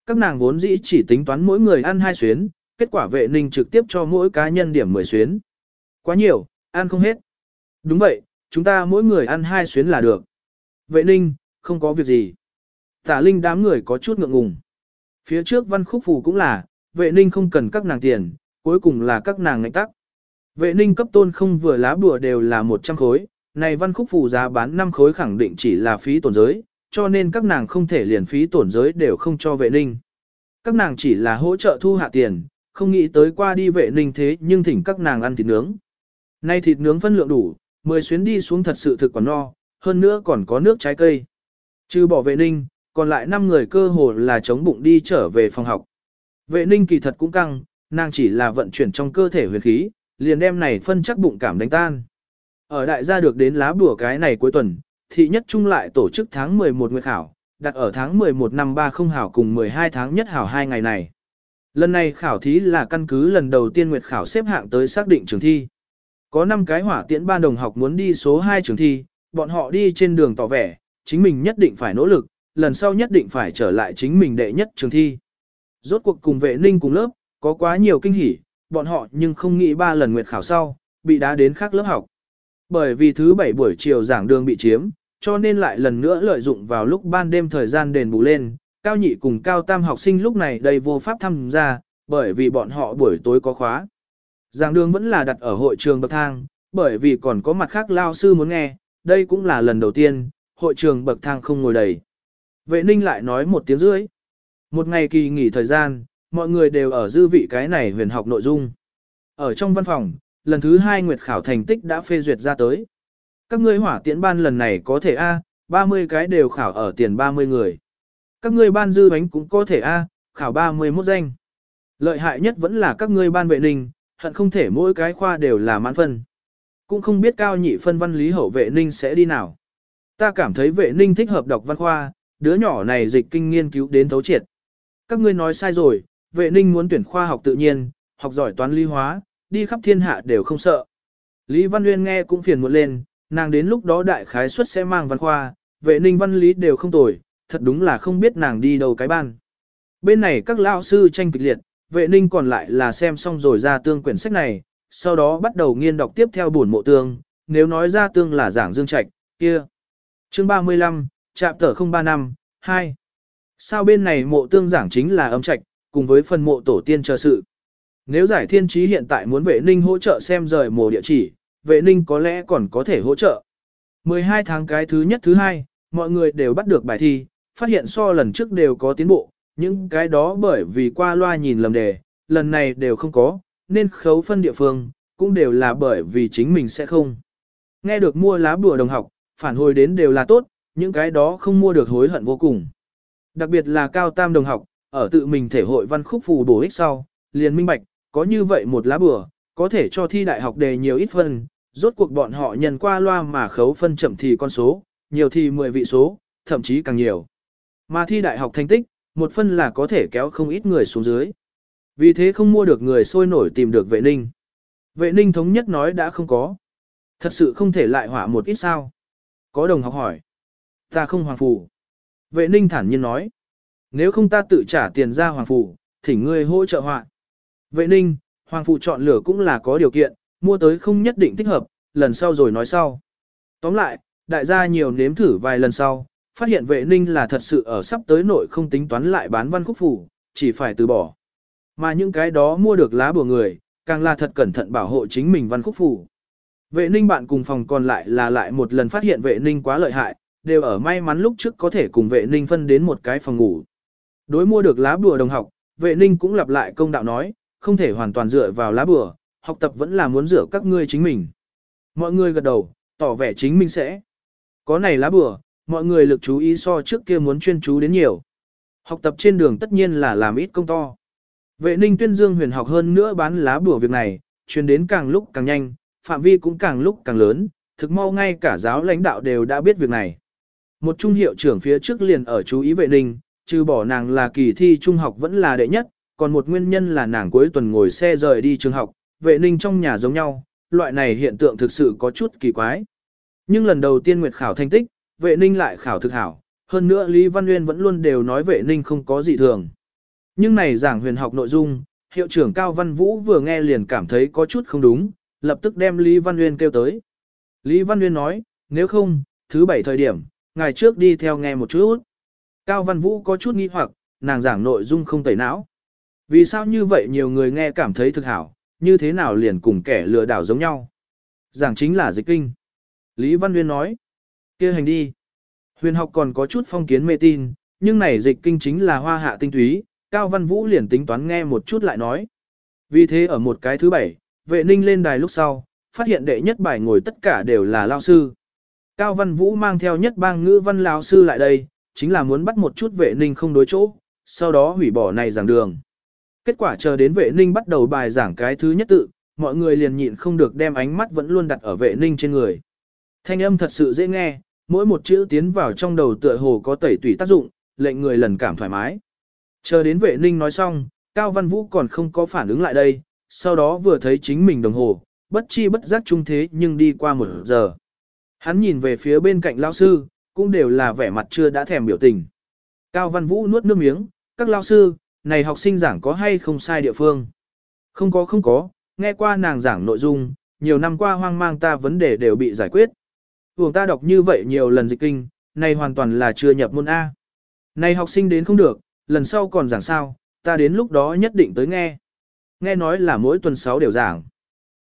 Các nàng vốn dĩ chỉ tính toán mỗi người ăn hai xuyến, kết quả vệ ninh trực tiếp cho mỗi cá nhân điểm 10 xuyến. Quá nhiều, ăn không hết. Đúng vậy, chúng ta mỗi người ăn hai xuyến là được. Vệ ninh, không có việc gì. Tả linh đám người có chút ngượng ngùng. Phía trước văn khúc phù cũng là, vệ ninh không cần các nàng tiền, cuối cùng là các nàng ngạnh tắc. Vệ ninh cấp tôn không vừa lá bùa đều là 100 khối, này văn khúc phù giá bán 5 khối khẳng định chỉ là phí tổn giới, cho nên các nàng không thể liền phí tổn giới đều không cho vệ ninh. Các nàng chỉ là hỗ trợ thu hạ tiền, không nghĩ tới qua đi vệ ninh thế nhưng thỉnh các nàng ăn thịt nướng. Nay thịt nướng phân lượng đủ, 10 xuyến đi xuống thật sự thực còn no, hơn nữa còn có nước trái cây. Trừ bỏ vệ ninh, còn lại 5 người cơ hồ là chống bụng đi trở về phòng học. Vệ ninh kỳ thật cũng căng, nàng chỉ là vận chuyển trong cơ thể huyền khí, liền đem này phân chắc bụng cảm đánh tan. Ở đại gia được đến lá bùa cái này cuối tuần, thị nhất trung lại tổ chức tháng 11 nguyệt khảo, đặt ở tháng 11 năm 30 hảo cùng 12 tháng nhất hảo hai ngày này. Lần này khảo thí là căn cứ lần đầu tiên nguyệt khảo xếp hạng tới xác định trường thi. Có 5 cái hỏa tiễn ban đồng học muốn đi số 2 trường thi, bọn họ đi trên đường tỏ vẻ, chính mình nhất định phải nỗ lực, lần sau nhất định phải trở lại chính mình đệ nhất trường thi. Rốt cuộc cùng vệ ninh cùng lớp, có quá nhiều kinh hỉ, bọn họ nhưng không nghĩ ba lần nguyệt khảo sau, bị đá đến khác lớp học. Bởi vì thứ bảy buổi chiều giảng đường bị chiếm, cho nên lại lần nữa lợi dụng vào lúc ban đêm thời gian đền bù lên, cao nhị cùng cao tam học sinh lúc này đầy vô pháp tham gia, bởi vì bọn họ buổi tối có khóa. Giảng đường vẫn là đặt ở hội trường bậc thang, bởi vì còn có mặt khác lao sư muốn nghe, đây cũng là lần đầu tiên, hội trường bậc thang không ngồi đầy. Vệ ninh lại nói một tiếng rưỡi. Một ngày kỳ nghỉ thời gian, mọi người đều ở dư vị cái này huyền học nội dung. Ở trong văn phòng, lần thứ hai nguyệt khảo thành tích đã phê duyệt ra tới. Các ngươi hỏa tiễn ban lần này có thể A, 30 cái đều khảo ở tiền 30 người. Các ngươi ban dư bánh cũng có thể A, khảo 31 danh. Lợi hại nhất vẫn là các ngươi ban vệ ninh, hận không thể mỗi cái khoa đều là mãn phân. Cũng không biết cao nhị phân văn lý hậu vệ ninh sẽ đi nào. Ta cảm thấy vệ ninh thích hợp đọc văn khoa, đứa nhỏ này dịch kinh nghiên cứu đến thấu triệt. Các ngươi nói sai rồi, vệ ninh muốn tuyển khoa học tự nhiên, học giỏi toán lý hóa, đi khắp thiên hạ đều không sợ. Lý Văn Nguyên nghe cũng phiền muộn lên, nàng đến lúc đó đại khái suất sẽ mang văn khoa, vệ ninh văn lý đều không tồi, thật đúng là không biết nàng đi đâu cái ban. Bên này các lao sư tranh kịch liệt, vệ ninh còn lại là xem xong rồi ra tương quyển sách này, sau đó bắt đầu nghiên đọc tiếp theo buồn mộ tương, nếu nói ra tương là giảng dương trạch, kia. Chương 35, chạm tờ 035, 2. Sao bên này mộ tương giảng chính là âm trạch, cùng với phần mộ tổ tiên chờ sự. Nếu giải thiên trí hiện tại muốn vệ ninh hỗ trợ xem rời mộ địa chỉ, vệ ninh có lẽ còn có thể hỗ trợ. 12 tháng cái thứ nhất thứ hai, mọi người đều bắt được bài thi, phát hiện so lần trước đều có tiến bộ, những cái đó bởi vì qua loa nhìn lầm đề, lần này đều không có, nên khấu phân địa phương, cũng đều là bởi vì chính mình sẽ không. Nghe được mua lá bùa đồng học, phản hồi đến đều là tốt, những cái đó không mua được hối hận vô cùng. Đặc biệt là cao tam đồng học, ở tự mình thể hội văn khúc phù bổ ích sau, liền minh bạch, có như vậy một lá bùa, có thể cho thi đại học đề nhiều ít phân, rốt cuộc bọn họ nhận qua loa mà khấu phân chậm thì con số, nhiều thì 10 vị số, thậm chí càng nhiều. Mà thi đại học thành tích, một phân là có thể kéo không ít người xuống dưới. Vì thế không mua được người sôi nổi tìm được vệ ninh. Vệ ninh thống nhất nói đã không có. Thật sự không thể lại hỏa một ít sao. Có đồng học hỏi. Ta không hoàng phủ. Vệ ninh thản nhiên nói. Nếu không ta tự trả tiền ra hoàng phủ, thỉnh ngươi hỗ trợ họa. Vệ ninh, hoàng phủ chọn lửa cũng là có điều kiện, mua tới không nhất định thích hợp, lần sau rồi nói sau. Tóm lại, đại gia nhiều nếm thử vài lần sau, phát hiện vệ ninh là thật sự ở sắp tới nội không tính toán lại bán văn khúc phủ, chỉ phải từ bỏ. Mà những cái đó mua được lá bùa người, càng là thật cẩn thận bảo hộ chính mình văn khúc phủ. Vệ ninh bạn cùng phòng còn lại là lại một lần phát hiện vệ ninh quá lợi hại, đều ở may mắn lúc trước có thể cùng vệ ninh phân đến một cái phòng ngủ. Đối mua được lá bùa đồng học, vệ ninh cũng lặp lại công đạo nói, không thể hoàn toàn dựa vào lá bùa, học tập vẫn là muốn dựa các ngươi chính mình. Mọi người gật đầu, tỏ vẻ chính mình sẽ. Có này lá bùa, mọi người lực chú ý so trước kia muốn chuyên chú đến nhiều. Học tập trên đường tất nhiên là làm ít công to. Vệ ninh tuyên dương huyền học hơn nữa bán lá bùa việc này, truyền đến càng lúc càng nhanh, phạm vi cũng càng lúc càng lớn, thực mau ngay cả giáo lãnh đạo đều đã biết việc này. Một trung hiệu trưởng phía trước liền ở chú ý vệ ninh, trừ bỏ nàng là kỳ thi trung học vẫn là đệ nhất, còn một nguyên nhân là nàng cuối tuần ngồi xe rời đi trường học, vệ ninh trong nhà giống nhau, loại này hiện tượng thực sự có chút kỳ quái. Nhưng lần đầu tiên Nguyệt khảo thành tích, vệ ninh lại khảo thực hảo, hơn nữa Lý Văn Nguyên vẫn luôn đều nói vệ ninh không có gì thường. Nhưng này giảng huyền học nội dung, hiệu trưởng Cao Văn Vũ vừa nghe liền cảm thấy có chút không đúng, lập tức đem Lý Văn Nguyên kêu tới. Lý Văn Nguyên nói, nếu không, thứ bảy thời điểm, ngày trước đi theo nghe một chút. Cao Văn Vũ có chút nghi hoặc, nàng giảng nội dung không tẩy não. Vì sao như vậy nhiều người nghe cảm thấy thực hảo, như thế nào liền cùng kẻ lừa đảo giống nhau. Giảng chính là dịch kinh. Lý Văn Nguyên nói, kia hành đi. Huyền học còn có chút phong kiến mê tin, nhưng này dịch kinh chính là hoa hạ tinh túy, Cao Văn Vũ liền tính toán nghe một chút lại nói. Vì thế ở một cái thứ bảy, vệ ninh lên đài lúc sau, phát hiện đệ nhất bài ngồi tất cả đều là lao sư. Cao Văn Vũ mang theo nhất bang ngữ văn Lão sư lại đây, chính là muốn bắt một chút vệ ninh không đối chỗ, sau đó hủy bỏ này giảng đường. Kết quả chờ đến vệ ninh bắt đầu bài giảng cái thứ nhất tự, mọi người liền nhịn không được đem ánh mắt vẫn luôn đặt ở vệ ninh trên người. Thanh âm thật sự dễ nghe, mỗi một chữ tiến vào trong đầu tựa hồ có tẩy tủy tác dụng, lệnh người lần cảm thoải mái. Chờ đến vệ ninh nói xong, Cao Văn Vũ còn không có phản ứng lại đây, sau đó vừa thấy chính mình đồng hồ, bất chi bất giác trung thế nhưng đi qua một giờ. Hắn nhìn về phía bên cạnh lao sư, cũng đều là vẻ mặt chưa đã thèm biểu tình. Cao Văn Vũ nuốt nước miếng, các lao sư, này học sinh giảng có hay không sai địa phương. Không có không có, nghe qua nàng giảng nội dung, nhiều năm qua hoang mang ta vấn đề đều bị giải quyết. Vùng ta đọc như vậy nhiều lần dịch kinh, này hoàn toàn là chưa nhập môn A. Này học sinh đến không được, lần sau còn giảng sao, ta đến lúc đó nhất định tới nghe. Nghe nói là mỗi tuần 6 đều giảng.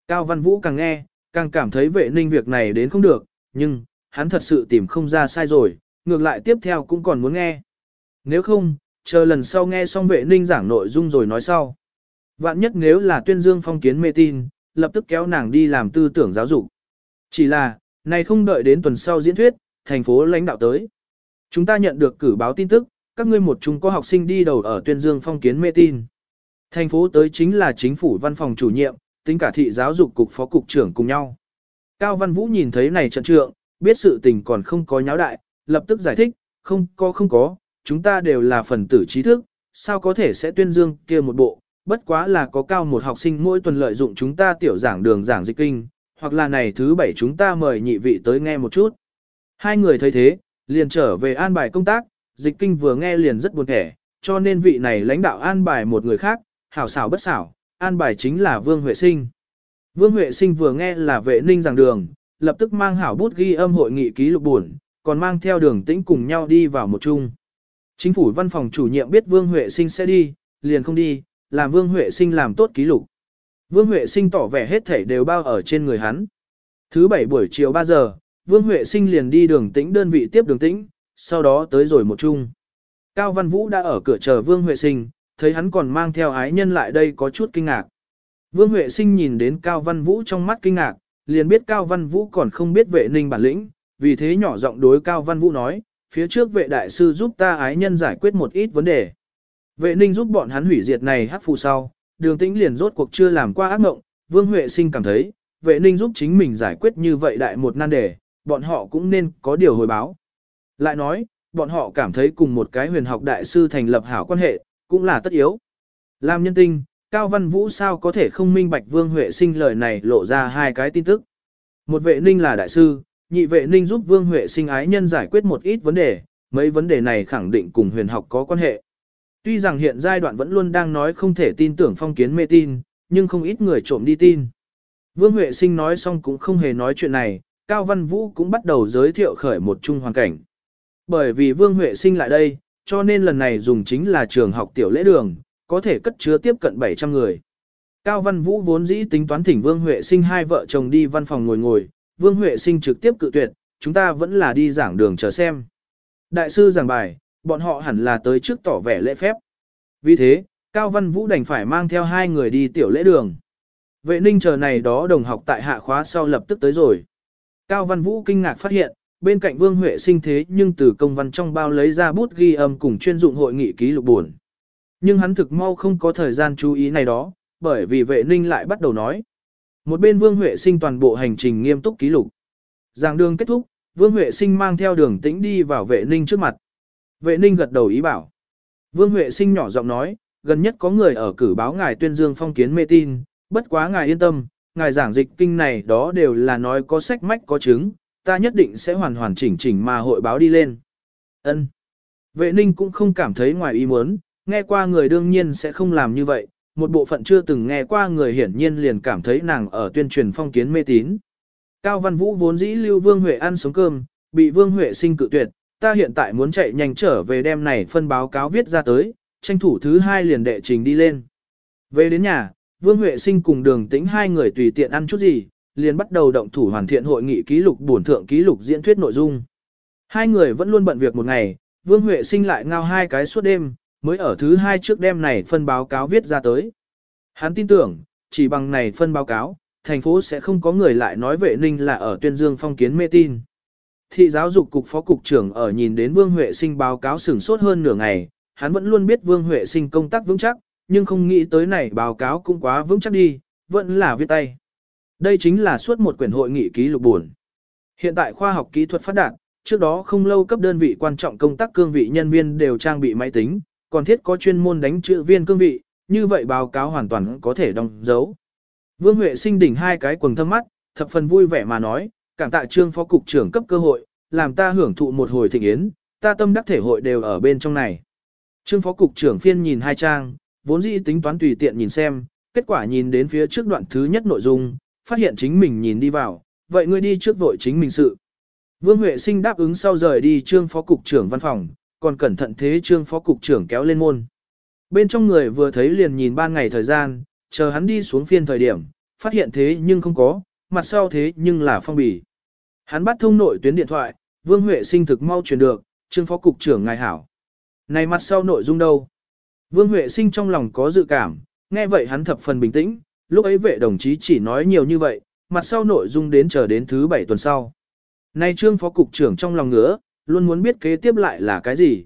Cao Văn Vũ càng nghe, càng cảm thấy vệ ninh việc này đến không được, nhưng, hắn thật sự tìm không ra sai rồi, ngược lại tiếp theo cũng còn muốn nghe. Nếu không, chờ lần sau nghe xong vệ ninh giảng nội dung rồi nói sau. Vạn nhất nếu là tuyên dương phong kiến mê tin, lập tức kéo nàng đi làm tư tưởng giáo dục. Chỉ là, này không đợi đến tuần sau diễn thuyết, thành phố lãnh đạo tới. Chúng ta nhận được cử báo tin tức, các ngươi một chúng có học sinh đi đầu ở tuyên dương phong kiến mê tin. Thành phố tới chính là chính phủ văn phòng chủ nhiệm, tính cả thị giáo dục cục phó cục trưởng cùng nhau. Cao Văn Vũ nhìn thấy này trận trượng, biết sự tình còn không có nháo đại, lập tức giải thích, không có không có, chúng ta đều là phần tử trí thức, sao có thể sẽ tuyên dương kia một bộ, bất quá là có cao một học sinh mỗi tuần lợi dụng chúng ta tiểu giảng đường giảng dịch kinh, hoặc là này thứ bảy chúng ta mời nhị vị tới nghe một chút. Hai người thấy thế, liền trở về an bài công tác, dịch kinh vừa nghe liền rất buồn thẻ, cho nên vị này lãnh đạo an bài một người khác, hảo xảo bất xảo, an bài chính là Vương Huệ Sinh. Vương Huệ Sinh vừa nghe là vệ ninh giảng đường, lập tức mang hảo bút ghi âm hội nghị ký lục buồn, còn mang theo đường tĩnh cùng nhau đi vào một chung. Chính phủ văn phòng chủ nhiệm biết Vương Huệ Sinh sẽ đi, liền không đi, làm Vương Huệ Sinh làm tốt ký lục. Vương Huệ Sinh tỏ vẻ hết thể đều bao ở trên người hắn. Thứ bảy buổi chiều 3 giờ, Vương Huệ Sinh liền đi đường tĩnh đơn vị tiếp đường tĩnh, sau đó tới rồi một chung. Cao Văn Vũ đã ở cửa chờ Vương Huệ Sinh, thấy hắn còn mang theo ái nhân lại đây có chút kinh ngạc. Vương Huệ Sinh nhìn đến Cao Văn Vũ trong mắt kinh ngạc, liền biết Cao Văn Vũ còn không biết vệ ninh bản lĩnh, vì thế nhỏ giọng đối Cao Văn Vũ nói, phía trước vệ đại sư giúp ta ái nhân giải quyết một ít vấn đề. Vệ ninh giúp bọn hắn hủy diệt này hắc phù sau, đường tĩnh liền rốt cuộc chưa làm qua ác mộng, Vương Huệ Sinh cảm thấy, vệ ninh giúp chính mình giải quyết như vậy đại một nan đề, bọn họ cũng nên có điều hồi báo. Lại nói, bọn họ cảm thấy cùng một cái huyền học đại sư thành lập hảo quan hệ, cũng là tất yếu. Làm nhân tinh, Cao Văn Vũ sao có thể không minh bạch Vương Huệ Sinh lời này lộ ra hai cái tin tức. Một vệ ninh là đại sư, nhị vệ ninh giúp Vương Huệ Sinh ái nhân giải quyết một ít vấn đề, mấy vấn đề này khẳng định cùng huyền học có quan hệ. Tuy rằng hiện giai đoạn vẫn luôn đang nói không thể tin tưởng phong kiến mê tin, nhưng không ít người trộm đi tin. Vương Huệ Sinh nói xong cũng không hề nói chuyện này, Cao Văn Vũ cũng bắt đầu giới thiệu khởi một chung hoàn cảnh. Bởi vì Vương Huệ Sinh lại đây, cho nên lần này dùng chính là trường học tiểu lễ đường, có thể cất chứa tiếp cận 700 người. Cao Văn Vũ vốn dĩ tính toán thỉnh Vương Huệ Sinh hai vợ chồng đi văn phòng ngồi ngồi, Vương Huệ Sinh trực tiếp cự tuyệt, chúng ta vẫn là đi giảng đường chờ xem. Đại sư giảng bài, bọn họ hẳn là tới trước tỏ vẻ lễ phép. Vì thế, Cao Văn Vũ đành phải mang theo hai người đi tiểu lễ đường. Vệ ninh chờ này đó đồng học tại hạ khóa sau lập tức tới rồi. Cao Văn Vũ kinh ngạc phát hiện, bên cạnh Vương Huệ sinh thế nhưng từ công văn trong bao lấy ra bút ghi âm cùng chuyên dụng hội nghị ký lục buồn. Nhưng hắn thực mau không có thời gian chú ý này đó, bởi vì vệ ninh lại bắt đầu nói. Một bên Vương Huệ sinh toàn bộ hành trình nghiêm túc ký lục. Giảng đường kết thúc, Vương Huệ sinh mang theo đường tĩnh đi vào vệ ninh trước mặt. Vệ ninh gật đầu ý bảo. Vương Huệ sinh nhỏ giọng nói, gần nhất có người ở cử báo ngài tuyên dương phong kiến mê tin, bất quá ngài yên tâm, ngài giảng dịch kinh này đó đều là nói có sách mách có chứng, ta nhất định sẽ hoàn hoàn chỉnh chỉnh mà hội báo đi lên. Ân. Vệ ninh cũng không cảm thấy ngoài ý muốn, nghe qua người đương nhiên sẽ không làm như vậy, một bộ phận chưa từng nghe qua người hiển nhiên liền cảm thấy nàng ở tuyên truyền phong kiến mê tín. Cao Văn Vũ vốn dĩ lưu Vương Huệ ăn sống cơm, bị Vương Huệ sinh cự tuyệt, ta hiện tại muốn chạy nhanh trở về đem này phân báo cáo viết ra tới, tranh thủ thứ hai liền đệ trình đi lên. Về đến nhà, Vương Huệ sinh cùng đường tĩnh hai người tùy tiện ăn chút gì, liền bắt đầu động thủ hoàn thiện hội nghị ký lục bổn thượng ký lục diễn thuyết nội dung. Hai người vẫn luôn bận việc một ngày, Vương Huệ sinh lại ngao hai cái suốt đêm, mới ở thứ hai trước đêm này phân báo cáo viết ra tới. Hắn tin tưởng, chỉ bằng này phân báo cáo, thành phố sẽ không có người lại nói vệ ninh là ở tuyên dương phong kiến mê tin. Thị giáo dục cục phó cục trưởng ở nhìn đến Vương Huệ sinh báo cáo sửng sốt hơn nửa ngày, hắn vẫn luôn biết Vương Huệ sinh công tác vững chắc, nhưng không nghĩ tới này báo cáo cũng quá vững chắc đi, vẫn là viết tay. Đây chính là suốt một quyển hội nghị ký lục buồn. Hiện tại khoa học kỹ thuật phát đạt, trước đó không lâu cấp đơn vị quan trọng công tác cương vị nhân viên đều trang bị máy tính, còn thiết có chuyên môn đánh chữ viên cương vị, như vậy báo cáo hoàn toàn có thể đóng dấu. Vương Huệ sinh đỉnh hai cái quần thâm mắt, thập phần vui vẻ mà nói, cảm tạ trương phó cục trưởng cấp cơ hội, làm ta hưởng thụ một hồi thịnh yến, ta tâm đắc thể hội đều ở bên trong này. Trương phó cục trưởng phiên nhìn hai trang, vốn dĩ tính toán tùy tiện nhìn xem, kết quả nhìn đến phía trước đoạn thứ nhất nội dung, phát hiện chính mình nhìn đi vào, vậy ngươi đi trước vội chính mình sự. Vương Huệ Sinh đáp ứng sau rời đi trương phó cục trưởng văn phòng, còn cẩn thận thế trương phó cục trưởng kéo lên môn. Bên trong người vừa thấy liền nhìn ban ngày thời gian, chờ hắn đi xuống phiên thời điểm, phát hiện thế nhưng không có, mặt sau thế nhưng là phong bì. Hắn bắt thông nội tuyến điện thoại, Vương Huệ sinh thực mau truyền được, trương phó cục trưởng ngài hảo. Này mặt sau nội dung đâu? Vương Huệ sinh trong lòng có dự cảm, nghe vậy hắn thập phần bình tĩnh, lúc ấy vệ đồng chí chỉ nói nhiều như vậy, mặt sau nội dung đến chờ đến thứ bảy tuần sau. Nay trương phó cục trưởng trong lòng ngứa, luôn muốn biết kế tiếp lại là cái gì.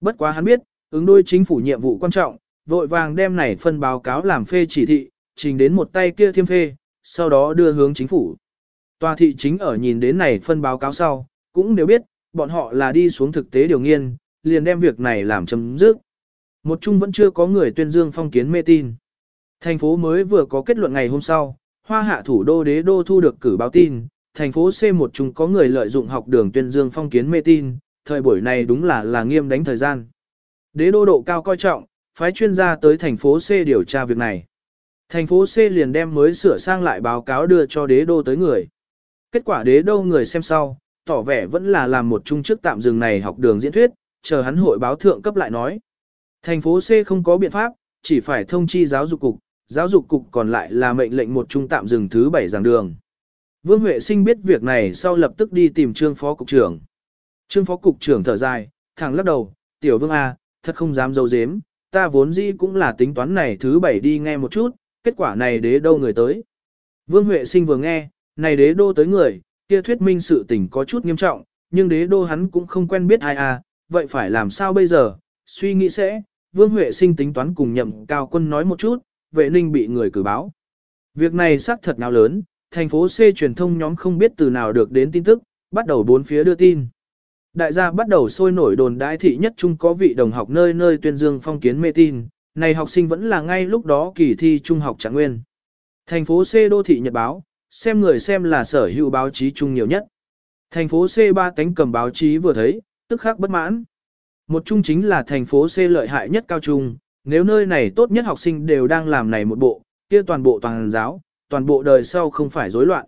Bất quá hắn biết, ứng đôi chính phủ nhiệm vụ quan trọng, vội vàng đem này phân báo cáo làm phê chỉ thị, trình đến một tay kia thiêm phê, sau đó đưa hướng chính phủ. Tòa thị chính ở nhìn đến này phân báo cáo sau, cũng đều biết, bọn họ là đi xuống thực tế điều nghiên, liền đem việc này làm chấm dứt. Một chung vẫn chưa có người tuyên dương phong kiến mê tin. Thành phố mới vừa có kết luận ngày hôm sau, hoa hạ thủ đô đế đô thu được cử báo tin, thành phố C một chúng có người lợi dụng học đường tuyên dương phong kiến mê tin, thời buổi này đúng là là nghiêm đánh thời gian. Đế đô độ cao coi trọng, phái chuyên gia tới thành phố C điều tra việc này. Thành phố C liền đem mới sửa sang lại báo cáo đưa cho đế đô tới người. Kết quả đế đô người xem sau, tỏ vẻ vẫn là làm một trung chức tạm dừng này học đường diễn thuyết, chờ hắn hội báo thượng cấp lại nói. Thành phố C không có biện pháp, chỉ phải thông chi giáo dục cục, giáo dục cục còn lại là mệnh lệnh một trung tạm dừng thứ bảy giảng đường. Vương Huệ Sinh biết việc này sau lập tức đi tìm trương phó cục trưởng. Trương phó cục trưởng thở dài, thẳng lắc đầu, tiểu vương A, thật không dám dâu dếm, ta vốn dĩ cũng là tính toán này thứ bảy đi nghe một chút, kết quả này đế đâu người tới. Vương Huệ Sinh vừa nghe, này đế đô tới người, kia thuyết minh sự tình có chút nghiêm trọng, nhưng đế đô hắn cũng không quen biết ai à, vậy phải làm sao bây giờ, suy nghĩ sẽ, Vương Huệ Sinh tính toán cùng nhậm cao quân nói một chút, vệ ninh bị người cử báo. Việc này xác thật nào lớn, thành phố C truyền thông nhóm không biết từ nào được đến tin tức, bắt đầu bốn phía đưa tin. Đại gia bắt đầu sôi nổi đồn đại thị nhất trung có vị đồng học nơi nơi tuyên dương phong kiến mê tin, này học sinh vẫn là ngay lúc đó kỳ thi trung học trạng nguyên. Thành phố C đô thị nhật báo, xem người xem là sở hữu báo chí chung nhiều nhất. Thành phố C ba cánh cầm báo chí vừa thấy, tức khắc bất mãn. Một trung chính là thành phố C lợi hại nhất cao trung, nếu nơi này tốt nhất học sinh đều đang làm này một bộ, kia toàn bộ toàn giáo, toàn bộ đời sau không phải rối loạn.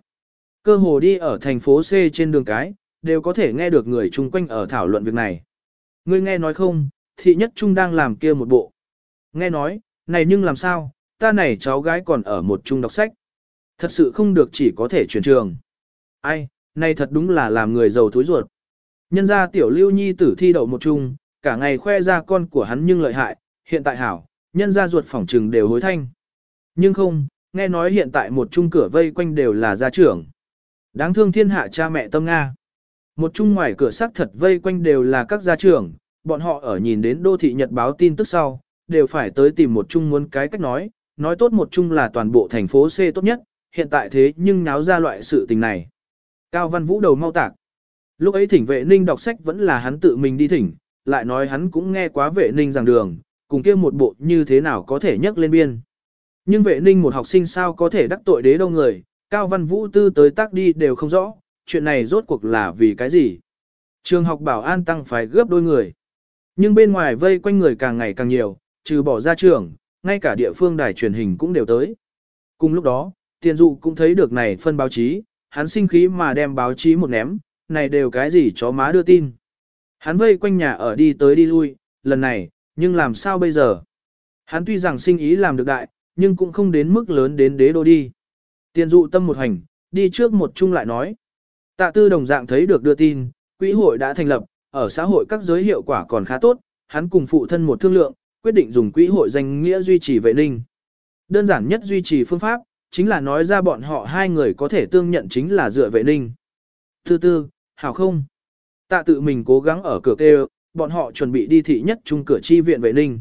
Cơ hồ đi ở thành phố C trên đường cái, đều có thể nghe được người chung quanh ở thảo luận việc này. Ngươi nghe nói không, thị nhất trung đang làm kia một bộ. Nghe nói, này nhưng làm sao, ta này cháu gái còn ở một trung đọc sách. Thật sự không được chỉ có thể chuyển trường. Ai, này thật đúng là làm người giàu thối ruột. Nhân ra tiểu lưu nhi tử thi đậu một trung, cả ngày khoe ra con của hắn nhưng lợi hại, hiện tại hảo, nhân ra ruột phỏng trừng đều hối thanh. Nhưng không, nghe nói hiện tại một trung cửa vây quanh đều là gia trưởng. Đáng thương thiên hạ cha mẹ tâm Nga. Một trung ngoài cửa sắc thật vây quanh đều là các gia trưởng, bọn họ ở nhìn đến đô thị nhật báo tin tức sau, đều phải tới tìm một trung muốn cái cách nói, nói tốt một trung là toàn bộ thành phố C tốt nhất, hiện tại thế nhưng náo ra loại sự tình này. Cao Văn Vũ đầu mau tạc. Lúc ấy thỉnh vệ ninh đọc sách vẫn là hắn tự mình đi thỉnh, lại nói hắn cũng nghe quá vệ ninh giảng đường, cùng kia một bộ như thế nào có thể nhắc lên biên. Nhưng vệ ninh một học sinh sao có thể đắc tội đế đâu người, Cao Văn Vũ tư tới tác đi đều không rõ, chuyện này rốt cuộc là vì cái gì. Trường học bảo an tăng phải gấp đôi người. Nhưng bên ngoài vây quanh người càng ngày càng nhiều, trừ bỏ ra trường, ngay cả địa phương đài truyền hình cũng đều tới. Cùng lúc đó, tiền dụ cũng thấy được này phân báo chí, hắn sinh khí mà đem báo chí một ném, này đều cái gì chó má đưa tin. Hắn vây quanh nhà ở đi tới đi lui, lần này, nhưng làm sao bây giờ? Hắn tuy rằng sinh ý làm được đại, nhưng cũng không đến mức lớn đến đế đô đi. Tiền dụ tâm một hành, đi trước một chung lại nói. Tạ tư đồng dạng thấy được đưa tin, quỹ hội đã thành lập, ở xã hội các giới hiệu quả còn khá tốt, hắn cùng phụ thân một thương lượng, quyết định dùng quỹ hội danh nghĩa duy trì vệ ninh. Đơn giản nhất duy trì phương pháp, chính là nói ra bọn họ hai người có thể tương nhận chính là dựa vệ ninh. Thứ tư, hảo không? Tạ tự mình cố gắng ở cửa kêu, bọn họ chuẩn bị đi thị nhất trung cửa chi viện vệ ninh.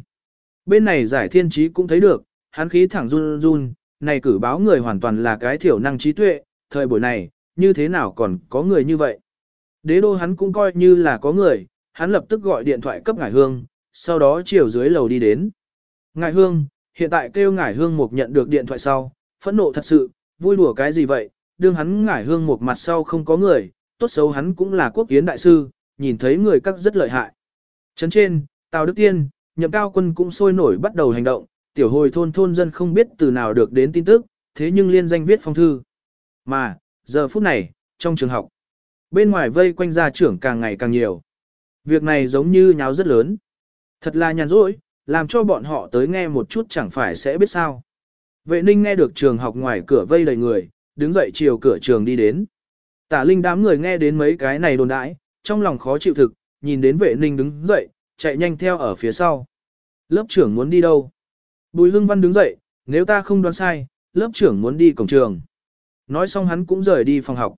Bên này giải thiên trí cũng thấy được, hắn khí thẳng run run, này cử báo người hoàn toàn là cái thiểu năng trí tuệ, thời buổi này, như thế nào còn có người như vậy. Đế đô hắn cũng coi như là có người, hắn lập tức gọi điện thoại cấp ngải hương, sau đó chiều dưới lầu đi đến. Ngải hương, hiện tại kêu ngải hương một nhận được điện thoại sau, phẫn nộ thật sự, vui đùa cái gì vậy, đương hắn ngải hương một mặt sau không có người, tốt xấu hắn cũng là quốc kiến đại sư, nhìn thấy người các rất lợi hại. Trấn trên, Tào Đức Tiên, nhậm cao quân cũng sôi nổi bắt đầu hành động, tiểu hồi thôn thôn dân không biết từ nào được đến tin tức, thế nhưng liên danh viết phong thư. Mà, giờ phút này, trong trường học, bên ngoài vây quanh gia trưởng càng ngày càng nhiều. Việc này giống như nháo rất lớn. Thật là nhàn rỗi, làm cho bọn họ tới nghe một chút chẳng phải sẽ biết sao. Vệ ninh nghe được trường học ngoài cửa vây đầy người, đứng dậy chiều cửa trường đi đến. Tả linh đám người nghe đến mấy cái này đồn đãi, trong lòng khó chịu thực, nhìn đến vệ ninh đứng dậy, chạy nhanh theo ở phía sau. Lớp trưởng muốn đi đâu? Bùi hưng văn đứng dậy, nếu ta không đoán sai, lớp trưởng muốn đi cổng trường. Nói xong hắn cũng rời đi phòng học.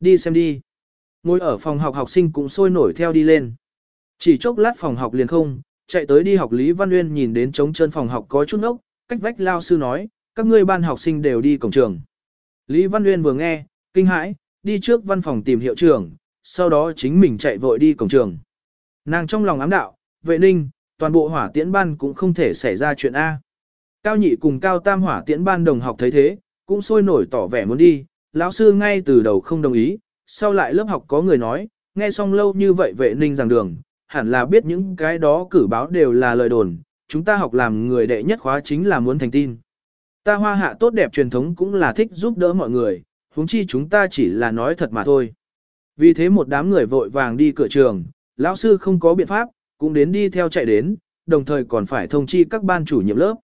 Đi xem đi. Ngồi ở phòng học học sinh cũng sôi nổi theo đi lên. Chỉ chốc lát phòng học liền không, chạy tới đi học Lý Văn uyên nhìn đến trống chân phòng học có chút ốc, cách vách lao sư nói, các ngươi ban học sinh đều đi cổng trường. Lý Văn uyên vừa nghe, kinh hãi, đi trước văn phòng tìm hiệu trưởng, sau đó chính mình chạy vội đi cổng trường. Nàng trong lòng ám đạo, vệ ninh, toàn bộ hỏa tiễn ban cũng không thể xảy ra chuyện A. Cao nhị cùng cao tam hỏa tiễn ban đồng học thấy thế, cũng sôi nổi tỏ vẻ muốn đi, lão sư ngay từ đầu không đồng ý, sau lại lớp học có người nói, nghe xong lâu như vậy vệ ninh rằng đường, hẳn là biết những cái đó cử báo đều là lời đồn, chúng ta học làm người đệ nhất khóa chính là muốn thành tin. Ta hoa hạ tốt đẹp truyền thống cũng là thích giúp đỡ mọi người, huống chi chúng ta chỉ là nói thật mà thôi. Vì thế một đám người vội vàng đi cửa trường, lão sư không có biện pháp, cũng đến đi theo chạy đến, đồng thời còn phải thông chi các ban chủ nhiệm lớp.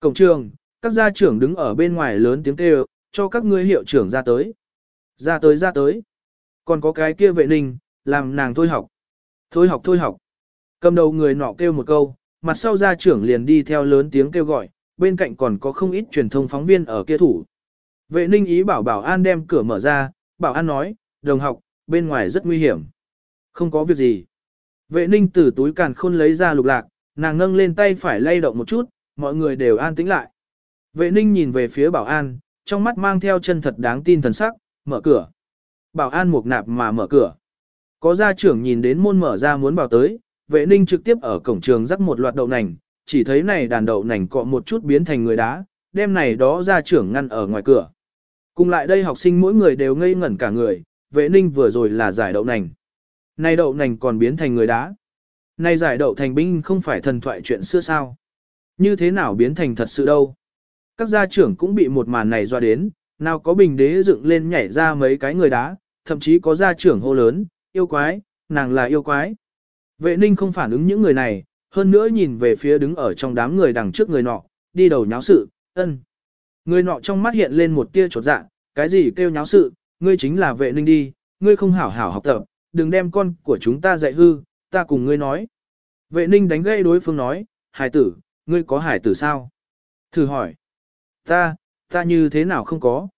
Cổng trường, các gia trưởng đứng ở bên ngoài lớn tiếng kêu, cho các ngươi hiệu trưởng ra tới. Ra tới ra tới. Còn có cái kia vệ ninh, làm nàng thôi học. Thôi học thôi học. Cầm đầu người nọ kêu một câu, mặt sau gia trưởng liền đi theo lớn tiếng kêu gọi, bên cạnh còn có không ít truyền thông phóng viên ở kia thủ. Vệ ninh ý bảo bảo an đem cửa mở ra, bảo an nói, đồng học, bên ngoài rất nguy hiểm. Không có việc gì. Vệ ninh từ túi càn khôn lấy ra lục lạc, nàng nâng lên tay phải lay động một chút, mọi người đều an tĩnh lại. Vệ ninh nhìn về phía bảo an, trong mắt mang theo chân thật đáng tin thần sắc, mở cửa. Bảo an mục nạp mà mở cửa. Có gia trưởng nhìn đến môn mở ra muốn bảo tới, vệ ninh trực tiếp ở cổng trường rắc một loạt đậu nành, chỉ thấy này đàn đậu nành cọ một chút biến thành người đá, đem này đó gia trưởng ngăn ở ngoài cửa. Cùng lại đây học sinh mỗi người đều ngây ngẩn cả người, vệ ninh vừa rồi là giải đậu nành nay đậu nành còn biến thành người đá. nay giải đậu thành binh không phải thần thoại chuyện xưa sao. Như thế nào biến thành thật sự đâu. Các gia trưởng cũng bị một màn này doa đến, nào có bình đế dựng lên nhảy ra mấy cái người đá, thậm chí có gia trưởng hô lớn, yêu quái, nàng là yêu quái. Vệ ninh không phản ứng những người này, hơn nữa nhìn về phía đứng ở trong đám người đằng trước người nọ, đi đầu nháo sự, ân. Người nọ trong mắt hiện lên một tia chột dạ, cái gì kêu nháo sự, ngươi chính là vệ ninh đi, ngươi không hảo hảo học tập, đừng đem con của chúng ta dạy hư, ta cùng ngươi nói. Vệ ninh đánh gây đối phương nói, hải tử, ngươi có hải tử sao? Thử hỏi. Ta, ta như thế nào không có?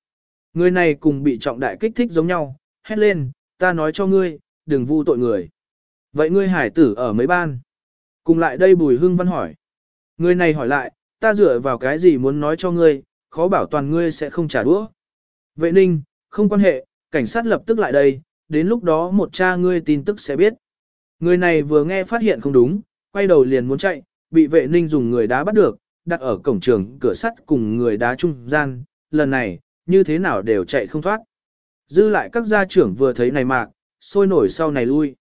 Người này cùng bị trọng đại kích thích giống nhau, hét lên, ta nói cho ngươi, đừng vu tội người. Vậy ngươi hải tử ở mấy ban? Cùng lại đây bùi hưng văn hỏi. Người này hỏi lại, ta dựa vào cái gì muốn nói cho ngươi, khó bảo toàn ngươi sẽ không trả đũa. Vệ ninh, không quan hệ, cảnh sát lập tức lại đây, đến lúc đó một cha ngươi tin tức sẽ biết. Người này vừa nghe phát hiện không đúng, quay đầu liền muốn chạy, bị vệ ninh dùng người đá bắt được, đặt ở cổng trường cửa sắt cùng người đá trung gian, lần này, như thế nào đều chạy không thoát. Dư lại các gia trưởng vừa thấy này mạc, sôi nổi sau này lui.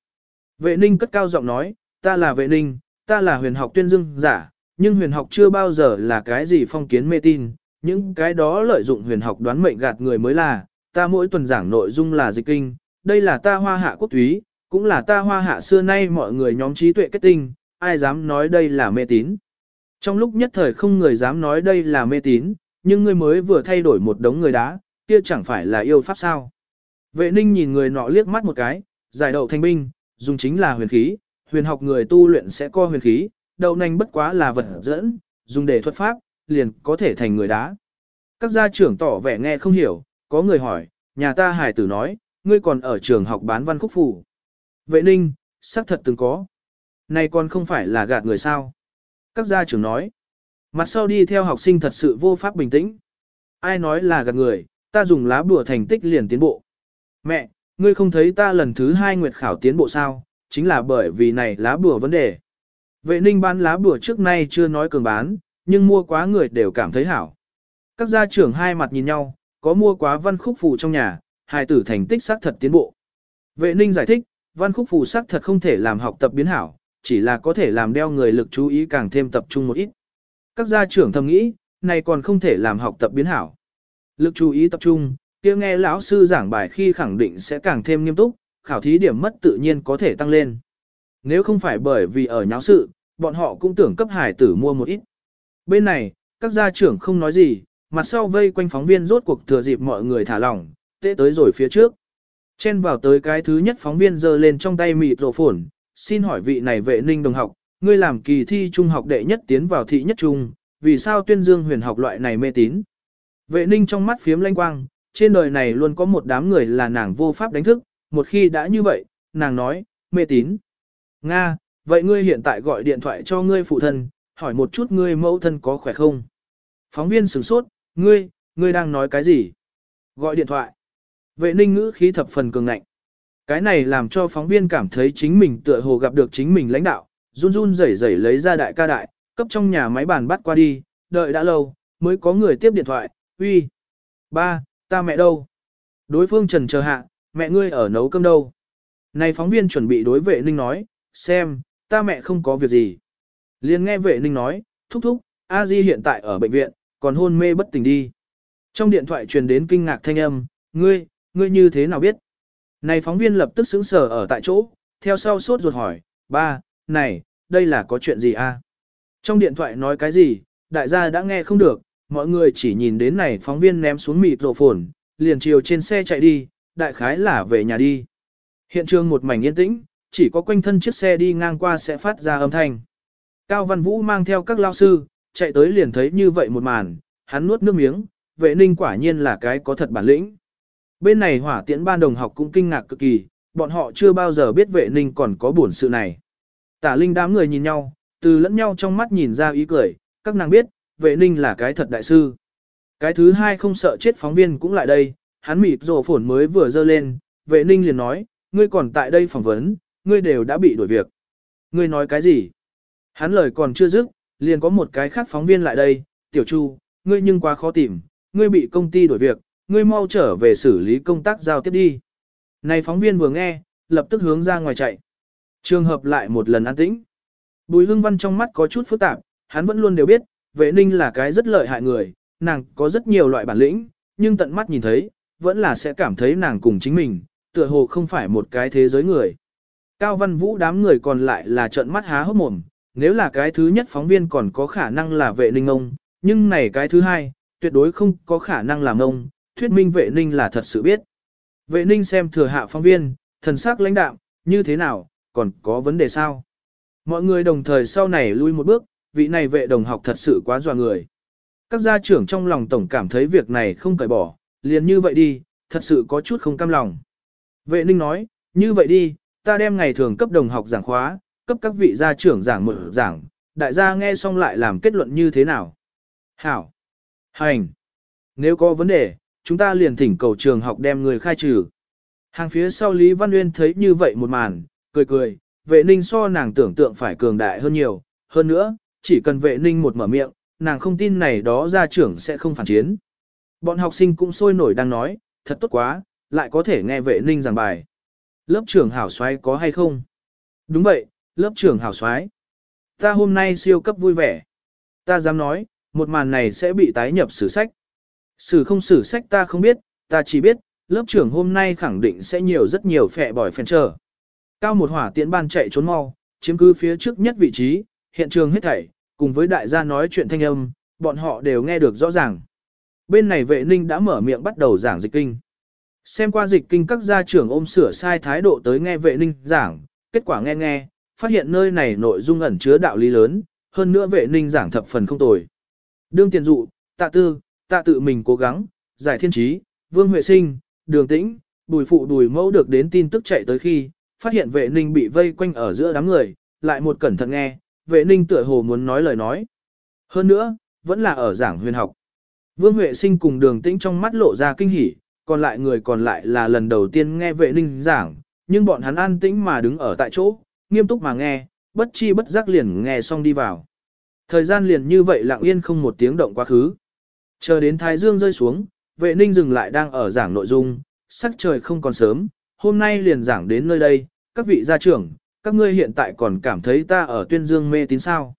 Vệ ninh cất cao giọng nói, ta là vệ ninh, ta là huyền học tuyên dương giả, nhưng huyền học chưa bao giờ là cái gì phong kiến mê tin, những cái đó lợi dụng huyền học đoán mệnh gạt người mới là, ta mỗi tuần giảng nội dung là dịch kinh, đây là ta hoa hạ quốc túy, cũng là ta hoa hạ xưa nay mọi người nhóm trí tuệ kết tinh, ai dám nói đây là mê tín. Trong lúc nhất thời không người dám nói đây là mê tín, nhưng ngươi mới vừa thay đổi một đống người đá, kia chẳng phải là yêu pháp sao. Vệ ninh nhìn người nọ liếc mắt một cái, giải đậu thanh binh, dùng chính là huyền khí, huyền học người tu luyện sẽ co huyền khí, đậu nành bất quá là vật dẫn, dùng để thuật pháp, liền có thể thành người đá. Các gia trưởng tỏ vẻ nghe không hiểu, có người hỏi, nhà ta hải tử nói, ngươi còn ở trường học bán văn khúc phủ. Vệ ninh, xác thật từng có. Này còn không phải là gạt người sao. Các gia trưởng nói, mặt sau đi theo học sinh thật sự vô pháp bình tĩnh. Ai nói là gạt người, ta dùng lá bùa thành tích liền tiến bộ. Mẹ, ngươi không thấy ta lần thứ hai nguyệt khảo tiến bộ sao, chính là bởi vì này lá bùa vấn đề. Vệ ninh bán lá bùa trước nay chưa nói cường bán, nhưng mua quá người đều cảm thấy hảo. Các gia trưởng hai mặt nhìn nhau, có mua quá văn khúc phù trong nhà, hài tử thành tích xác thật tiến bộ. Vệ ninh giải thích, văn khúc phù xác thật không thể làm học tập biến hảo, chỉ là có thể làm đeo người lực chú ý càng thêm tập trung một ít. Các gia trưởng thầm nghĩ, này còn không thể làm học tập biến hảo. Lực chú ý tập trung, kia nghe lão sư giảng bài khi khẳng định sẽ càng thêm nghiêm túc, khảo thí điểm mất tự nhiên có thể tăng lên. Nếu không phải bởi vì ở nháo sự, bọn họ cũng tưởng cấp hải tử mua một ít. Bên này, các gia trưởng không nói gì, mặt sau vây quanh phóng viên rốt cuộc thừa dịp mọi người thả lỏng, tệ tới rồi phía trước. Chen vào tới cái thứ nhất phóng viên giơ lên trong tay mịt rổ phổn, xin hỏi vị này vệ ninh đồng học, ngươi làm kỳ thi trung học đệ nhất tiến vào thị nhất trung, vì sao tuyên dương huyền học loại này mê tín. Vệ ninh trong mắt phiếm lanh quang, trên đời này luôn có một đám người là nàng vô pháp đánh thức, một khi đã như vậy, nàng nói, mê tín. Nga, vậy ngươi hiện tại gọi điện thoại cho ngươi phụ thân, hỏi một chút ngươi mẫu thân có khỏe không? Phóng viên sửng sốt, ngươi, ngươi đang nói cái gì? Gọi điện thoại. Vệ ninh ngữ khí thập phần cường ngạnh. Cái này làm cho phóng viên cảm thấy chính mình tựa hồ gặp được chính mình lãnh đạo, run run rẩy rẩy lấy ra đại ca đại, cấp trong nhà máy bàn bắt qua đi, đợi đã lâu, mới có người tiếp điện thoại, uy. Ba, ta mẹ đâu? Đối phương trần chờ hạ, mẹ ngươi ở nấu cơm đâu? Này phóng viên chuẩn bị đối vệ ninh nói, xem, ta mẹ không có việc gì. Liền nghe vệ ninh nói, thúc thúc, A Di hiện tại ở bệnh viện, còn hôn mê bất tỉnh đi. Trong điện thoại truyền đến kinh ngạc thanh âm, ngươi, ngươi như thế nào biết? Này phóng viên lập tức sững sờ ở tại chỗ, theo sau sốt ruột hỏi, ba, này, đây là có chuyện gì a? Trong điện thoại nói cái gì, đại gia đã nghe không được, mọi người chỉ nhìn đến này phóng viên ném xuống mịt rộ phồn, liền chiều trên xe chạy đi, đại khái là về nhà đi. Hiện trường một mảnh yên tĩnh, chỉ có quanh thân chiếc xe đi ngang qua sẽ phát ra âm thanh. Cao Văn Vũ mang theo các lao sư, chạy tới liền thấy như vậy một màn, hắn nuốt nước miếng, vệ ninh quả nhiên là cái có thật bản lĩnh. Bên này hỏa tiễn ban đồng học cũng kinh ngạc cực kỳ, bọn họ chưa bao giờ biết vệ ninh còn có buồn sự này. Tả linh đám người nhìn nhau, từ lẫn nhau trong mắt nhìn ra ý cười, các nàng biết, vệ ninh là cái thật đại sư. Cái thứ hai không sợ chết phóng viên cũng lại đây, hắn mịt rồ phổn mới vừa dơ lên, vệ ninh liền nói, ngươi còn tại đây phỏng vấn, ngươi đều đã bị đổi việc. Ngươi nói cái gì? Hắn lời còn chưa dứt, liền có một cái khác phóng viên lại đây, tiểu chu, ngươi nhưng quá khó tìm, ngươi bị công ty đổi việc, ngươi mau trở về xử lý công tác giao tiếp đi. Này phóng viên vừa nghe, lập tức hướng ra ngoài chạy. Trường hợp lại một lần an tĩnh. Bùi hưng văn trong mắt có chút phức tạp, hắn vẫn luôn đều biết, vệ ninh là cái rất lợi hại người, nàng có rất nhiều loại bản lĩnh, nhưng tận mắt nhìn thấy, vẫn là sẽ cảm thấy nàng cùng chính mình, tựa hồ không phải một cái thế giới người. Cao Văn Vũ đám người còn lại là trợn mắt há hốc mồm, nếu là cái thứ nhất phóng viên còn có khả năng là vệ ninh ông, nhưng này cái thứ hai, tuyệt đối không có khả năng làm ông, thuyết minh vệ ninh là thật sự biết. Vệ ninh xem thừa hạ phóng viên, thần sắc lãnh đạm, như thế nào, còn có vấn đề sao? Mọi người đồng thời sau này lui một bước, vị này vệ đồng học thật sự quá dọa người. Các gia trưởng trong lòng tổng cảm thấy việc này không cởi bỏ, liền như vậy đi, thật sự có chút không cam lòng. Vệ ninh nói, như vậy đi, ta đem ngày thường cấp đồng học giảng khóa, cấp các vị gia trưởng giảng một giảng, đại gia nghe xong lại làm kết luận như thế nào. Hảo. Hành. Nếu có vấn đề, chúng ta liền thỉnh cầu trường học đem người khai trừ. Hàng phía sau Lý Văn Nguyên thấy như vậy một màn, cười cười, vệ ninh so nàng tưởng tượng phải cường đại hơn nhiều, hơn nữa, chỉ cần vệ ninh một mở miệng, nàng không tin này đó gia trưởng sẽ không phản chiến. Bọn học sinh cũng sôi nổi đang nói, thật tốt quá, lại có thể nghe vệ ninh giảng bài. Lớp trưởng hảo xoái có hay không? Đúng vậy, lớp trưởng hảo xoái. Ta hôm nay siêu cấp vui vẻ. Ta dám nói, một màn này sẽ bị tái nhập sử sách. Sử không sử sách ta không biết, ta chỉ biết, lớp trưởng hôm nay khẳng định sẽ nhiều rất nhiều phẹ bỏi phèn trở. Cao một hỏa tiễn ban chạy trốn mau, chiếm cứ phía trước nhất vị trí, hiện trường hết thảy, cùng với đại gia nói chuyện thanh âm, bọn họ đều nghe được rõ ràng. Bên này vệ ninh đã mở miệng bắt đầu giảng dịch kinh. Xem qua dịch kinh các gia trưởng ôm sửa sai thái độ tới nghe vệ ninh giảng, kết quả nghe nghe, phát hiện nơi này nội dung ẩn chứa đạo lý lớn, hơn nữa vệ ninh giảng thập phần không tồi. Đương tiền dụ, tạ tư, tạ tự mình cố gắng, giải thiên trí, vương huệ sinh, đường tĩnh, bùi phụ bùi mẫu được đến tin tức chạy tới khi, phát hiện vệ ninh bị vây quanh ở giữa đám người, lại một cẩn thận nghe, vệ ninh tựa hồ muốn nói lời nói. Hơn nữa, vẫn là ở giảng huyền học. Vương Huệ Sinh cùng đường tĩnh trong mắt lộ ra kinh hỉ, còn lại người còn lại là lần đầu tiên nghe vệ ninh giảng, nhưng bọn hắn an tĩnh mà đứng ở tại chỗ, nghiêm túc mà nghe, bất chi bất giác liền nghe xong đi vào. Thời gian liền như vậy lặng yên không một tiếng động quá khứ. Chờ đến Thái Dương rơi xuống, vệ ninh dừng lại đang ở giảng nội dung, sắc trời không còn sớm, hôm nay liền giảng đến nơi đây, các vị gia trưởng, các ngươi hiện tại còn cảm thấy ta ở tuyên dương mê tín sao.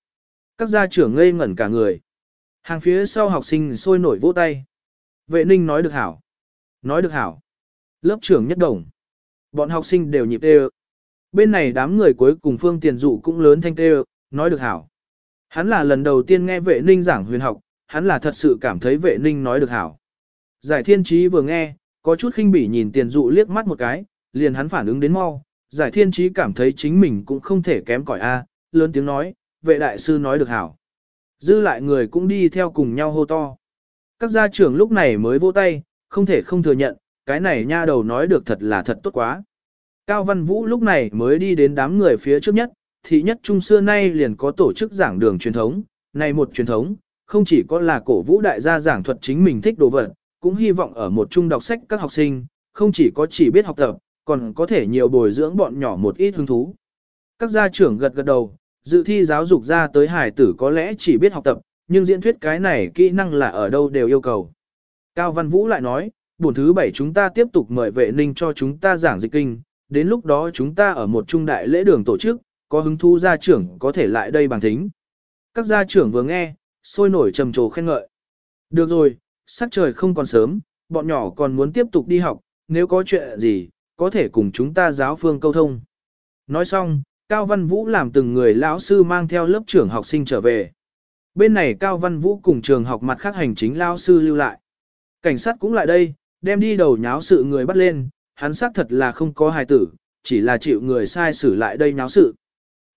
Các gia trưởng ngây ngẩn cả người. Hàng phía sau học sinh sôi nổi vỗ tay. Vệ ninh nói được hảo. Nói được hảo. Lớp trưởng nhất đồng. Bọn học sinh đều nhịp đê Bên này đám người cuối cùng phương tiền dụ cũng lớn thanh tê nói được hảo. Hắn là lần đầu tiên nghe vệ ninh giảng huyền học, hắn là thật sự cảm thấy vệ ninh nói được hảo. Giải thiên trí vừa nghe, có chút khinh bỉ nhìn tiền dụ liếc mắt một cái, liền hắn phản ứng đến mau. Giải thiên trí cảm thấy chính mình cũng không thể kém cỏi A, lớn tiếng nói, vệ đại sư nói được hảo. Dư lại người cũng đi theo cùng nhau hô to. Các gia trưởng lúc này mới vỗ tay, không thể không thừa nhận, cái này nha đầu nói được thật là thật tốt quá. Cao Văn Vũ lúc này mới đi đến đám người phía trước nhất, thị nhất trung xưa nay liền có tổ chức giảng đường truyền thống, này một truyền thống, không chỉ có là cổ vũ đại gia giảng thuật chính mình thích đồ vật, cũng hy vọng ở một trung đọc sách các học sinh, không chỉ có chỉ biết học tập, còn có thể nhiều bồi dưỡng bọn nhỏ một ít hứng thú. Các gia trưởng gật gật đầu, dự thi giáo dục ra tới hải tử có lẽ chỉ biết học tập, nhưng diễn thuyết cái này kỹ năng là ở đâu đều yêu cầu. Cao Văn Vũ lại nói, buổi thứ bảy chúng ta tiếp tục mời vệ ninh cho chúng ta giảng dịch kinh, đến lúc đó chúng ta ở một trung đại lễ đường tổ chức, có hứng thú gia trưởng có thể lại đây bằng thính. Các gia trưởng vừa nghe, sôi nổi trầm trồ khen ngợi. Được rồi, sắc trời không còn sớm, bọn nhỏ còn muốn tiếp tục đi học, nếu có chuyện gì, có thể cùng chúng ta giáo phương câu thông. Nói xong, Cao Văn Vũ làm từng người lão sư mang theo lớp trưởng học sinh trở về. Bên này Cao Văn Vũ cùng trường học mặt khác hành chính lão sư lưu lại. Cảnh sát cũng lại đây, đem đi đầu nháo sự người bắt lên, hắn xác thật là không có hài tử, chỉ là chịu người sai xử lại đây nháo sự.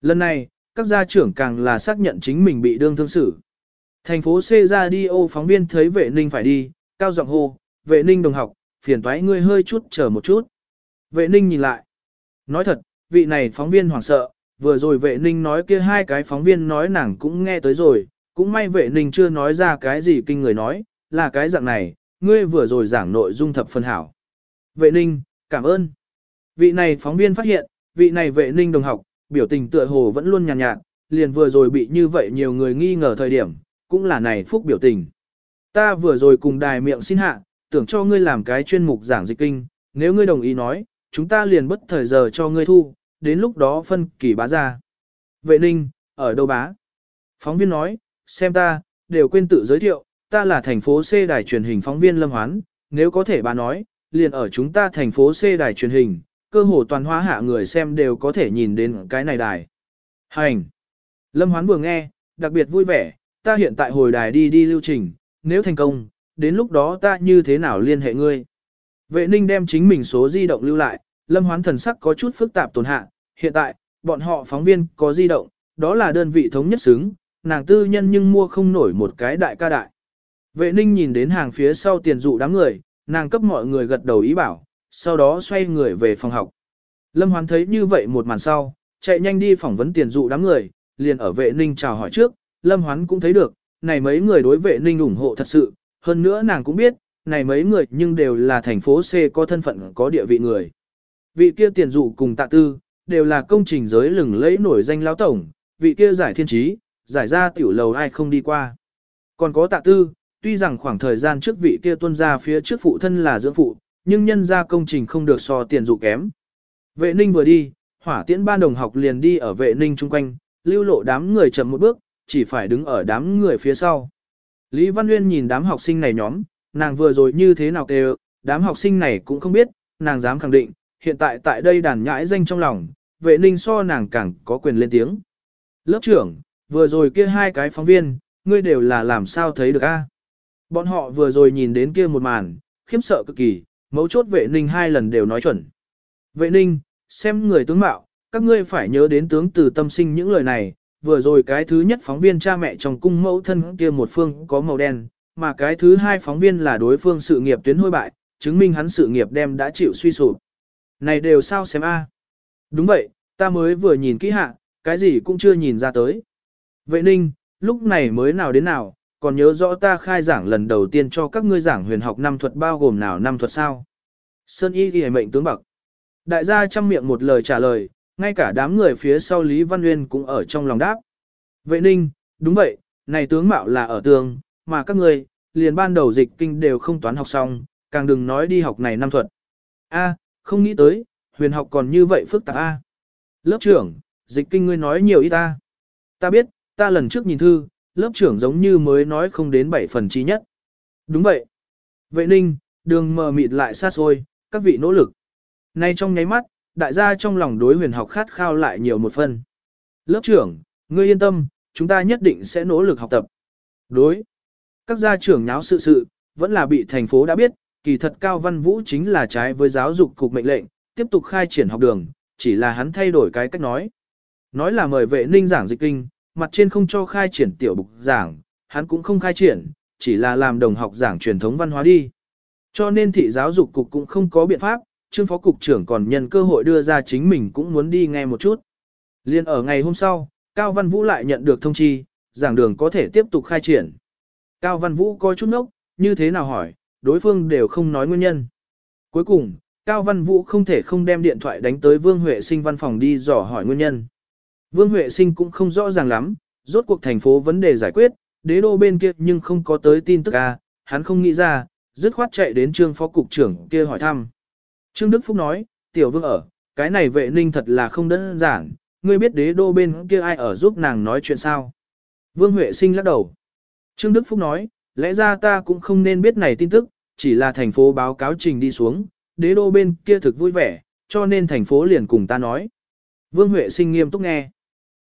Lần này, các gia trưởng càng là xác nhận chính mình bị đương thương xử. Thành phố C ra đi ô phóng viên thấy vệ ninh phải đi, cao giọng hô, vệ ninh đồng học, phiền toái ngươi hơi chút chờ một chút. Vệ ninh nhìn lại. Nói thật, vị này phóng viên hoảng sợ, vừa rồi vệ ninh nói kia hai cái phóng viên nói nàng cũng nghe tới rồi, cũng may vệ ninh chưa nói ra cái gì kinh người nói, là cái dạng này, ngươi vừa rồi giảng nội dung thập phân hảo. Vệ ninh, cảm ơn. Vị này phóng viên phát hiện, vị này vệ ninh đồng học, biểu tình tựa hồ vẫn luôn nhàn nhạt, nhạt, liền vừa rồi bị như vậy nhiều người nghi ngờ thời điểm, cũng là này phúc biểu tình. Ta vừa rồi cùng đài miệng xin hạ, tưởng cho ngươi làm cái chuyên mục giảng dịch kinh, nếu ngươi đồng ý nói, chúng ta liền bất thời giờ cho ngươi thu, đến lúc đó phân kỳ bá ra. Vệ ninh, ở đâu bá? Phóng viên nói, xem ta, đều quên tự giới thiệu, ta là thành phố C đài truyền hình phóng viên Lâm Hoán, nếu có thể bà nói, liền ở chúng ta thành phố C đài truyền hình, cơ hồ toàn hóa hạ người xem đều có thể nhìn đến cái này đài. Hành! Lâm Hoán vừa nghe, đặc biệt vui vẻ, ta hiện tại hồi đài đi đi lưu trình, nếu thành công, đến lúc đó ta như thế nào liên hệ ngươi. Vệ ninh đem chính mình số di động lưu lại, Lâm Hoán thần sắc có chút phức tạp tồn hạ, hiện tại, bọn họ phóng viên có di động, đó là đơn vị thống nhất xứng, nàng tư nhân nhưng mua không nổi một cái đại ca đại. Vệ ninh nhìn đến hàng phía sau tiền dụ đám người, nàng cấp mọi người gật đầu ý bảo, sau đó xoay người về phòng học. Lâm Hoán thấy như vậy một màn sau, chạy nhanh đi phỏng vấn tiền dụ đám người, liền ở vệ ninh chào hỏi trước, Lâm Hoán cũng thấy được, này mấy người đối vệ ninh ủng hộ thật sự, hơn nữa nàng cũng biết, này mấy người nhưng đều là thành phố C có thân phận có địa vị người. Vị kia tiền dụ cùng tạ tư, đều là công trình giới lừng lẫy nổi danh lão tổng, vị kia giải thiên trí, giải ra tiểu lầu ai không đi qua. Còn có tạ tư, tuy rằng khoảng thời gian trước vị kia tuân ra phía trước phụ thân là dưỡng phụ, nhưng nhân ra công trình không được so tiền dụ kém. Vệ ninh vừa đi, hỏa tiễn ban đồng học liền đi ở vệ ninh chung quanh, lưu lộ đám người chậm một bước, chỉ phải đứng ở đám người phía sau. Lý Văn Nguyên nhìn đám học sinh này nhóm, nàng vừa rồi như thế nào kêu, đám học sinh này cũng không biết, nàng dám khẳng định, hiện tại tại đây đàn nhãi danh trong lòng, vệ ninh so nàng càng có quyền lên tiếng. Lớp trưởng, vừa rồi kia hai cái phóng viên, ngươi đều là làm sao thấy được a? Bọn họ vừa rồi nhìn đến kia một màn, khiếp sợ cực kỳ, mấu chốt vệ ninh hai lần đều nói chuẩn. Vệ ninh, xem người tướng mạo, các ngươi phải nhớ đến tướng từ tâm sinh những lời này, vừa rồi cái thứ nhất phóng viên cha mẹ trong cung mẫu thân kia một phương có màu đen, mà cái thứ hai phóng viên là đối phương sự nghiệp tuyến hôi bại, chứng minh hắn sự nghiệp đem đã chịu suy sụp. Này đều sao xem a? Đúng vậy, ta mới vừa nhìn kỹ hạ, cái gì cũng chưa nhìn ra tới. Vệ ninh, lúc này mới nào đến nào, còn nhớ rõ ta khai giảng lần đầu tiên cho các ngươi giảng huyền học năm thuật bao gồm nào năm thuật sao? Sơn y ghi mệnh tướng bậc. Đại gia chăm miệng một lời trả lời, ngay cả đám người phía sau Lý Văn Nguyên cũng ở trong lòng đáp. Vệ ninh, đúng vậy, này tướng mạo là ở tường, mà các ngươi, liền ban đầu dịch kinh đều không toán học xong, càng đừng nói đi học này năm thuật. A, không nghĩ tới, huyền học còn như vậy phức tạp A. Lớp trưởng, dịch kinh ngươi nói nhiều ít ta. Ta biết, ta lần trước nhìn thư, lớp trưởng giống như mới nói không đến 7 phần trí nhất. Đúng vậy. Vệ ninh, đường mờ mịt lại xa xôi, các vị nỗ lực. Nay trong nháy mắt, đại gia trong lòng đối huyền học khát khao lại nhiều một phần. Lớp trưởng, ngươi yên tâm, chúng ta nhất định sẽ nỗ lực học tập. Đối. Các gia trưởng nháo sự sự, vẫn là bị thành phố đã biết, kỳ thật Cao Văn Vũ chính là trái với giáo dục cục mệnh lệnh, tiếp tục khai triển học đường, chỉ là hắn thay đổi cái cách nói. Nói là mời vệ ninh giảng dịch kinh, mặt trên không cho khai triển tiểu bục giảng, hắn cũng không khai triển, chỉ là làm đồng học giảng truyền thống văn hóa đi. Cho nên thị giáo dục cục cũng không có biện pháp, trương phó cục trưởng còn nhân cơ hội đưa ra chính mình cũng muốn đi nghe một chút. Liên ở ngày hôm sau, Cao Văn Vũ lại nhận được thông chi, giảng đường có thể tiếp tục khai triển. Cao Văn Vũ coi chút nốc, như thế nào hỏi, đối phương đều không nói nguyên nhân. Cuối cùng, Cao Văn Vũ không thể không đem điện thoại đánh tới Vương Huệ Sinh văn phòng đi dò hỏi nguyên nhân. Vương Huệ Sinh cũng không rõ ràng lắm, rốt cuộc thành phố vấn đề giải quyết, đế đô bên kia nhưng không có tới tin tức a, hắn không nghĩ ra, dứt khoát chạy đến trương phó cục trưởng kia hỏi thăm. Trương Đức Phúc nói, tiểu vương ở, cái này vệ ninh thật là không đơn giản, ngươi biết đế đô bên kia ai ở giúp nàng nói chuyện sao? Vương Huệ Sinh lắc đầu. Trương Đức Phúc nói, lẽ ra ta cũng không nên biết này tin tức, chỉ là thành phố báo cáo trình đi xuống, đế đô bên kia thực vui vẻ, cho nên thành phố liền cùng ta nói. Vương Huệ Sinh nghiêm túc nghe.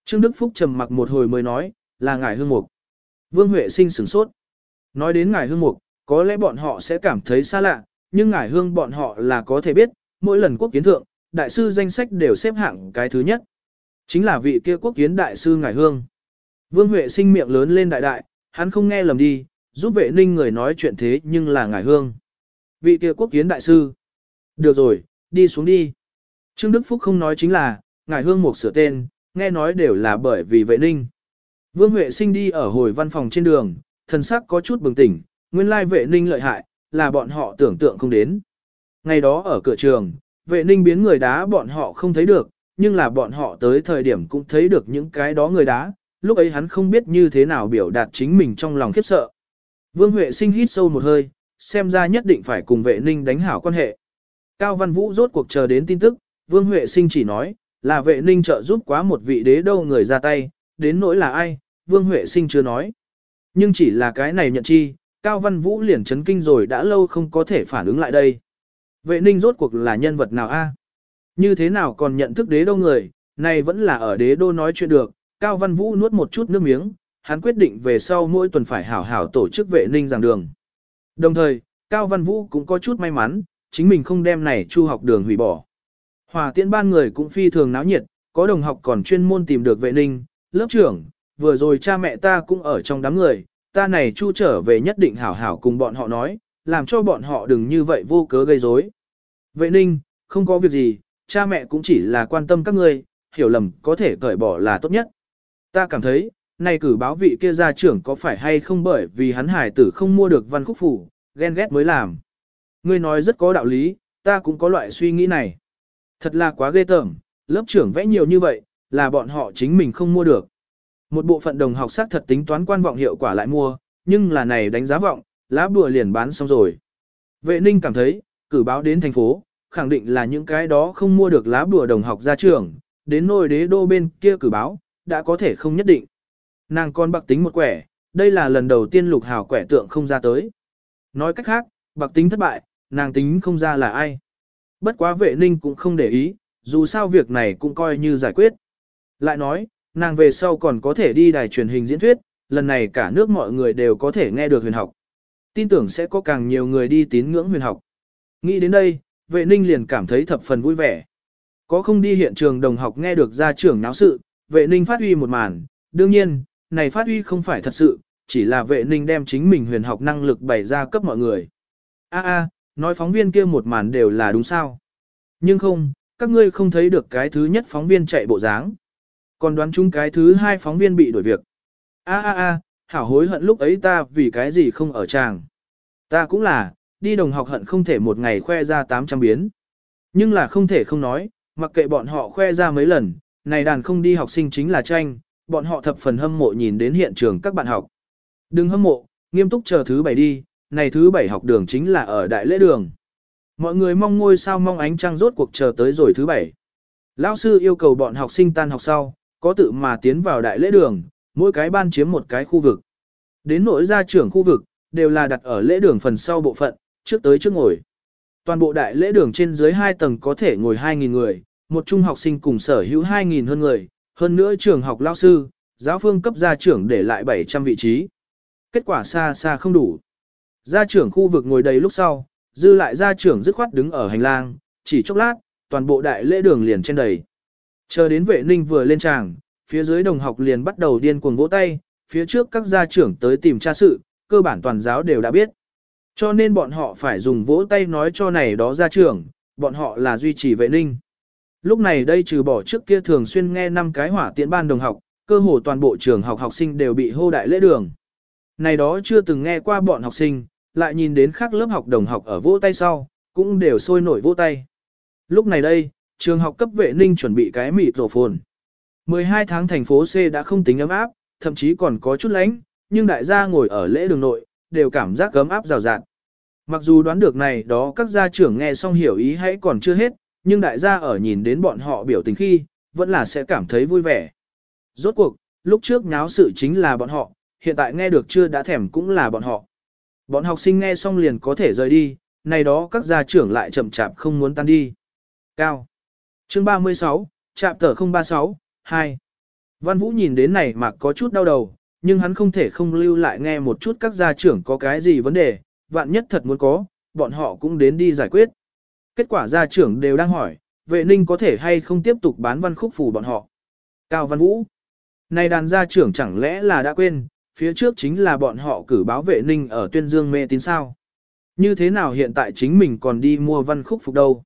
Trương Đức Phúc trầm mặc một hồi mới nói, là ngài hương mục. Vương Huệ Sinh sửng sốt. Nói đến ngài hương mục, có lẽ bọn họ sẽ cảm thấy xa lạ, nhưng ngài hương bọn họ là có thể biết, mỗi lần quốc kiến thượng, đại sư danh sách đều xếp hạng cái thứ nhất. Chính là vị kia quốc kiến đại sư ngài hương. Vương Huệ sinh miệng lớn lên đại đại, hắn không nghe lầm đi, giúp vệ ninh người nói chuyện thế nhưng là ngài hương. Vị kia quốc kiến đại sư. Được rồi, đi xuống đi. Trương Đức Phúc không nói chính là, ngài hương một sửa tên, nghe nói đều là bởi vì vệ ninh. Vương Huệ sinh đi ở hồi văn phòng trên đường, thần sắc có chút bừng tỉnh, nguyên lai vệ ninh lợi hại, là bọn họ tưởng tượng không đến. Ngày đó ở cửa trường, vệ ninh biến người đá bọn họ không thấy được, nhưng là bọn họ tới thời điểm cũng thấy được những cái đó người đá, lúc ấy hắn không biết như thế nào biểu đạt chính mình trong lòng khiếp sợ. Vương Huệ sinh hít sâu một hơi, xem ra nhất định phải cùng vệ ninh đánh hảo quan hệ. Cao Văn Vũ rốt cuộc chờ đến tin tức, Vương Huệ sinh chỉ nói, là vệ ninh trợ giúp quá một vị đế đâu người ra tay, đến nỗi là ai, Vương Huệ sinh chưa nói. Nhưng chỉ là cái này nhận chi, Cao Văn Vũ liền chấn kinh rồi đã lâu không có thể phản ứng lại đây. Vệ ninh rốt cuộc là nhân vật nào a? Như thế nào còn nhận thức đế đô người, này vẫn là ở đế đô nói chuyện được, Cao Văn Vũ nuốt một chút nước miếng, hắn quyết định về sau mỗi tuần phải hảo hảo tổ chức vệ ninh giảng đường. Đồng thời, Cao Văn Vũ cũng có chút may mắn, chính mình không đem này chu học đường hủy bỏ. Hòa tiễn ban người cũng phi thường náo nhiệt, có đồng học còn chuyên môn tìm được vệ ninh, lớp trưởng, vừa rồi cha mẹ ta cũng ở trong đám người, ta này chu trở về nhất định hảo hảo cùng bọn họ nói, làm cho bọn họ đừng như vậy vô cớ gây rối. Vệ ninh, không có việc gì, cha mẹ cũng chỉ là quan tâm các ngươi, hiểu lầm có thể cởi bỏ là tốt nhất. Ta cảm thấy, này cử báo vị kia gia trưởng có phải hay không bởi vì hắn hải tử không mua được văn khúc phủ, ghen ghét mới làm. Ngươi nói rất có đạo lý, ta cũng có loại suy nghĩ này. Thật là quá ghê tởm, lớp trưởng vẽ nhiều như vậy, là bọn họ chính mình không mua được. Một bộ phận đồng học xác thật tính toán quan vọng hiệu quả lại mua, nhưng là này đánh giá vọng, lá bùa liền bán xong rồi. Vệ ninh cảm thấy, cử báo đến thành phố, khẳng định là những cái đó không mua được lá bùa đồng học ra trường, đến nôi đế đô bên kia cử báo, đã có thể không nhất định. Nàng con bạc tính một quẻ, đây là lần đầu tiên lục hào quẻ tượng không ra tới. Nói cách khác, bạc tính thất bại, nàng tính không ra là ai. Bất quá vệ ninh cũng không để ý, dù sao việc này cũng coi như giải quyết. Lại nói, nàng về sau còn có thể đi đài truyền hình diễn thuyết, lần này cả nước mọi người đều có thể nghe được huyền học. Tin tưởng sẽ có càng nhiều người đi tín ngưỡng huyền học. Nghĩ đến đây, vệ ninh liền cảm thấy thập phần vui vẻ. Có không đi hiện trường đồng học nghe được gia trưởng náo sự, vệ ninh phát huy một màn, đương nhiên, này phát huy không phải thật sự, chỉ là vệ ninh đem chính mình huyền học năng lực bày ra cấp mọi người. A a, nói phóng viên kia một màn đều là đúng sao. Nhưng không, các ngươi không thấy được cái thứ nhất phóng viên chạy bộ dáng. Còn đoán chúng cái thứ hai phóng viên bị đổi việc. A a a, hảo hối hận lúc ấy ta vì cái gì không ở tràng. Ta cũng là, đi đồng học hận không thể một ngày khoe ra 800 biến. Nhưng là không thể không nói, mặc kệ bọn họ khoe ra mấy lần, này đàn không đi học sinh chính là tranh, bọn họ thập phần hâm mộ nhìn đến hiện trường các bạn học. Đừng hâm mộ, nghiêm túc chờ thứ bảy đi, này thứ bảy học đường chính là ở đại lễ đường. Mọi người mong ngôi sao mong ánh trăng rốt cuộc chờ tới rồi thứ bảy. Lão sư yêu cầu bọn học sinh tan học sau, có tự mà tiến vào đại lễ đường, mỗi cái ban chiếm một cái khu vực. Đến nỗi gia trưởng khu vực, đều là đặt ở lễ đường phần sau bộ phận, trước tới trước ngồi. Toàn bộ đại lễ đường trên dưới 2 tầng có thể ngồi 2.000 người, một trung học sinh cùng sở hữu 2.000 hơn người, hơn nữa trường học lao sư, giáo phương cấp gia trưởng để lại 700 vị trí. Kết quả xa xa không đủ. Gia trưởng khu vực ngồi đầy lúc sau, dư lại gia trưởng dứt khoát đứng ở hành lang, chỉ chốc lát, toàn bộ đại lễ đường liền trên đầy. Chờ đến vệ ninh vừa lên tràng, phía dưới đồng học liền bắt đầu điên cuồng vỗ tay, phía trước các gia trưởng tới tìm tra sự, cơ bản toàn giáo đều đã biết. Cho nên bọn họ phải dùng vỗ tay nói cho này đó gia trưởng, bọn họ là duy trì vệ ninh. Lúc này đây trừ bỏ trước kia thường xuyên nghe năm cái hỏa tiễn ban đồng học, cơ hồ toàn bộ trường học học sinh đều bị hô đại lễ đường. Này đó chưa từng nghe qua bọn học sinh, lại nhìn đến khác lớp học đồng học ở vỗ tay sau, cũng đều sôi nổi vỗ tay. Lúc này đây, trường học cấp vệ ninh chuẩn bị cái mịt rổ phồn. 12 tháng thành phố C đã không tính ấm áp, thậm chí còn có chút lánh, nhưng đại gia ngồi ở lễ đường nội, đều cảm giác ấm áp rào rạt. Mặc dù đoán được này đó các gia trưởng nghe xong hiểu ý hãy còn chưa hết, nhưng đại gia ở nhìn đến bọn họ biểu tình khi, vẫn là sẽ cảm thấy vui vẻ. Rốt cuộc, lúc trước nháo sự chính là bọn họ, hiện tại nghe được chưa đã thèm cũng là bọn họ. Bọn học sinh nghe xong liền có thể rời đi, này đó các gia trưởng lại chậm chạp không muốn tan đi. Cao. Chương 36, chạm tờ 036, 2. Văn Vũ nhìn đến này mà có chút đau đầu, nhưng hắn không thể không lưu lại nghe một chút các gia trưởng có cái gì vấn đề, vạn nhất thật muốn có, bọn họ cũng đến đi giải quyết. Kết quả gia trưởng đều đang hỏi, vệ ninh có thể hay không tiếp tục bán văn khúc phủ bọn họ. Cao Văn Vũ. Này đàn gia trưởng chẳng lẽ là đã quên, phía trước chính là bọn họ cử báo vệ ninh ở tuyên dương mê tín sao. Như thế nào hiện tại chính mình còn đi mua văn khúc phục đâu.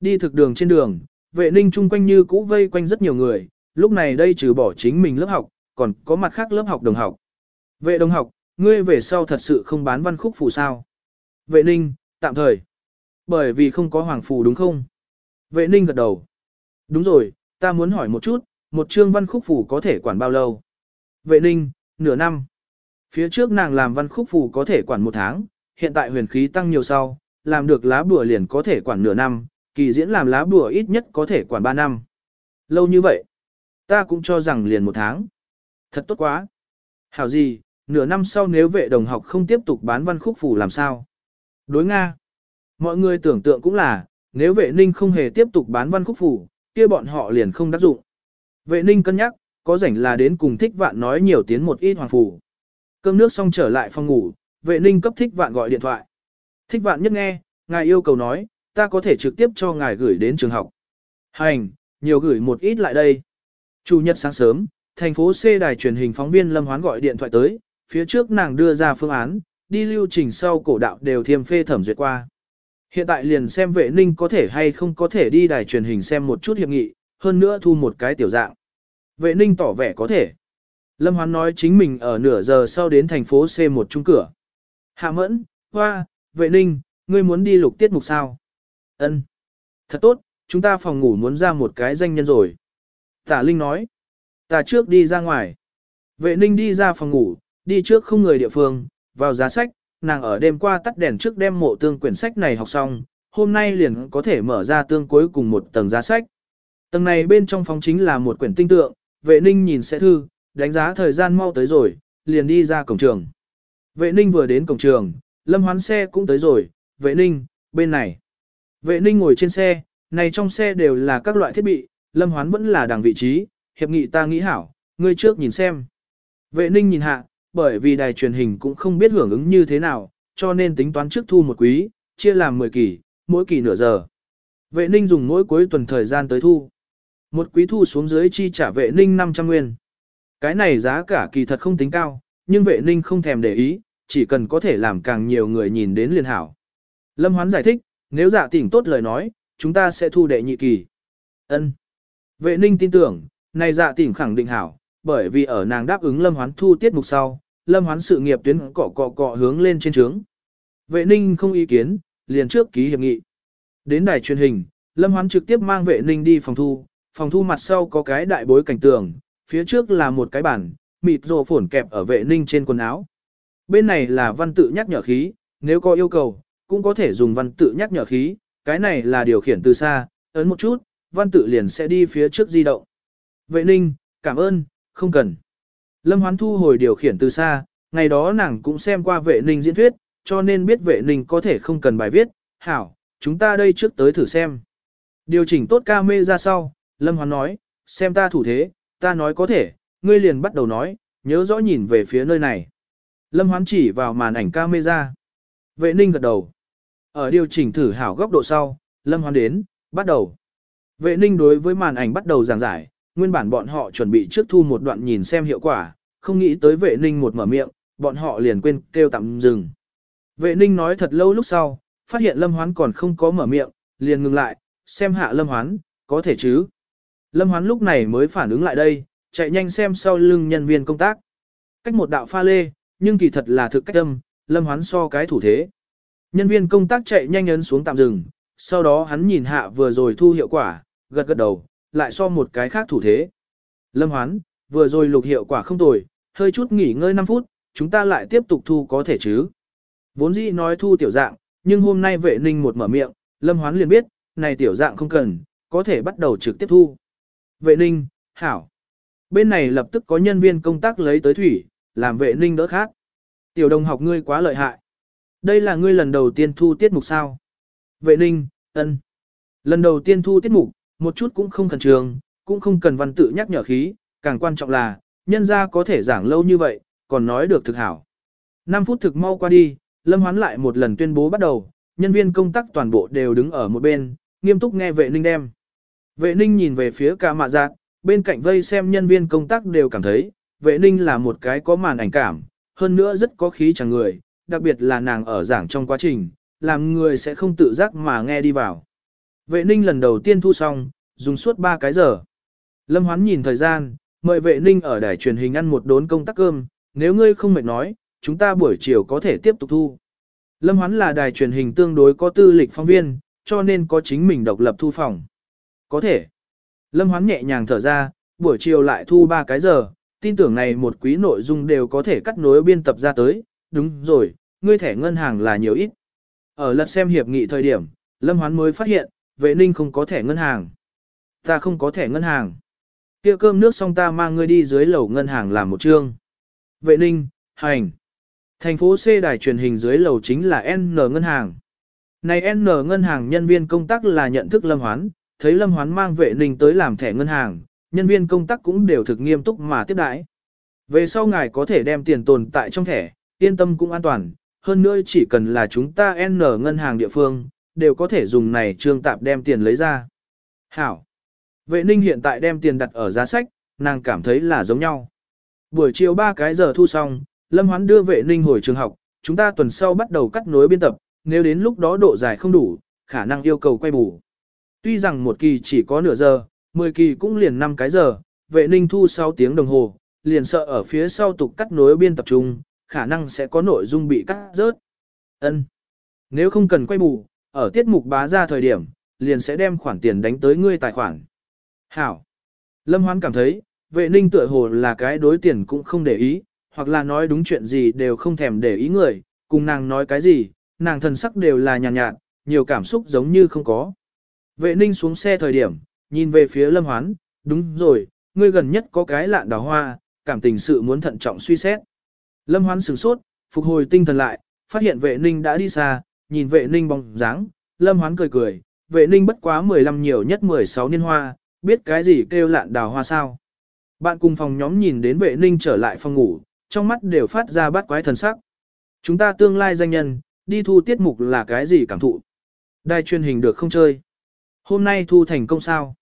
Đi thực đường trên đường, vệ ninh chung quanh như cũ vây quanh rất nhiều người, lúc này đây trừ bỏ chính mình lớp học, còn có mặt khác lớp học đồng học. Vệ đồng học, ngươi về sau thật sự không bán văn khúc phù sao? Vệ ninh, tạm thời. Bởi vì không có hoàng phù đúng không? Vệ ninh gật đầu. Đúng rồi, ta muốn hỏi một chút, một chương văn khúc phù có thể quản bao lâu? Vệ ninh, nửa năm. Phía trước nàng làm văn khúc phù có thể quản một tháng, hiện tại huyền khí tăng nhiều sau, làm được lá bùa liền có thể quản nửa năm, kỳ diễn làm lá bùa ít nhất có thể quản ba năm. Lâu như vậy, ta cũng cho rằng liền một tháng. Thật tốt quá. Hảo gì, nửa năm sau nếu vệ đồng học không tiếp tục bán văn khúc phù làm sao? Đối Nga. Mọi người tưởng tượng cũng là, nếu vệ ninh không hề tiếp tục bán văn khúc phù, kia bọn họ liền không đắc dụng. Vệ ninh cân nhắc, có rảnh là đến cùng thích vạn nói nhiều tiếng một ít hoàng phù. Cơm nước xong trở lại phòng ngủ, vệ ninh cấp thích vạn gọi điện thoại. Thích vạn nhất nghe, ngài yêu cầu nói, ta có thể trực tiếp cho ngài gửi đến trường học. Hành, nhiều gửi một ít lại đây. Chủ nhật sáng sớm, thành phố C đài truyền hình phóng viên Lâm Hoán gọi điện thoại tới, phía trước nàng đưa ra phương án, đi lưu trình sau cổ đạo đều thiêm phê thẩm duyệt qua. Hiện tại liền xem vệ ninh có thể hay không có thể đi đài truyền hình xem một chút hiệp nghị, hơn nữa thu một cái tiểu dạng. Vệ ninh tỏ vẻ có thể. Lâm Hoán nói chính mình ở nửa giờ sau đến thành phố C một trung cửa. Hạ mẫn, hoa, vệ ninh, ngươi muốn đi lục tiết mục sao? Ân, Thật tốt, chúng ta phòng ngủ muốn ra một cái danh nhân rồi. Tả Linh nói. Ta trước đi ra ngoài. Vệ ninh đi ra phòng ngủ, đi trước không người địa phương, vào giá sách, nàng ở đêm qua tắt đèn trước đem mộ tương quyển sách này học xong, hôm nay liền có thể mở ra tương cuối cùng một tầng giá sách. Tầng này bên trong phòng chính là một quyển tinh tượng, vệ ninh nhìn sẽ thư, đánh giá thời gian mau tới rồi, liền đi ra cổng trường. Vệ ninh vừa đến cổng trường, lâm hoán xe cũng tới rồi, vệ ninh, bên này. Vệ ninh ngồi trên xe, này trong xe đều là các loại thiết bị, lâm hoán vẫn là đằng vị trí, hiệp nghị ta nghĩ hảo, ngươi trước nhìn xem. Vệ ninh nhìn hạ, bởi vì đài truyền hình cũng không biết hưởng ứng như thế nào, cho nên tính toán trước thu một quý, chia làm 10 kỳ, mỗi kỳ nửa giờ. Vệ ninh dùng mỗi cuối tuần thời gian tới thu. Một quý thu xuống dưới chi trả vệ ninh 500 nguyên. Cái này giá cả kỳ thật không tính cao, nhưng vệ ninh không thèm để ý, chỉ cần có thể làm càng nhiều người nhìn đến liền hảo. Lâm Hoán giải thích, nếu giả tỉnh tốt lời nói, chúng ta sẽ thu đệ nhị kỳ. ân Vệ ninh tin tưởng, này dạ tỉnh khẳng định hảo, bởi vì ở nàng đáp ứng Lâm Hoán thu tiết mục sau, Lâm Hoán sự nghiệp tuyến cọ cọ cọ hướng lên trên trướng. Vệ ninh không ý kiến, liền trước ký hiệp nghị. Đến đài truyền hình, Lâm Hoán trực tiếp mang vệ ninh đi phòng thu, phòng thu mặt sau có cái đại bối cảnh tường, phía trước là một cái bản, mịt rồ phổn kẹp ở vệ ninh trên quần áo. Bên này là văn tự nhắc nhở khí, nếu có yêu cầu, cũng có thể dùng văn tự nhắc nhở khí, cái này là điều khiển từ xa, ấn một chút, văn tự liền sẽ đi phía trước di động. Vệ ninh, cảm ơn, không cần. Lâm Hoán thu hồi điều khiển từ xa, ngày đó nàng cũng xem qua vệ ninh diễn thuyết, cho nên biết vệ ninh có thể không cần bài viết, hảo, chúng ta đây trước tới thử xem. Điều chỉnh tốt ca mê ra sau, Lâm Hoán nói, xem ta thủ thế, ta nói có thể, ngươi liền bắt đầu nói, nhớ rõ nhìn về phía nơi này. Lâm Hoán chỉ vào màn ảnh camera. Vệ ninh gật đầu. Ở điều chỉnh thử hảo góc độ sau, Lâm hoan đến, bắt đầu. Vệ ninh đối với màn ảnh bắt đầu giảng giải, nguyên bản bọn họ chuẩn bị trước thu một đoạn nhìn xem hiệu quả, không nghĩ tới vệ ninh một mở miệng, bọn họ liền quên kêu tạm dừng. Vệ ninh nói thật lâu lúc sau, phát hiện Lâm Hoán còn không có mở miệng, liền ngừng lại, xem hạ Lâm Hoán, có thể chứ. Lâm Hoán lúc này mới phản ứng lại đây, chạy nhanh xem sau lưng nhân viên công tác. Cách một đạo pha lê, nhưng kỳ thật là thực cách âm, Lâm Hoán so cái thủ thế. Nhân viên công tác chạy nhanh ấn xuống tạm dừng, sau đó hắn nhìn hạ vừa rồi thu hiệu quả, gật gật đầu, lại so một cái khác thủ thế. Lâm Hoán, vừa rồi lục hiệu quả không tồi, hơi chút nghỉ ngơi 5 phút, chúng ta lại tiếp tục thu có thể chứ. Vốn dĩ nói thu tiểu dạng, nhưng hôm nay vệ ninh một mở miệng, Lâm Hoán liền biết, này tiểu dạng không cần, có thể bắt đầu trực tiếp thu. Vệ ninh, hảo. Bên này lập tức có nhân viên công tác lấy tới thủy, làm vệ ninh đỡ khác. Tiểu đồng học ngươi quá lợi hại. Đây là ngươi lần đầu tiên thu tiết mục sao. Vệ ninh, ân. Lần đầu tiên thu tiết mục, một chút cũng không cần trường, cũng không cần văn tự nhắc nhở khí, càng quan trọng là, nhân ra có thể giảng lâu như vậy, còn nói được thực hảo. 5 phút thực mau qua đi, Lâm Hoán lại một lần tuyên bố bắt đầu, nhân viên công tác toàn bộ đều đứng ở một bên, nghiêm túc nghe vệ ninh đem. Vệ ninh nhìn về phía cả mạ giác, bên cạnh vây xem nhân viên công tác đều cảm thấy, vệ ninh là một cái có màn ảnh cảm, hơn nữa rất có khí chẳng người, đặc biệt là nàng ở giảng trong quá trình, làm người sẽ không tự giác mà nghe đi vào. Vệ ninh lần đầu tiên thu xong, dùng suốt 3 cái giờ. Lâm Hoán nhìn thời gian, mời vệ ninh ở đài truyền hình ăn một đốn công tác cơm, nếu ngươi không mệt nói, chúng ta buổi chiều có thể tiếp tục thu. Lâm Hoán là đài truyền hình tương đối có tư lịch phóng viên, cho nên có chính mình độc lập thu phòng. Có thể. Lâm Hoán nhẹ nhàng thở ra, buổi chiều lại thu 3 cái giờ, tin tưởng này một quý nội dung đều có thể cắt nối biên tập ra tới, đúng rồi, ngươi thẻ ngân hàng là nhiều ít. Ở lật xem hiệp nghị thời điểm, Lâm Hoán mới phát hiện, vệ ninh không có thẻ ngân hàng. Ta không có thẻ ngân hàng. kia cơm nước xong ta mang ngươi đi dưới lầu ngân hàng làm một chương. Vệ ninh, hành. Thành phố C đài truyền hình dưới lầu chính là N ngân hàng. Này N ngân hàng nhân viên công tác là nhận thức Lâm Hoán, thấy Lâm Hoán mang vệ ninh tới làm thẻ ngân hàng, nhân viên công tác cũng đều thực nghiêm túc mà tiếp đãi. Về sau ngài có thể đem tiền tồn tại trong thẻ, yên tâm cũng an toàn, hơn nữa chỉ cần là chúng ta N ngân hàng địa phương, đều có thể dùng này trương tạp đem tiền lấy ra. Hảo. Vệ ninh hiện tại đem tiền đặt ở giá sách, nàng cảm thấy là giống nhau. Buổi chiều 3 cái giờ thu xong, Lâm Hoán đưa vệ ninh hồi trường học, chúng ta tuần sau bắt đầu cắt nối biên tập, nếu đến lúc đó độ dài không đủ, khả năng yêu cầu quay bù. Tuy rằng một kỳ chỉ có nửa giờ, 10 kỳ cũng liền 5 cái giờ, vệ ninh thu 6 tiếng đồng hồ, liền sợ ở phía sau tục cắt nối biên tập trung, khả năng sẽ có nội dung bị cắt rớt. Ân. Nếu không cần quay bù, ở tiết mục bá ra thời điểm, liền sẽ đem khoản tiền đánh tới ngươi tài khoản. Hảo. Lâm Hoán cảm thấy, vệ ninh tựa hồ là cái đối tiền cũng không để ý, hoặc là nói đúng chuyện gì đều không thèm để ý người, cùng nàng nói cái gì, nàng thần sắc đều là nhàn nhạt, nhạt, nhiều cảm xúc giống như không có. Vệ ninh xuống xe thời điểm, nhìn về phía Lâm Hoán, đúng rồi, ngươi gần nhất có cái lạn đào hoa, cảm tình sự muốn thận trọng suy xét. Lâm Hoán sửng sốt, phục hồi tinh thần lại, phát hiện vệ ninh đã đi xa, nhìn vệ ninh bóng dáng, Lâm Hoán cười cười, vệ ninh bất quá 15 nhiều nhất 16 niên hoa, biết cái gì kêu lạn đào hoa sao. Bạn cùng phòng nhóm nhìn đến vệ ninh trở lại phòng ngủ, trong mắt đều phát ra bát quái thần sắc. Chúng ta tương lai danh nhân, đi thu tiết mục là cái gì cảm thụ. Đài truyền hình được không chơi. Hôm nay thu thành công sao?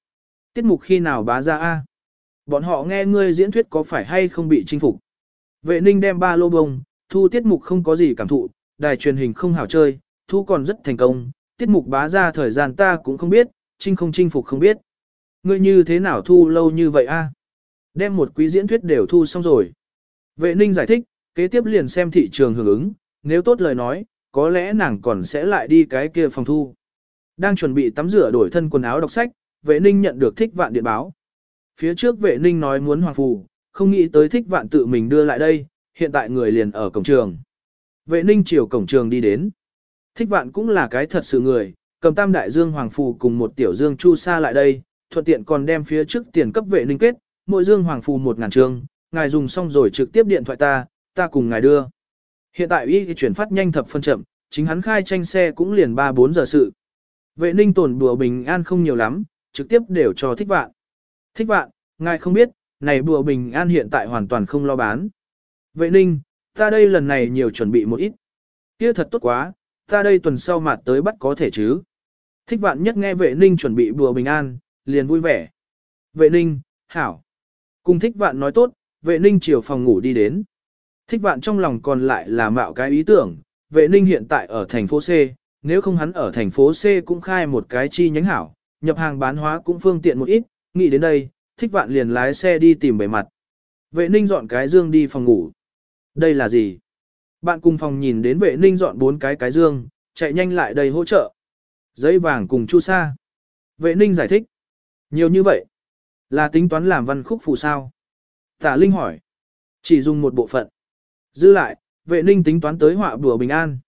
Tiết mục khi nào bá ra a? Bọn họ nghe ngươi diễn thuyết có phải hay không bị chinh phục. Vệ ninh đem ba lô bông, thu tiết mục không có gì cảm thụ, đài truyền hình không hảo chơi, thu còn rất thành công, tiết mục bá ra thời gian ta cũng không biết, chinh không chinh phục không biết. Ngươi như thế nào thu lâu như vậy a? Đem một quý diễn thuyết đều thu xong rồi. Vệ ninh giải thích, kế tiếp liền xem thị trường hưởng ứng, nếu tốt lời nói, có lẽ nàng còn sẽ lại đi cái kia phòng thu. Đang chuẩn bị tắm rửa đổi thân quần áo đọc sách, vệ ninh nhận được thích vạn điện báo. Phía trước vệ ninh nói muốn hoàng phù, không nghĩ tới thích vạn tự mình đưa lại đây, hiện tại người liền ở cổng trường. Vệ ninh chiều cổng trường đi đến. Thích vạn cũng là cái thật sự người, cầm tam đại dương hoàng phù cùng một tiểu dương chu sa lại đây, thuận tiện còn đem phía trước tiền cấp vệ ninh kết, mỗi dương hoàng phù một ngàn trường. ngài dùng xong rồi trực tiếp điện thoại ta, ta cùng ngài đưa. Hiện tại y chuyển phát nhanh thập phân chậm, chính hắn khai tranh xe cũng liền 3-4 giờ sự. Vệ ninh tổn bùa bình an không nhiều lắm, trực tiếp đều cho thích vạn. Thích vạn, ngài không biết, này bùa bình an hiện tại hoàn toàn không lo bán. Vệ ninh, ta đây lần này nhiều chuẩn bị một ít. Kia thật tốt quá, ta đây tuần sau mặt tới bắt có thể chứ. Thích vạn nhất nghe vệ ninh chuẩn bị bùa bình an, liền vui vẻ. Vệ ninh, hảo. Cùng thích vạn nói tốt, vệ ninh chiều phòng ngủ đi đến. Thích vạn trong lòng còn lại là mạo cái ý tưởng, vệ ninh hiện tại ở thành phố C, nếu không hắn ở thành phố C cũng khai một cái chi nhánh hảo, nhập hàng bán hóa cũng phương tiện một ít, nghĩ đến đây, thích vạn liền lái xe đi tìm bề mặt. Vệ ninh dọn cái dương đi phòng ngủ. Đây là gì? Bạn cùng phòng nhìn đến vệ ninh dọn bốn cái cái dương, chạy nhanh lại đây hỗ trợ. Giấy vàng cùng chu sa. Vệ ninh giải thích. Nhiều như vậy. Là tính toán làm văn khúc phù sao? Tả Linh hỏi. Chỉ dùng một bộ phận. Dư lại, vệ ninh tính toán tới họa bùa bình an.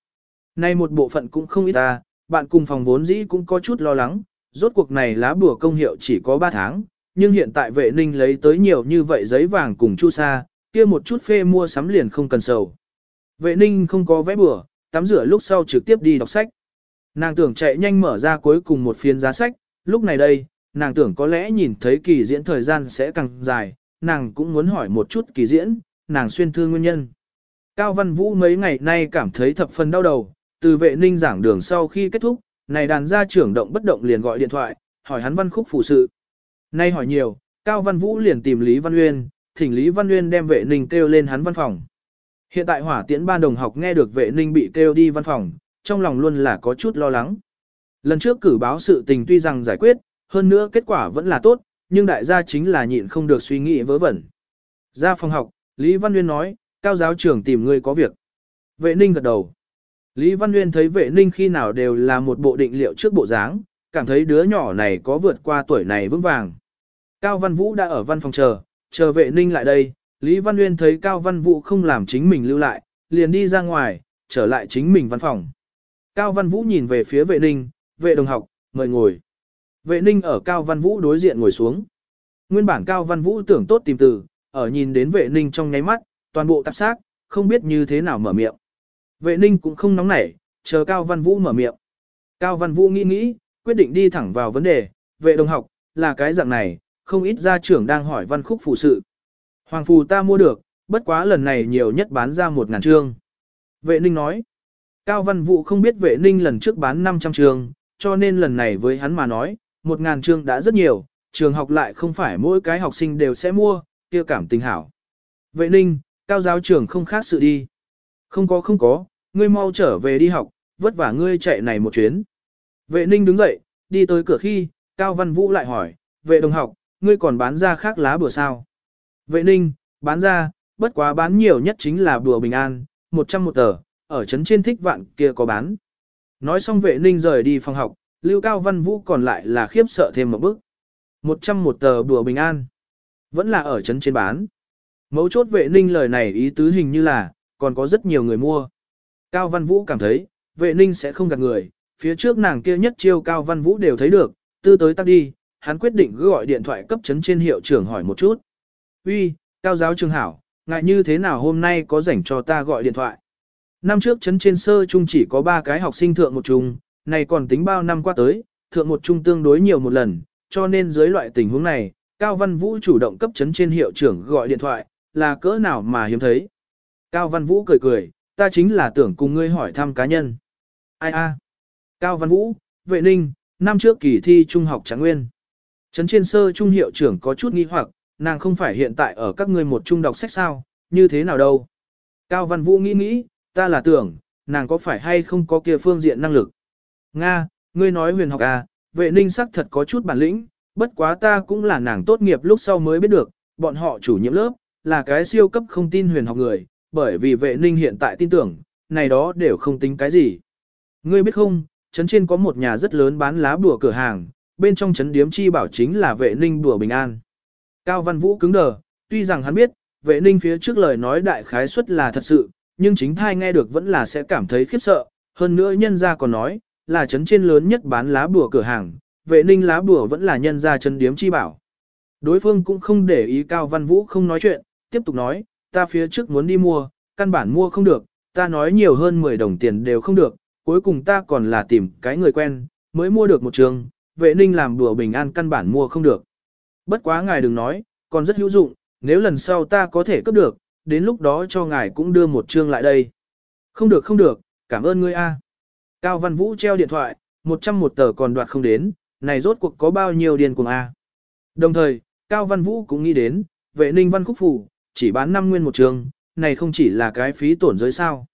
Nay một bộ phận cũng không ít ta, bạn cùng phòng vốn dĩ cũng có chút lo lắng, rốt cuộc này lá bùa công hiệu chỉ có 3 tháng, nhưng hiện tại vệ ninh lấy tới nhiều như vậy giấy vàng cùng chu sa, kia một chút phê mua sắm liền không cần sầu. Vệ ninh không có vẽ bừa, tắm rửa lúc sau trực tiếp đi đọc sách. Nàng tưởng chạy nhanh mở ra cuối cùng một phiên giá sách, lúc này đây, nàng tưởng có lẽ nhìn thấy kỳ diễn thời gian sẽ càng dài, nàng cũng muốn hỏi một chút kỳ diễn, nàng xuyên thương nguyên nhân. Cao Văn Vũ mấy ngày nay cảm thấy thập phần đau đầu, từ vệ ninh giảng đường sau khi kết thúc, này đàn gia trưởng động bất động liền gọi điện thoại, hỏi hắn văn khúc phụ sự. Nay hỏi nhiều, Cao Văn Vũ liền tìm Lý Văn Uyên, thỉnh Lý Văn Uyên đem vệ ninh kêu lên hắn văn phòng. Hiện tại hỏa tiễn ban đồng học nghe được vệ ninh bị kêu đi văn phòng, trong lòng luôn là có chút lo lắng. Lần trước cử báo sự tình tuy rằng giải quyết, hơn nữa kết quả vẫn là tốt, nhưng đại gia chính là nhịn không được suy nghĩ vớ vẩn. Ra phòng học, Lý Văn Nguyên nói, cao giáo trưởng tìm ngươi có việc. Vệ ninh gật đầu. Lý Văn Nguyên thấy vệ ninh khi nào đều là một bộ định liệu trước bộ dáng, cảm thấy đứa nhỏ này có vượt qua tuổi này vững vàng. Cao Văn Vũ đã ở văn phòng chờ, chờ vệ ninh lại đây, Lý Văn Nguyên thấy Cao Văn Vũ không làm chính mình lưu lại, liền đi ra ngoài, trở lại chính mình văn phòng. Cao Văn Vũ nhìn về phía vệ ninh, vệ đồng học, mời ngồi. Vệ ninh ở Cao Văn Vũ đối diện ngồi xuống. Nguyên bản Cao Văn Vũ tưởng tốt tìm từ, ở nhìn đến vệ ninh trong nháy mắt, toàn bộ tạp xác, không biết như thế nào mở miệng. Vệ ninh cũng không nóng nảy, chờ Cao Văn Vũ mở miệng. Cao Văn Vũ nghĩ nghĩ, quyết định đi thẳng vào vấn đề, vệ đồng học, là cái dạng này, không ít gia trưởng đang hỏi văn khúc phụ sự. Hoàng phù ta mua được, bất quá lần này nhiều nhất bán ra một ngàn trương. Vệ ninh nói, Cao Văn Vũ không biết vệ ninh lần trước bán 500 trường, cho nên lần này với hắn mà nói, 1.000 trường đã rất nhiều, trường học lại không phải mỗi cái học sinh đều sẽ mua, kia cảm tình hảo. Vệ ninh, cao giáo trưởng không khác sự đi. Không có không có, ngươi mau trở về đi học, vất vả ngươi chạy này một chuyến. Vệ ninh đứng dậy, đi tới cửa khi, Cao Văn Vũ lại hỏi, vệ đồng học, ngươi còn bán ra khác lá bùa sao? Vệ ninh, bán ra, bất quá bán nhiều nhất chính là bùa bình an, 100 một tờ, ở trấn trên thích vạn kia có bán. Nói xong vệ ninh rời đi phòng học, Lưu Cao Văn Vũ còn lại là khiếp sợ thêm một bước. Một trăm một tờ đùa bình an. Vẫn là ở trấn trên bán. Mấu chốt vệ ninh lời này ý tứ hình như là, còn có rất nhiều người mua. Cao Văn Vũ cảm thấy, vệ ninh sẽ không gạt người, phía trước nàng kia nhất chiêu Cao Văn Vũ đều thấy được, tư tới tắt đi, hắn quyết định gọi điện thoại cấp chấn trên hiệu trưởng hỏi một chút. Uy, Cao giáo trường hảo, ngại như thế nào hôm nay có rảnh cho ta gọi điện thoại. Năm trước chấn trên sơ trung chỉ có 3 cái học sinh thượng một trung, này còn tính bao năm qua tới, thượng một trung tương đối nhiều một lần, cho nên dưới loại tình huống này, Cao Văn Vũ chủ động cấp chấn trên hiệu trưởng gọi điện thoại, là cỡ nào mà hiếm thấy. Cao Văn Vũ cười cười, ta chính là tưởng cùng ngươi hỏi thăm cá nhân. Ai a? Cao Văn Vũ, vệ ninh, năm trước kỳ thi trung học trạng nguyên. Trấn trên sơ trung hiệu trưởng có chút nghi hoặc, nàng không phải hiện tại ở các ngươi một trung đọc sách sao, như thế nào đâu. Cao Văn Vũ nghĩ nghĩ, ta là tưởng, nàng có phải hay không có kia phương diện năng lực. Nga, ngươi nói huyền học à, vệ ninh sắc thật có chút bản lĩnh, bất quá ta cũng là nàng tốt nghiệp lúc sau mới biết được, bọn họ chủ nhiệm lớp, là cái siêu cấp không tin huyền học người, bởi vì vệ ninh hiện tại tin tưởng, này đó đều không tính cái gì. Ngươi biết không, trấn trên có một nhà rất lớn bán lá bùa cửa hàng, bên trong chấn điếm chi bảo chính là vệ ninh bùa bình an. Cao Văn Vũ cứng đờ, tuy rằng hắn biết, vệ ninh phía trước lời nói đại khái suất là thật sự, nhưng chính thai nghe được vẫn là sẽ cảm thấy khiếp sợ, hơn nữa nhân gia còn nói, là chấn trên lớn nhất bán lá bùa cửa hàng, vệ ninh lá bùa vẫn là nhân gia chấn điếm chi bảo. Đối phương cũng không để ý Cao Văn Vũ không nói chuyện, tiếp tục nói, ta phía trước muốn đi mua, căn bản mua không được, ta nói nhiều hơn 10 đồng tiền đều không được, cuối cùng ta còn là tìm cái người quen, mới mua được một trường, vệ ninh làm đùa bình an căn bản mua không được. Bất quá ngài đừng nói, còn rất hữu dụng, nếu lần sau ta có thể cấp được, đến lúc đó cho ngài cũng đưa một chương lại đây. Không được không được, cảm ơn ngươi a. Cao Văn Vũ treo điện thoại, 100 một tờ còn đoạt không đến, này rốt cuộc có bao nhiêu điên cuồng a. Đồng thời, Cao Văn Vũ cũng nghĩ đến, vệ ninh văn khúc phủ, chỉ bán 5 nguyên một trường, này không chỉ là cái phí tổn giới sao.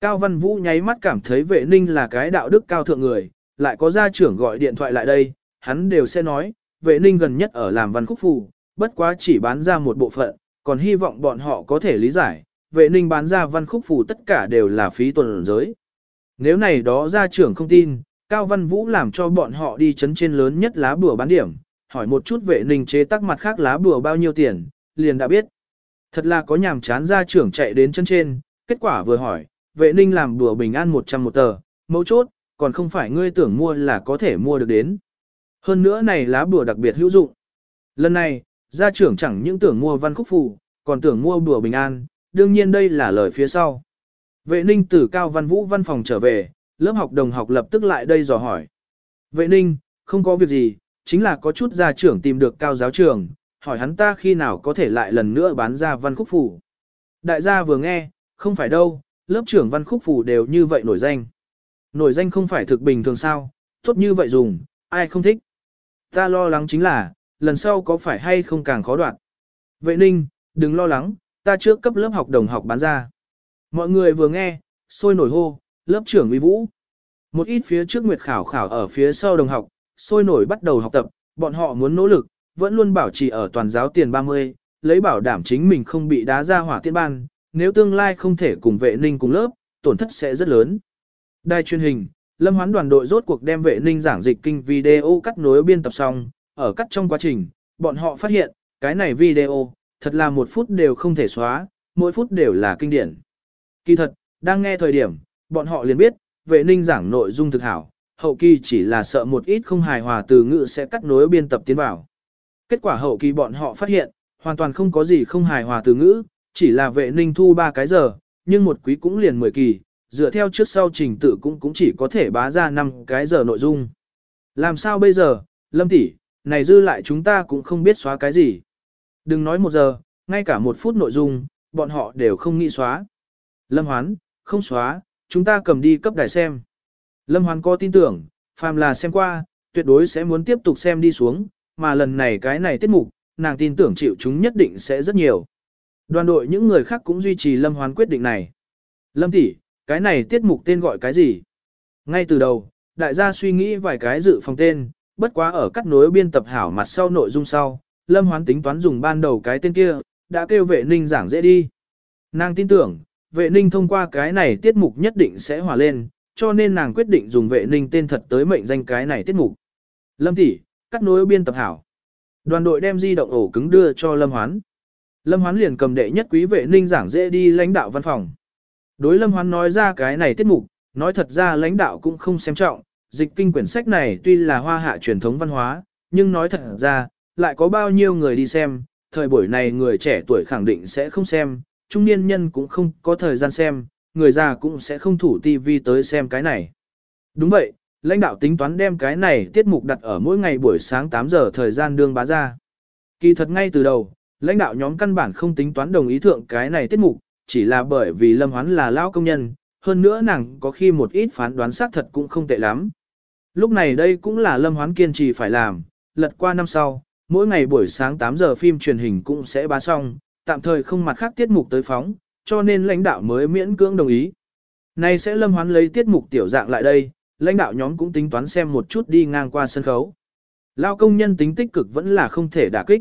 Cao Văn Vũ nháy mắt cảm thấy vệ ninh là cái đạo đức cao thượng người, lại có gia trưởng gọi điện thoại lại đây, hắn đều sẽ nói, vệ ninh gần nhất ở làm văn khúc phủ, bất quá chỉ bán ra một bộ phận, còn hy vọng bọn họ có thể lý giải, vệ ninh bán ra văn khúc phủ tất cả đều là phí tuần giới. Nếu này đó gia trưởng không tin, Cao Văn Vũ làm cho bọn họ đi chấn trên lớn nhất lá bùa bán điểm, hỏi một chút vệ ninh chế tác mặt khác lá bùa bao nhiêu tiền, liền đã biết. Thật là có nhàm chán gia trưởng chạy đến chân trên, kết quả vừa hỏi, vệ ninh làm bùa bình an 100 một tờ, mẫu chốt, còn không phải ngươi tưởng mua là có thể mua được đến. Hơn nữa này lá bùa đặc biệt hữu dụng. Lần này, gia trưởng chẳng những tưởng mua văn khúc phù, còn tưởng mua bùa bình an, đương nhiên đây là lời phía sau. Vệ ninh từ cao văn vũ văn phòng trở về, lớp học đồng học lập tức lại đây dò hỏi. Vệ ninh, không có việc gì, chính là có chút gia trưởng tìm được cao giáo trưởng, hỏi hắn ta khi nào có thể lại lần nữa bán ra văn khúc phủ. Đại gia vừa nghe, không phải đâu, lớp trưởng văn khúc phủ đều như vậy nổi danh. Nổi danh không phải thực bình thường sao, tốt như vậy dùng, ai không thích. Ta lo lắng chính là, lần sau có phải hay không càng khó đoạn? Vệ ninh, đừng lo lắng, ta trước cấp lớp học đồng học bán ra. Mọi người vừa nghe, sôi nổi hô, lớp trưởng uy vũ. Một ít phía trước nguyệt khảo khảo ở phía sau đồng học, sôi nổi bắt đầu học tập, bọn họ muốn nỗ lực, vẫn luôn bảo trì ở toàn giáo tiền 30, lấy bảo đảm chính mình không bị đá ra hỏa tiên ban, nếu tương lai không thể cùng vệ ninh cùng lớp, tổn thất sẽ rất lớn. Đài truyền hình, Lâm Hoán đoàn đội rốt cuộc đem vệ ninh giảng dịch kinh video cắt nối biên tập xong, ở cắt trong quá trình, bọn họ phát hiện, cái này video, thật là một phút đều không thể xóa, mỗi phút đều là kinh điển. Kỳ thật, đang nghe thời điểm, bọn họ liền biết, vệ ninh giảng nội dung thực hảo, hậu kỳ chỉ là sợ một ít không hài hòa từ ngữ sẽ cắt nối biên tập tiến vào. Kết quả hậu kỳ bọn họ phát hiện, hoàn toàn không có gì không hài hòa từ ngữ, chỉ là vệ ninh thu ba cái giờ, nhưng một quý cũng liền 10 kỳ, dựa theo trước sau trình tự cũng cũng chỉ có thể bá ra 5 cái giờ nội dung. Làm sao bây giờ, Lâm tỷ, này dư lại chúng ta cũng không biết xóa cái gì. Đừng nói một giờ, ngay cả một phút nội dung, bọn họ đều không nghĩ xóa. Lâm Hoán, không xóa, chúng ta cầm đi cấp đài xem. Lâm Hoán có tin tưởng, phàm là xem qua, tuyệt đối sẽ muốn tiếp tục xem đi xuống, mà lần này cái này tiết mục, nàng tin tưởng chịu chúng nhất định sẽ rất nhiều. Đoàn đội những người khác cũng duy trì Lâm Hoán quyết định này. Lâm tỷ, cái này tiết mục tên gọi cái gì? Ngay từ đầu, đại gia suy nghĩ vài cái dự phòng tên, bất quá ở cắt nối biên tập hảo mặt sau nội dung sau, Lâm Hoán tính toán dùng ban đầu cái tên kia, đã kêu vệ ninh giảng dễ đi. Nàng tin tưởng, vệ ninh thông qua cái này tiết mục nhất định sẽ hòa lên, cho nên nàng quyết định dùng vệ ninh tên thật tới mệnh danh cái này tiết mục. Lâm tỷ, cắt nối biên tập hảo. Đoàn đội đem di động ổ cứng đưa cho Lâm Hoán. Lâm Hoán liền cầm đệ nhất quý vệ ninh giảng dễ đi lãnh đạo văn phòng. Đối Lâm Hoán nói ra cái này tiết mục, nói thật ra lãnh đạo cũng không xem trọng, dịch kinh quyển sách này tuy là hoa hạ truyền thống văn hóa, nhưng nói thật ra, lại có bao nhiêu người đi xem, thời buổi này người trẻ tuổi khẳng định sẽ không xem, trung niên nhân cũng không có thời gian xem, người già cũng sẽ không thủ tivi tới xem cái này. Đúng vậy, lãnh đạo tính toán đem cái này tiết mục đặt ở mỗi ngày buổi sáng 8 giờ thời gian đương bá ra. Kỳ thật ngay từ đầu, lãnh đạo nhóm căn bản không tính toán đồng ý thượng cái này tiết mục, chỉ là bởi vì Lâm Hoán là lão công nhân, hơn nữa nàng có khi một ít phán đoán xác thật cũng không tệ lắm. Lúc này đây cũng là Lâm Hoán kiên trì phải làm, lật qua năm sau, mỗi ngày buổi sáng 8 giờ phim truyền hình cũng sẽ bá xong, tạm thời không mặt khác tiết mục tới phóng, cho nên lãnh đạo mới miễn cưỡng đồng ý. Này sẽ Lâm Hoán lấy tiết mục tiểu dạng lại đây, lãnh đạo nhóm cũng tính toán xem một chút đi ngang qua sân khấu. Lao công nhân tính tích cực vẫn là không thể đả kích.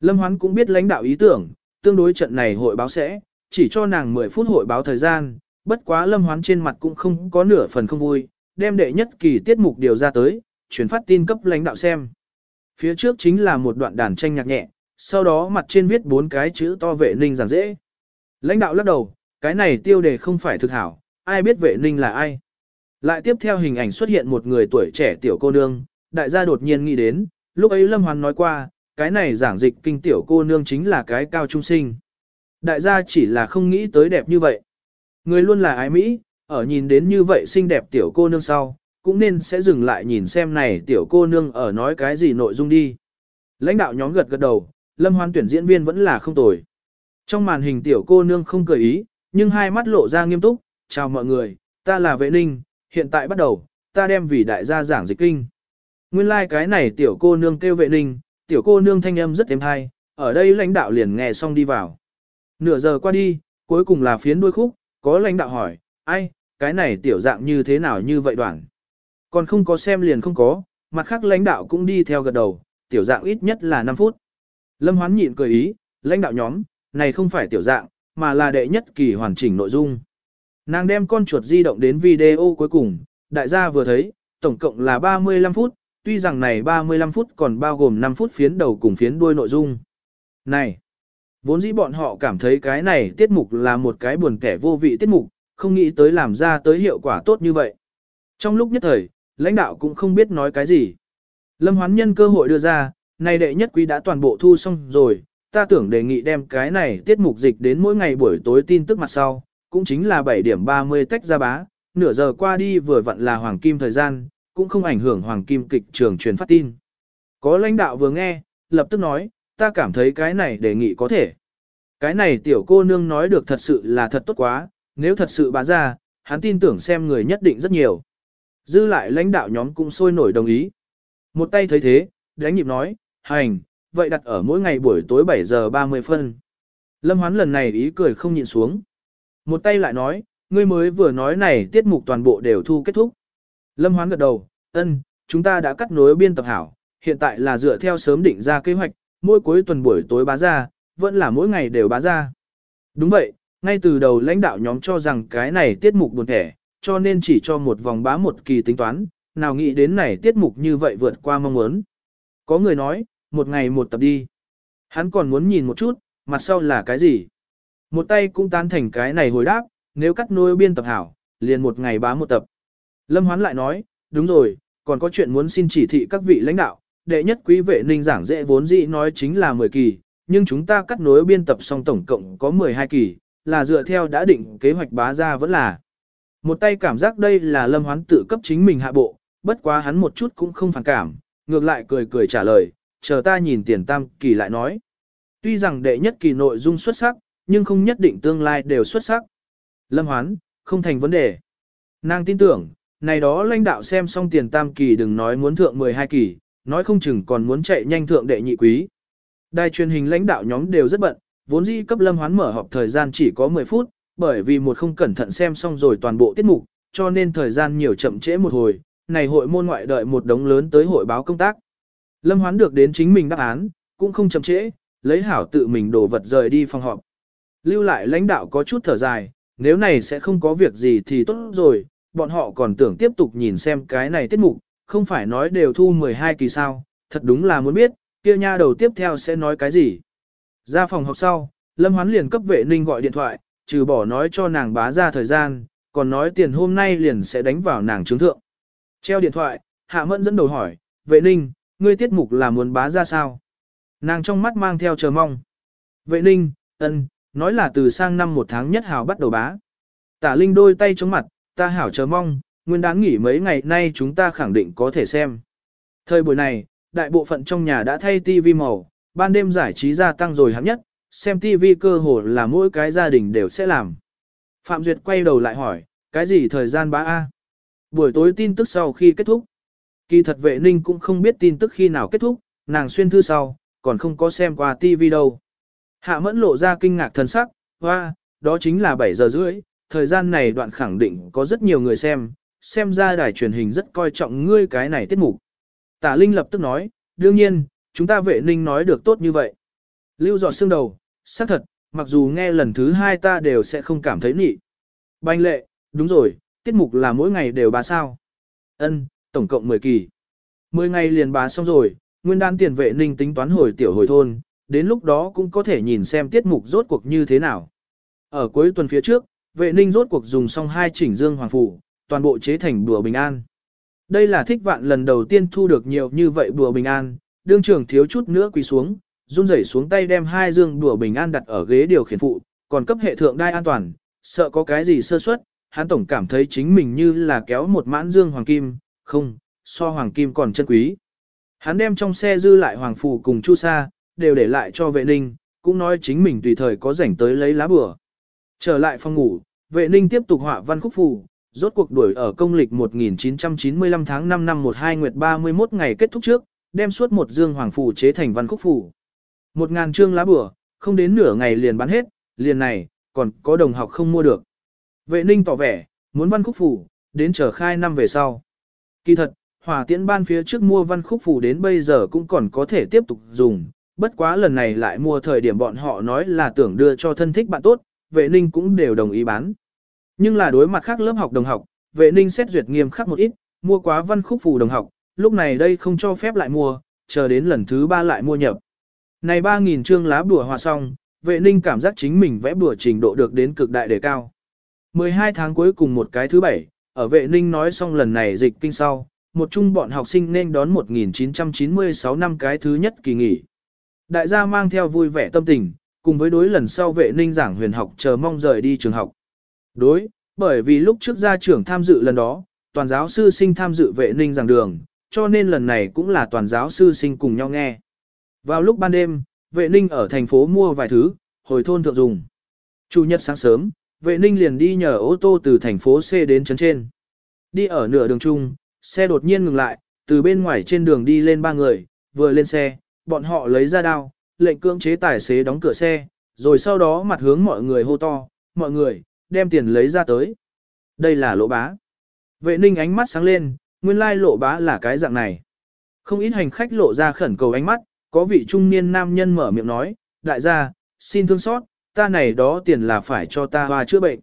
Lâm Hoán cũng biết lãnh đạo ý tưởng, tương đối trận này hội báo sẽ, chỉ cho nàng 10 phút hội báo thời gian, bất quá Lâm Hoán trên mặt cũng không có nửa phần không vui, đem đệ nhất kỳ tiết mục điều ra tới, chuyển phát tin cấp lãnh đạo xem. Phía trước chính là một đoạn đàn tranh nhạc nhẹ, sau đó mặt trên viết bốn cái chữ to vệ ninh giảng dễ. Lãnh đạo lắc đầu, cái này tiêu đề không phải thực hảo, ai biết vệ ninh là ai. Lại tiếp theo hình ảnh xuất hiện một người tuổi trẻ tiểu cô nương, đại gia đột nhiên nghĩ đến, lúc ấy Lâm Hoán nói qua, cái này giảng dịch kinh tiểu cô nương chính là cái cao trung sinh. Đại gia chỉ là không nghĩ tới đẹp như vậy. Người luôn là ái Mỹ, ở nhìn đến như vậy xinh đẹp tiểu cô nương sau, cũng nên sẽ dừng lại nhìn xem này tiểu cô nương ở nói cái gì nội dung đi. Lãnh đạo nhóm gật gật đầu, Lâm Hoan tuyển diễn viên vẫn là không tồi. Trong màn hình tiểu cô nương không cười ý, nhưng hai mắt lộ ra nghiêm túc, chào mọi người, ta là vệ ninh, hiện tại bắt đầu, ta đem vì đại gia giảng dịch kinh. Nguyên lai like cái này tiểu cô nương kêu vệ ninh, tiểu cô nương thanh âm rất êm hay, ở đây lãnh đạo liền nghe xong đi vào. Nửa giờ qua đi, cuối cùng là phiến đuôi khúc, có lãnh đạo hỏi, ai, cái này tiểu dạng như thế nào như vậy đoạn. Còn không có xem liền không có, mặt khác lãnh đạo cũng đi theo gật đầu, tiểu dạng ít nhất là 5 phút. Lâm Hoán nhịn cười ý, lãnh đạo nhóm, này không phải tiểu dạng, mà là đệ nhất kỳ hoàn chỉnh nội dung. Nàng đem con chuột di động đến video cuối cùng, đại gia vừa thấy, tổng cộng là 35 phút, tuy rằng này 35 phút còn bao gồm 5 phút phiến đầu cùng phiến đuôi nội dung. Này, vốn dĩ bọn họ cảm thấy cái này tiết mục là một cái buồn kẻ vô vị tiết mục, không nghĩ tới làm ra tới hiệu quả tốt như vậy. Trong lúc nhất thời, lãnh đạo cũng không biết nói cái gì. Lâm Hoán nhân cơ hội đưa ra, này đệ nhất quý đã toàn bộ thu xong rồi, ta tưởng đề nghị đem cái này tiết mục dịch đến mỗi ngày buổi tối tin tức mặt sau, cũng chính là 7 điểm 30 tách ra bá, nửa giờ qua đi vừa vặn là hoàng kim thời gian, cũng không ảnh hưởng hoàng kim kịch trường truyền phát tin. Có lãnh đạo vừa nghe, lập tức nói, ta cảm thấy cái này đề nghị có thể. Cái này tiểu cô nương nói được thật sự là thật tốt quá, nếu thật sự bá ra, hắn tin tưởng xem người nhất định rất nhiều. Dư lại lãnh đạo nhóm cũng sôi nổi đồng ý. Một tay thấy thế, đánh nhịp nói, hành, vậy đặt ở mỗi ngày buổi tối 7 giờ 30 phân. Lâm Hoán lần này ý cười không nhịn xuống. Một tay lại nói, ngươi mới vừa nói này tiết mục toàn bộ đều thu kết thúc. Lâm Hoán gật đầu, ân, chúng ta đã cắt nối biên tập hảo, hiện tại là dựa theo sớm định ra kế hoạch, mỗi cuối tuần buổi tối bá ra, vẫn là mỗi ngày đều bá ra. Đúng vậy, ngay từ đầu lãnh đạo nhóm cho rằng cái này tiết mục buồn thẻ, cho nên chỉ cho một vòng bá một kỳ tính toán, nào nghĩ đến này tiết mục như vậy vượt qua mong muốn. Có người nói, một ngày một tập đi. Hắn còn muốn nhìn một chút, mặt sau là cái gì. Một tay cũng tán thành cái này hồi đáp, nếu cắt nối biên tập hảo, liền một ngày bá một tập. Lâm Hoán lại nói, đúng rồi, còn có chuyện muốn xin chỉ thị các vị lãnh đạo, đệ nhất quý vệ ninh giảng dễ vốn dĩ nói chính là 10 kỳ, nhưng chúng ta cắt nối biên tập xong tổng cộng có 12 kỳ, là dựa theo đã định kế hoạch bá ra vẫn là. Một tay cảm giác đây là Lâm Hoán tự cấp chính mình hạ bộ, bất quá hắn một chút cũng không phản cảm, ngược lại cười cười trả lời, chờ ta nhìn tiền tam kỳ lại nói. Tuy rằng đệ nhất kỳ nội dung xuất sắc, nhưng không nhất định tương lai đều xuất sắc. Lâm Hoán, không thành vấn đề. Nàng tin tưởng, này đó lãnh đạo xem xong tiền tam kỳ đừng nói muốn thượng 12 kỳ, nói không chừng còn muốn chạy nhanh thượng đệ nhị quý. Đài truyền hình lãnh đạo nhóm đều rất bận, vốn dĩ cấp Lâm Hoán mở họp thời gian chỉ có 10 phút, bởi vì một không cẩn thận xem xong rồi toàn bộ tiết mục, cho nên thời gian nhiều chậm trễ một hồi, này hội môn ngoại đợi một đống lớn tới hội báo công tác. Lâm Hoán được đến chính mình đáp án, cũng không chậm trễ, lấy hảo tự mình đổ vật rời đi phòng họp. Lưu lại lãnh đạo có chút thở dài, nếu này sẽ không có việc gì thì tốt rồi, bọn họ còn tưởng tiếp tục nhìn xem cái này tiết mục, không phải nói đều thu 12 kỳ sao, thật đúng là muốn biết, kia nha đầu tiếp theo sẽ nói cái gì. Ra phòng học sau, Lâm Hoán liền cấp vệ ninh gọi điện thoại, trừ bỏ nói cho nàng bá ra thời gian, còn nói tiền hôm nay liền sẽ đánh vào nàng trướng thượng. Treo điện thoại, Hạ Mẫn dẫn đầu hỏi, vệ ninh, ngươi tiết mục là muốn bá ra sao? Nàng trong mắt mang theo chờ mong. Vệ ninh, ân, nói là từ sang năm một tháng nhất hào bắt đầu bá. Tả Linh đôi tay chống mặt, ta hảo chờ mong, nguyên đáng nghỉ mấy ngày nay chúng ta khẳng định có thể xem. Thời buổi này, đại bộ phận trong nhà đã thay TV màu, ban đêm giải trí gia tăng rồi hạng nhất, xem TV cơ hồ là mỗi cái gia đình đều sẽ làm. Phạm Duyệt quay đầu lại hỏi, cái gì thời gian bá A? Buổi tối tin tức sau khi kết thúc. Kỳ thật vệ ninh cũng không biết tin tức khi nào kết thúc, nàng xuyên thư sau, còn không có xem qua TV đâu. Hạ mẫn lộ ra kinh ngạc thần sắc, hoa, đó chính là 7 giờ rưỡi, thời gian này đoạn khẳng định có rất nhiều người xem, xem ra đài truyền hình rất coi trọng ngươi cái này tiết mục. Tả Linh lập tức nói, đương nhiên, chúng ta vệ ninh nói được tốt như vậy. Lưu giọt xương đầu, xác thật, mặc dù nghe lần thứ hai ta đều sẽ không cảm thấy nị. Banh lệ, đúng rồi, tiết mục là mỗi ngày đều bá sao. Ân, tổng cộng 10 kỳ. 10 ngày liền bá xong rồi, nguyên đan tiền vệ ninh tính toán hồi tiểu hồi thôn, đến lúc đó cũng có thể nhìn xem tiết mục rốt cuộc như thế nào. Ở cuối tuần phía trước, vệ ninh rốt cuộc dùng xong hai chỉnh dương hoàng phủ, toàn bộ chế thành bùa bình an. Đây là thích vạn lần đầu tiên thu được nhiều như vậy bùa bình an, đương trưởng thiếu chút nữa quỳ xuống, run rẩy xuống tay đem hai dương bùa bình an đặt ở ghế điều khiển phụ, còn cấp hệ thượng đai an toàn, sợ có cái gì sơ suất, hắn tổng cảm thấy chính mình như là kéo một mãn dương hoàng kim, không, so hoàng kim còn chân quý. Hắn đem trong xe dư lại hoàng phù cùng chu sa, đều để lại cho vệ ninh, cũng nói chính mình tùy thời có rảnh tới lấy lá bừa. Trở lại phòng ngủ, vệ ninh tiếp tục họa văn khúc phù, rốt cuộc đuổi ở công lịch 1995 tháng 5 năm 12 nguyệt 31 ngày kết thúc trước, đem suốt một dương hoàng phù chế thành văn khúc phù. Một ngàn trương lá bửa không đến nửa ngày liền bán hết, liền này, còn có đồng học không mua được. Vệ ninh tỏ vẻ, muốn văn khúc phù, đến trở khai năm về sau. Kỳ thật, hỏa tiễn ban phía trước mua văn khúc phù đến bây giờ cũng còn có thể tiếp tục dùng, bất quá lần này lại mua thời điểm bọn họ nói là tưởng đưa cho thân thích bạn tốt, vệ ninh cũng đều đồng ý bán. Nhưng là đối mặt khác lớp học đồng học, vệ ninh xét duyệt nghiêm khắc một ít, mua quá văn khúc phù đồng học, lúc này đây không cho phép lại mua, chờ đến lần thứ ba lại mua nhập. Này 3.000 chương lá bùa hòa xong, vệ ninh cảm giác chính mình vẽ bùa trình độ được đến cực đại đề cao. 12 tháng cuối cùng một cái thứ bảy, ở vệ ninh nói xong lần này dịch kinh sau, một chung bọn học sinh nên đón 1996 năm cái thứ nhất kỳ nghỉ. Đại gia mang theo vui vẻ tâm tình, cùng với đối lần sau vệ ninh giảng huyền học chờ mong rời đi trường học. Đối, bởi vì lúc trước gia trưởng tham dự lần đó, toàn giáo sư sinh tham dự vệ ninh giảng đường, cho nên lần này cũng là toàn giáo sư sinh cùng nhau nghe. Vào lúc ban đêm, vệ ninh ở thành phố mua vài thứ, hồi thôn thượng dùng. Chủ nhật sáng sớm, vệ ninh liền đi nhờ ô tô từ thành phố C đến trấn trên. Đi ở nửa đường chung, xe đột nhiên ngừng lại, từ bên ngoài trên đường đi lên ba người, vừa lên xe, bọn họ lấy ra đao, lệnh cưỡng chế tài xế đóng cửa xe, rồi sau đó mặt hướng mọi người hô to, mọi người, đem tiền lấy ra tới. Đây là lộ bá. Vệ ninh ánh mắt sáng lên, nguyên lai lộ bá là cái dạng này. Không ít hành khách lộ ra khẩn cầu ánh mắt, có vị trung niên nam nhân mở miệng nói, đại gia, xin thương xót, ta này đó tiền là phải cho ta hoa chữa bệnh.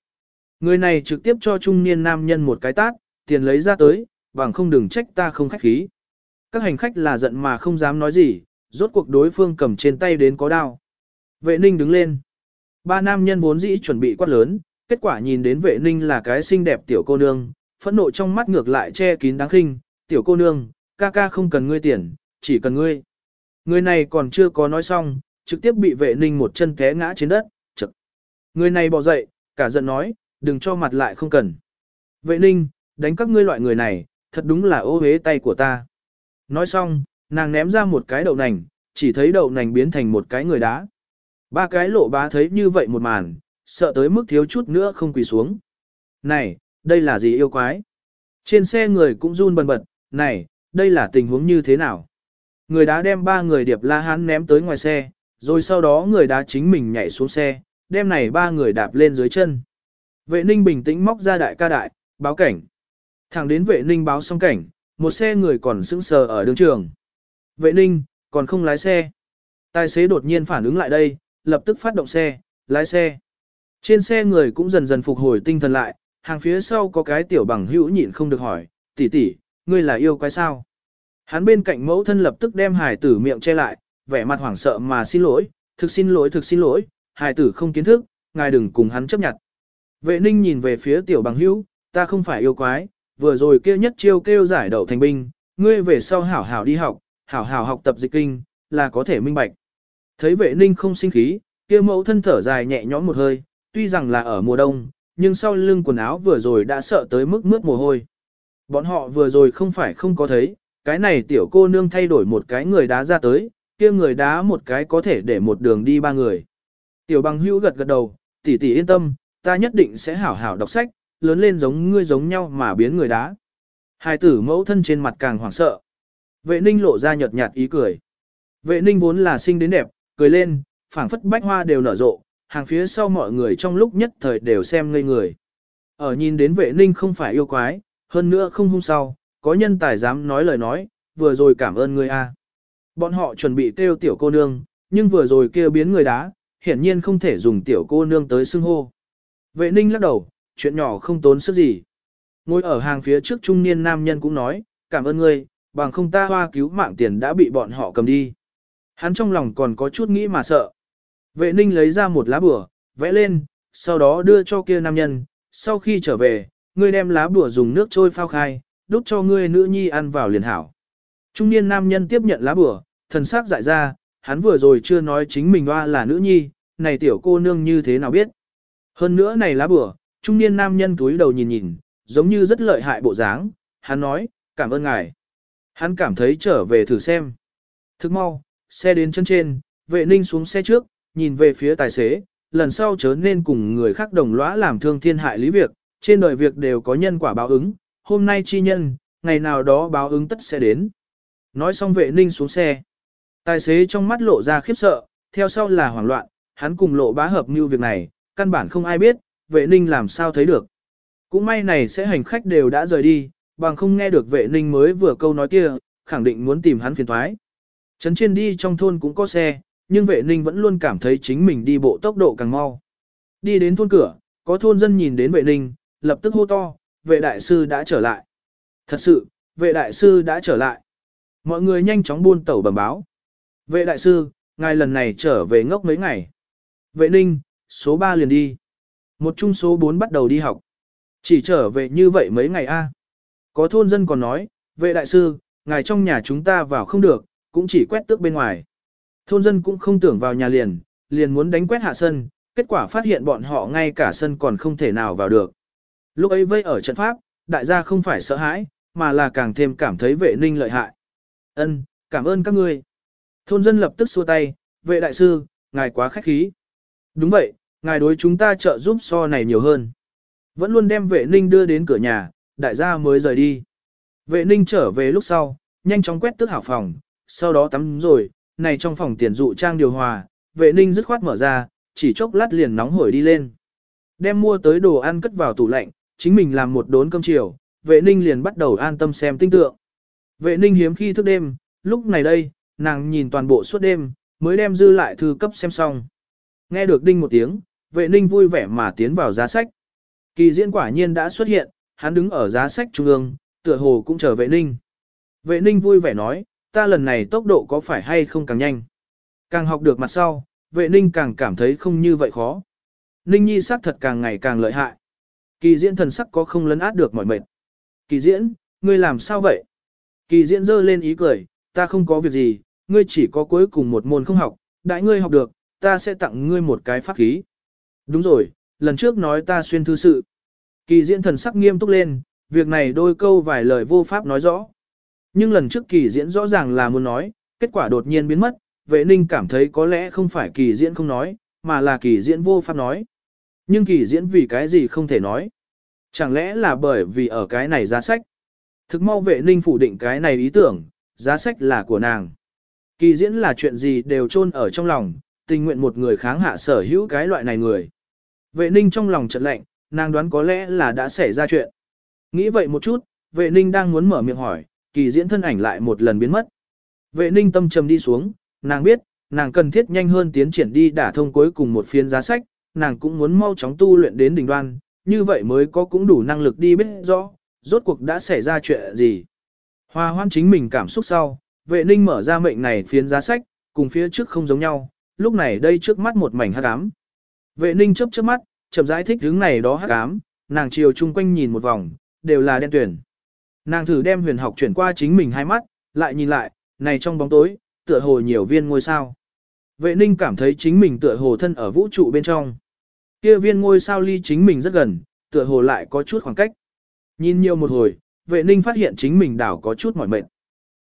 Người này trực tiếp cho trung niên nam nhân một cái tát, tiền lấy ra tới, bằng không đừng trách ta không khách khí. Các hành khách là giận mà không dám nói gì, rốt cuộc đối phương cầm trên tay đến có đao. Vệ ninh đứng lên. Ba nam nhân vốn dĩ chuẩn bị quát lớn, kết quả nhìn đến vệ ninh là cái xinh đẹp tiểu cô nương, phẫn nộ trong mắt ngược lại che kín đáng khinh, tiểu cô nương, ca ca không cần ngươi tiền, chỉ cần ngươi. Người này còn chưa có nói xong, trực tiếp bị vệ ninh một chân té ngã trên đất, chật. Người này bỏ dậy, cả giận nói, đừng cho mặt lại không cần. Vệ ninh, đánh các ngươi loại người này, thật đúng là ô hế tay của ta. Nói xong, nàng ném ra một cái đậu nành, chỉ thấy đậu nành biến thành một cái người đá. Ba cái lộ bá thấy như vậy một màn, sợ tới mức thiếu chút nữa không quỳ xuống. Này, đây là gì yêu quái? Trên xe người cũng run bần bật, này, đây là tình huống như thế nào? Người đá đem ba người điệp la hán ném tới ngoài xe, rồi sau đó người đá chính mình nhảy xuống xe, đem này ba người đạp lên dưới chân. Vệ ninh bình tĩnh móc ra đại ca đại, báo cảnh. Thẳng đến vệ ninh báo xong cảnh, một xe người còn sững sờ ở đường trường. Vệ ninh, còn không lái xe. Tài xế đột nhiên phản ứng lại đây, lập tức phát động xe, lái xe. Trên xe người cũng dần dần phục hồi tinh thần lại, hàng phía sau có cái tiểu bằng hữu nhịn không được hỏi, tỷ tỷ, ngươi là yêu quái sao? Hắn bên cạnh mẫu thân lập tức đem hải tử miệng che lại, vẻ mặt hoảng sợ mà xin lỗi, thực xin lỗi thực xin lỗi, hải tử không kiến thức, ngài đừng cùng hắn chấp nhận. Vệ ninh nhìn về phía tiểu bằng hữu, ta không phải yêu quái, vừa rồi kia nhất chiêu kêu giải đậu thành binh, ngươi về sau hảo hảo đi học, hảo hảo học tập dịch kinh, là có thể minh bạch. Thấy vệ ninh không sinh khí, kia mẫu thân thở dài nhẹ nhõm một hơi, tuy rằng là ở mùa đông, nhưng sau lưng quần áo vừa rồi đã sợ tới mức mướt mồ hôi. Bọn họ vừa rồi không phải không có thấy, cái này tiểu cô nương thay đổi một cái người đá ra tới, kia người đá một cái có thể để một đường đi ba người. Tiểu bằng hữu gật gật đầu, tỷ tỷ yên tâm, ta nhất định sẽ hảo hảo đọc sách, lớn lên giống ngươi giống nhau mà biến người đá. Hai tử mẫu thân trên mặt càng hoảng sợ. Vệ ninh lộ ra nhợt nhạt ý cười. Vệ ninh vốn là sinh đến đẹp, cười lên, phảng phất bách hoa đều nở rộ, hàng phía sau mọi người trong lúc nhất thời đều xem ngây người. Ở nhìn đến vệ ninh không phải yêu quái, hơn nữa không hung sau, có nhân tài dám nói lời nói, vừa rồi cảm ơn ngươi a. Bọn họ chuẩn bị kêu tiểu cô nương, nhưng vừa rồi kêu biến người đá, hiển nhiên không thể dùng tiểu cô nương tới xưng hô. Vệ ninh lắc đầu, chuyện nhỏ không tốn sức gì. Ngồi ở hàng phía trước trung niên nam nhân cũng nói, cảm ơn ngươi, bằng không ta hoa cứu mạng tiền đã bị bọn họ cầm đi. Hắn trong lòng còn có chút nghĩ mà sợ. Vệ ninh lấy ra một lá bửa, vẽ lên, sau đó đưa cho kia nam nhân, sau khi trở về, ngươi đem lá bửa dùng nước trôi phao khai, đút cho ngươi nữ nhi ăn vào liền hảo. Trung niên nam nhân tiếp nhận lá bửa, thần sắc dại ra, hắn vừa rồi chưa nói chính mình hoa là nữ nhi, này tiểu cô nương như thế nào biết. Hơn nữa này lá bửa, trung niên nam nhân túi đầu nhìn nhìn, giống như rất lợi hại bộ dáng, hắn nói, cảm ơn ngài. Hắn cảm thấy trở về thử xem. Thức mau, xe đến chân trên, vệ ninh xuống xe trước, nhìn về phía tài xế, lần sau chớ nên cùng người khác đồng lõa làm thương thiên hại lý việc, trên đời việc đều có nhân quả báo ứng, hôm nay chi nhân, ngày nào đó báo ứng tất sẽ đến. Nói xong vệ ninh xuống xe. Tài xế trong mắt lộ ra khiếp sợ, theo sau là hoảng loạn, hắn cùng lộ bá hợp mưu việc này, căn bản không ai biết, vệ ninh làm sao thấy được. Cũng may này sẽ hành khách đều đã rời đi, bằng không nghe được vệ ninh mới vừa câu nói kia, khẳng định muốn tìm hắn phiền thoái. Trấn trên đi trong thôn cũng có xe, nhưng vệ ninh vẫn luôn cảm thấy chính mình đi bộ tốc độ càng mau. Đi đến thôn cửa, có thôn dân nhìn đến vệ ninh, lập tức hô to, vệ đại sư đã trở lại. Thật sự, vệ đại sư đã trở lại. Mọi người nhanh chóng buôn tẩu bẩm báo. Vệ đại sư, ngài lần này trở về ngốc mấy ngày. Vệ ninh, số 3 liền đi. Một trung số 4 bắt đầu đi học. Chỉ trở về như vậy mấy ngày a. Có thôn dân còn nói, vệ đại sư, ngài trong nhà chúng ta vào không được, cũng chỉ quét tước bên ngoài. Thôn dân cũng không tưởng vào nhà liền, liền muốn đánh quét hạ sân, kết quả phát hiện bọn họ ngay cả sân còn không thể nào vào được. Lúc ấy vây ở trận pháp, đại gia không phải sợ hãi, mà là càng thêm cảm thấy vệ ninh lợi hại. Ân, cảm ơn các ngươi. Thôn dân lập tức xua tay, vệ đại sư, ngài quá khách khí. Đúng vậy, ngài đối chúng ta trợ giúp so này nhiều hơn. Vẫn luôn đem vệ ninh đưa đến cửa nhà, đại gia mới rời đi. Vệ ninh trở về lúc sau, nhanh chóng quét tước hảo phòng, sau đó tắm rồi, này trong phòng tiền dụ trang điều hòa, vệ ninh dứt khoát mở ra, chỉ chốc lát liền nóng hổi đi lên. Đem mua tới đồ ăn cất vào tủ lạnh, chính mình làm một đốn cơm chiều, vệ ninh liền bắt đầu an tâm xem tinh tượng. Vệ ninh hiếm khi thức đêm, lúc này đây, nàng nhìn toàn bộ suốt đêm, mới đem dư lại thư cấp xem xong. Nghe được đinh một tiếng, vệ ninh vui vẻ mà tiến vào giá sách. Kỳ diễn quả nhiên đã xuất hiện, hắn đứng ở giá sách trung ương, tựa hồ cũng chờ vệ ninh. Vệ ninh vui vẻ nói, ta lần này tốc độ có phải hay không càng nhanh. Càng học được mặt sau, vệ ninh càng cảm thấy không như vậy khó. Ninh nhi sắc thật càng ngày càng lợi hại. Kỳ diễn thần sắc có không lấn át được mọi mệt. Kỳ diễn, ngươi làm sao vậy? Kỳ diễn dơ lên ý cười, ta không có việc gì, ngươi chỉ có cuối cùng một môn không học, đại ngươi học được, ta sẽ tặng ngươi một cái pháp khí. Đúng rồi, lần trước nói ta xuyên thư sự. Kỳ diễn thần sắc nghiêm túc lên, việc này đôi câu vài lời vô pháp nói rõ. Nhưng lần trước kỳ diễn rõ ràng là muốn nói, kết quả đột nhiên biến mất, vệ ninh cảm thấy có lẽ không phải kỳ diễn không nói, mà là kỳ diễn vô pháp nói. Nhưng kỳ diễn vì cái gì không thể nói. Chẳng lẽ là bởi vì ở cái này giá sách. Thực mau vệ ninh phủ định cái này ý tưởng, giá sách là của nàng. Kỳ diễn là chuyện gì đều chôn ở trong lòng, tình nguyện một người kháng hạ sở hữu cái loại này người. Vệ ninh trong lòng chợt lạnh, nàng đoán có lẽ là đã xảy ra chuyện. Nghĩ vậy một chút, vệ ninh đang muốn mở miệng hỏi, kỳ diễn thân ảnh lại một lần biến mất. Vệ ninh tâm trầm đi xuống, nàng biết, nàng cần thiết nhanh hơn tiến triển đi đả thông cuối cùng một phiên giá sách, nàng cũng muốn mau chóng tu luyện đến đỉnh đoan, như vậy mới có cũng đủ năng lực đi biết rõ, rốt cuộc đã xảy ra chuyện gì. Hoa hoan chính mình cảm xúc sau, vệ ninh mở ra mệnh này phiên giá sách, cùng phía trước không giống nhau, lúc này đây trước mắt một mảnh hắc ám. Vệ ninh chớp chớp mắt, chậm giải thích hướng này đó hắc ám, nàng chiều chung quanh nhìn một vòng, đều là đen tuyển. Nàng thử đem huyền học chuyển qua chính mình hai mắt, lại nhìn lại, này trong bóng tối, tựa hồ nhiều viên ngôi sao. Vệ ninh cảm thấy chính mình tựa hồ thân ở vũ trụ bên trong. Kia viên ngôi sao ly chính mình rất gần, tựa hồ lại có chút khoảng cách. Nhìn nhiều một hồi, vệ ninh phát hiện chính mình đảo có chút mỏi mệt.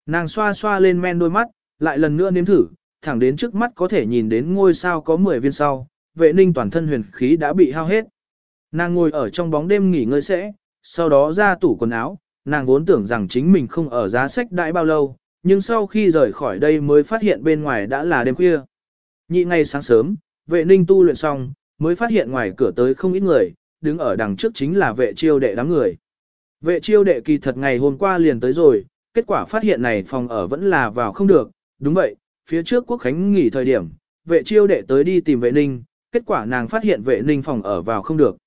Nàng xoa xoa lên men đôi mắt, lại lần nữa nếm thử, thẳng đến trước mắt có thể nhìn đến ngôi sao có 10 viên sau, vệ ninh toàn thân huyền khí đã bị hao hết. Nàng ngồi ở trong bóng đêm nghỉ ngơi sẽ, sau đó ra tủ quần áo, nàng vốn tưởng rằng chính mình không ở giá sách đãi bao lâu, nhưng sau khi rời khỏi đây mới phát hiện bên ngoài đã là đêm khuya. Nhị ngày sáng sớm, vệ ninh tu luyện xong, mới phát hiện ngoài cửa tới không ít người, đứng ở đằng trước chính là vệ chiêu đệ đám người. Vệ chiêu đệ kỳ thật ngày hôm qua liền tới rồi, kết quả phát hiện này phòng ở vẫn là vào không được, đúng vậy, phía trước quốc khánh nghỉ thời điểm, vệ chiêu đệ tới đi tìm vệ ninh, kết quả nàng phát hiện vệ ninh phòng ở vào không được.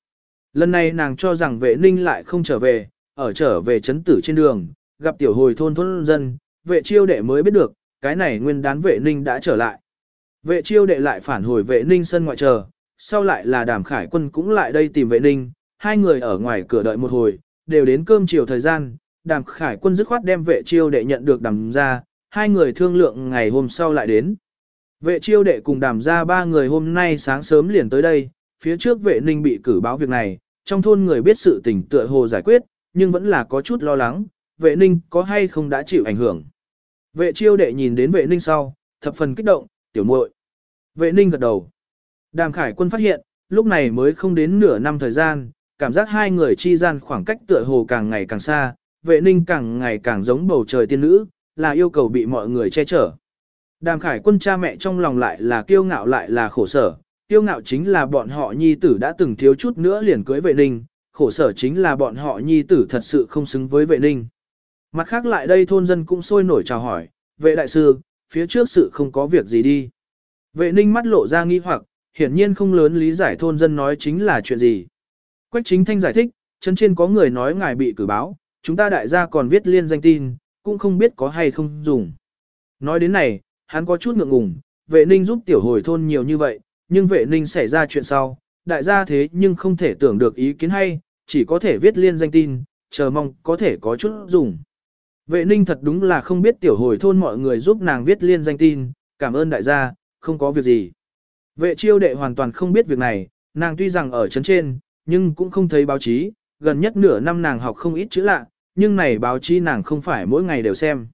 Lần này nàng cho rằng vệ ninh lại không trở về, ở trở về chấn tử trên đường, gặp tiểu hồi thôn thôn dân, vệ chiêu đệ mới biết được, cái này nguyên đán vệ ninh đã trở lại. Vệ chiêu đệ lại phản hồi vệ ninh sân ngoại chờ, sau lại là đàm khải quân cũng lại đây tìm vệ ninh, hai người ở ngoài cửa đợi một hồi, đều đến cơm chiều thời gian, đàm khải quân dứt khoát đem vệ chiêu đệ nhận được đàm ra, hai người thương lượng ngày hôm sau lại đến. Vệ chiêu đệ cùng đàm ra ba người hôm nay sáng sớm liền tới đây, phía trước vệ ninh bị cử báo việc này, trong thôn người biết sự tình tựa hồ giải quyết, nhưng vẫn là có chút lo lắng, vệ ninh có hay không đã chịu ảnh hưởng. Vệ chiêu đệ nhìn đến vệ ninh sau, thập phần kích động, tiểu muội. Vệ ninh gật đầu. Đàm khải quân phát hiện, lúc này mới không đến nửa năm thời gian, cảm giác hai người chi gian khoảng cách tựa hồ càng ngày càng xa, vệ ninh càng ngày càng giống bầu trời tiên nữ, là yêu cầu bị mọi người che chở. Đàm khải quân cha mẹ trong lòng lại là kiêu ngạo lại là khổ sở, kiêu ngạo chính là bọn họ nhi tử đã từng thiếu chút nữa liền cưới vệ ninh, khổ sở chính là bọn họ nhi tử thật sự không xứng với vệ ninh. Mặt khác lại đây thôn dân cũng sôi nổi chào hỏi, vệ đại sư, phía trước sự không có việc gì đi. Vệ ninh mắt lộ ra nghi hoặc, hiển nhiên không lớn lý giải thôn dân nói chính là chuyện gì. Quách chính thanh giải thích, chân trên có người nói ngài bị cử báo, chúng ta đại gia còn viết liên danh tin, cũng không biết có hay không dùng. Nói đến này, hắn có chút ngượng ngùng, vệ ninh giúp tiểu hồi thôn nhiều như vậy, nhưng vệ ninh xảy ra chuyện sau, đại gia thế nhưng không thể tưởng được ý kiến hay, chỉ có thể viết liên danh tin, chờ mong có thể có chút dùng. Vệ ninh thật đúng là không biết tiểu hồi thôn mọi người giúp nàng viết liên danh tin, cảm ơn đại gia, không có việc gì. Vệ chiêu đệ hoàn toàn không biết việc này, nàng tuy rằng ở chấn trên, nhưng cũng không thấy báo chí, gần nhất nửa năm nàng học không ít chữ lạ, nhưng này báo chí nàng không phải mỗi ngày đều xem.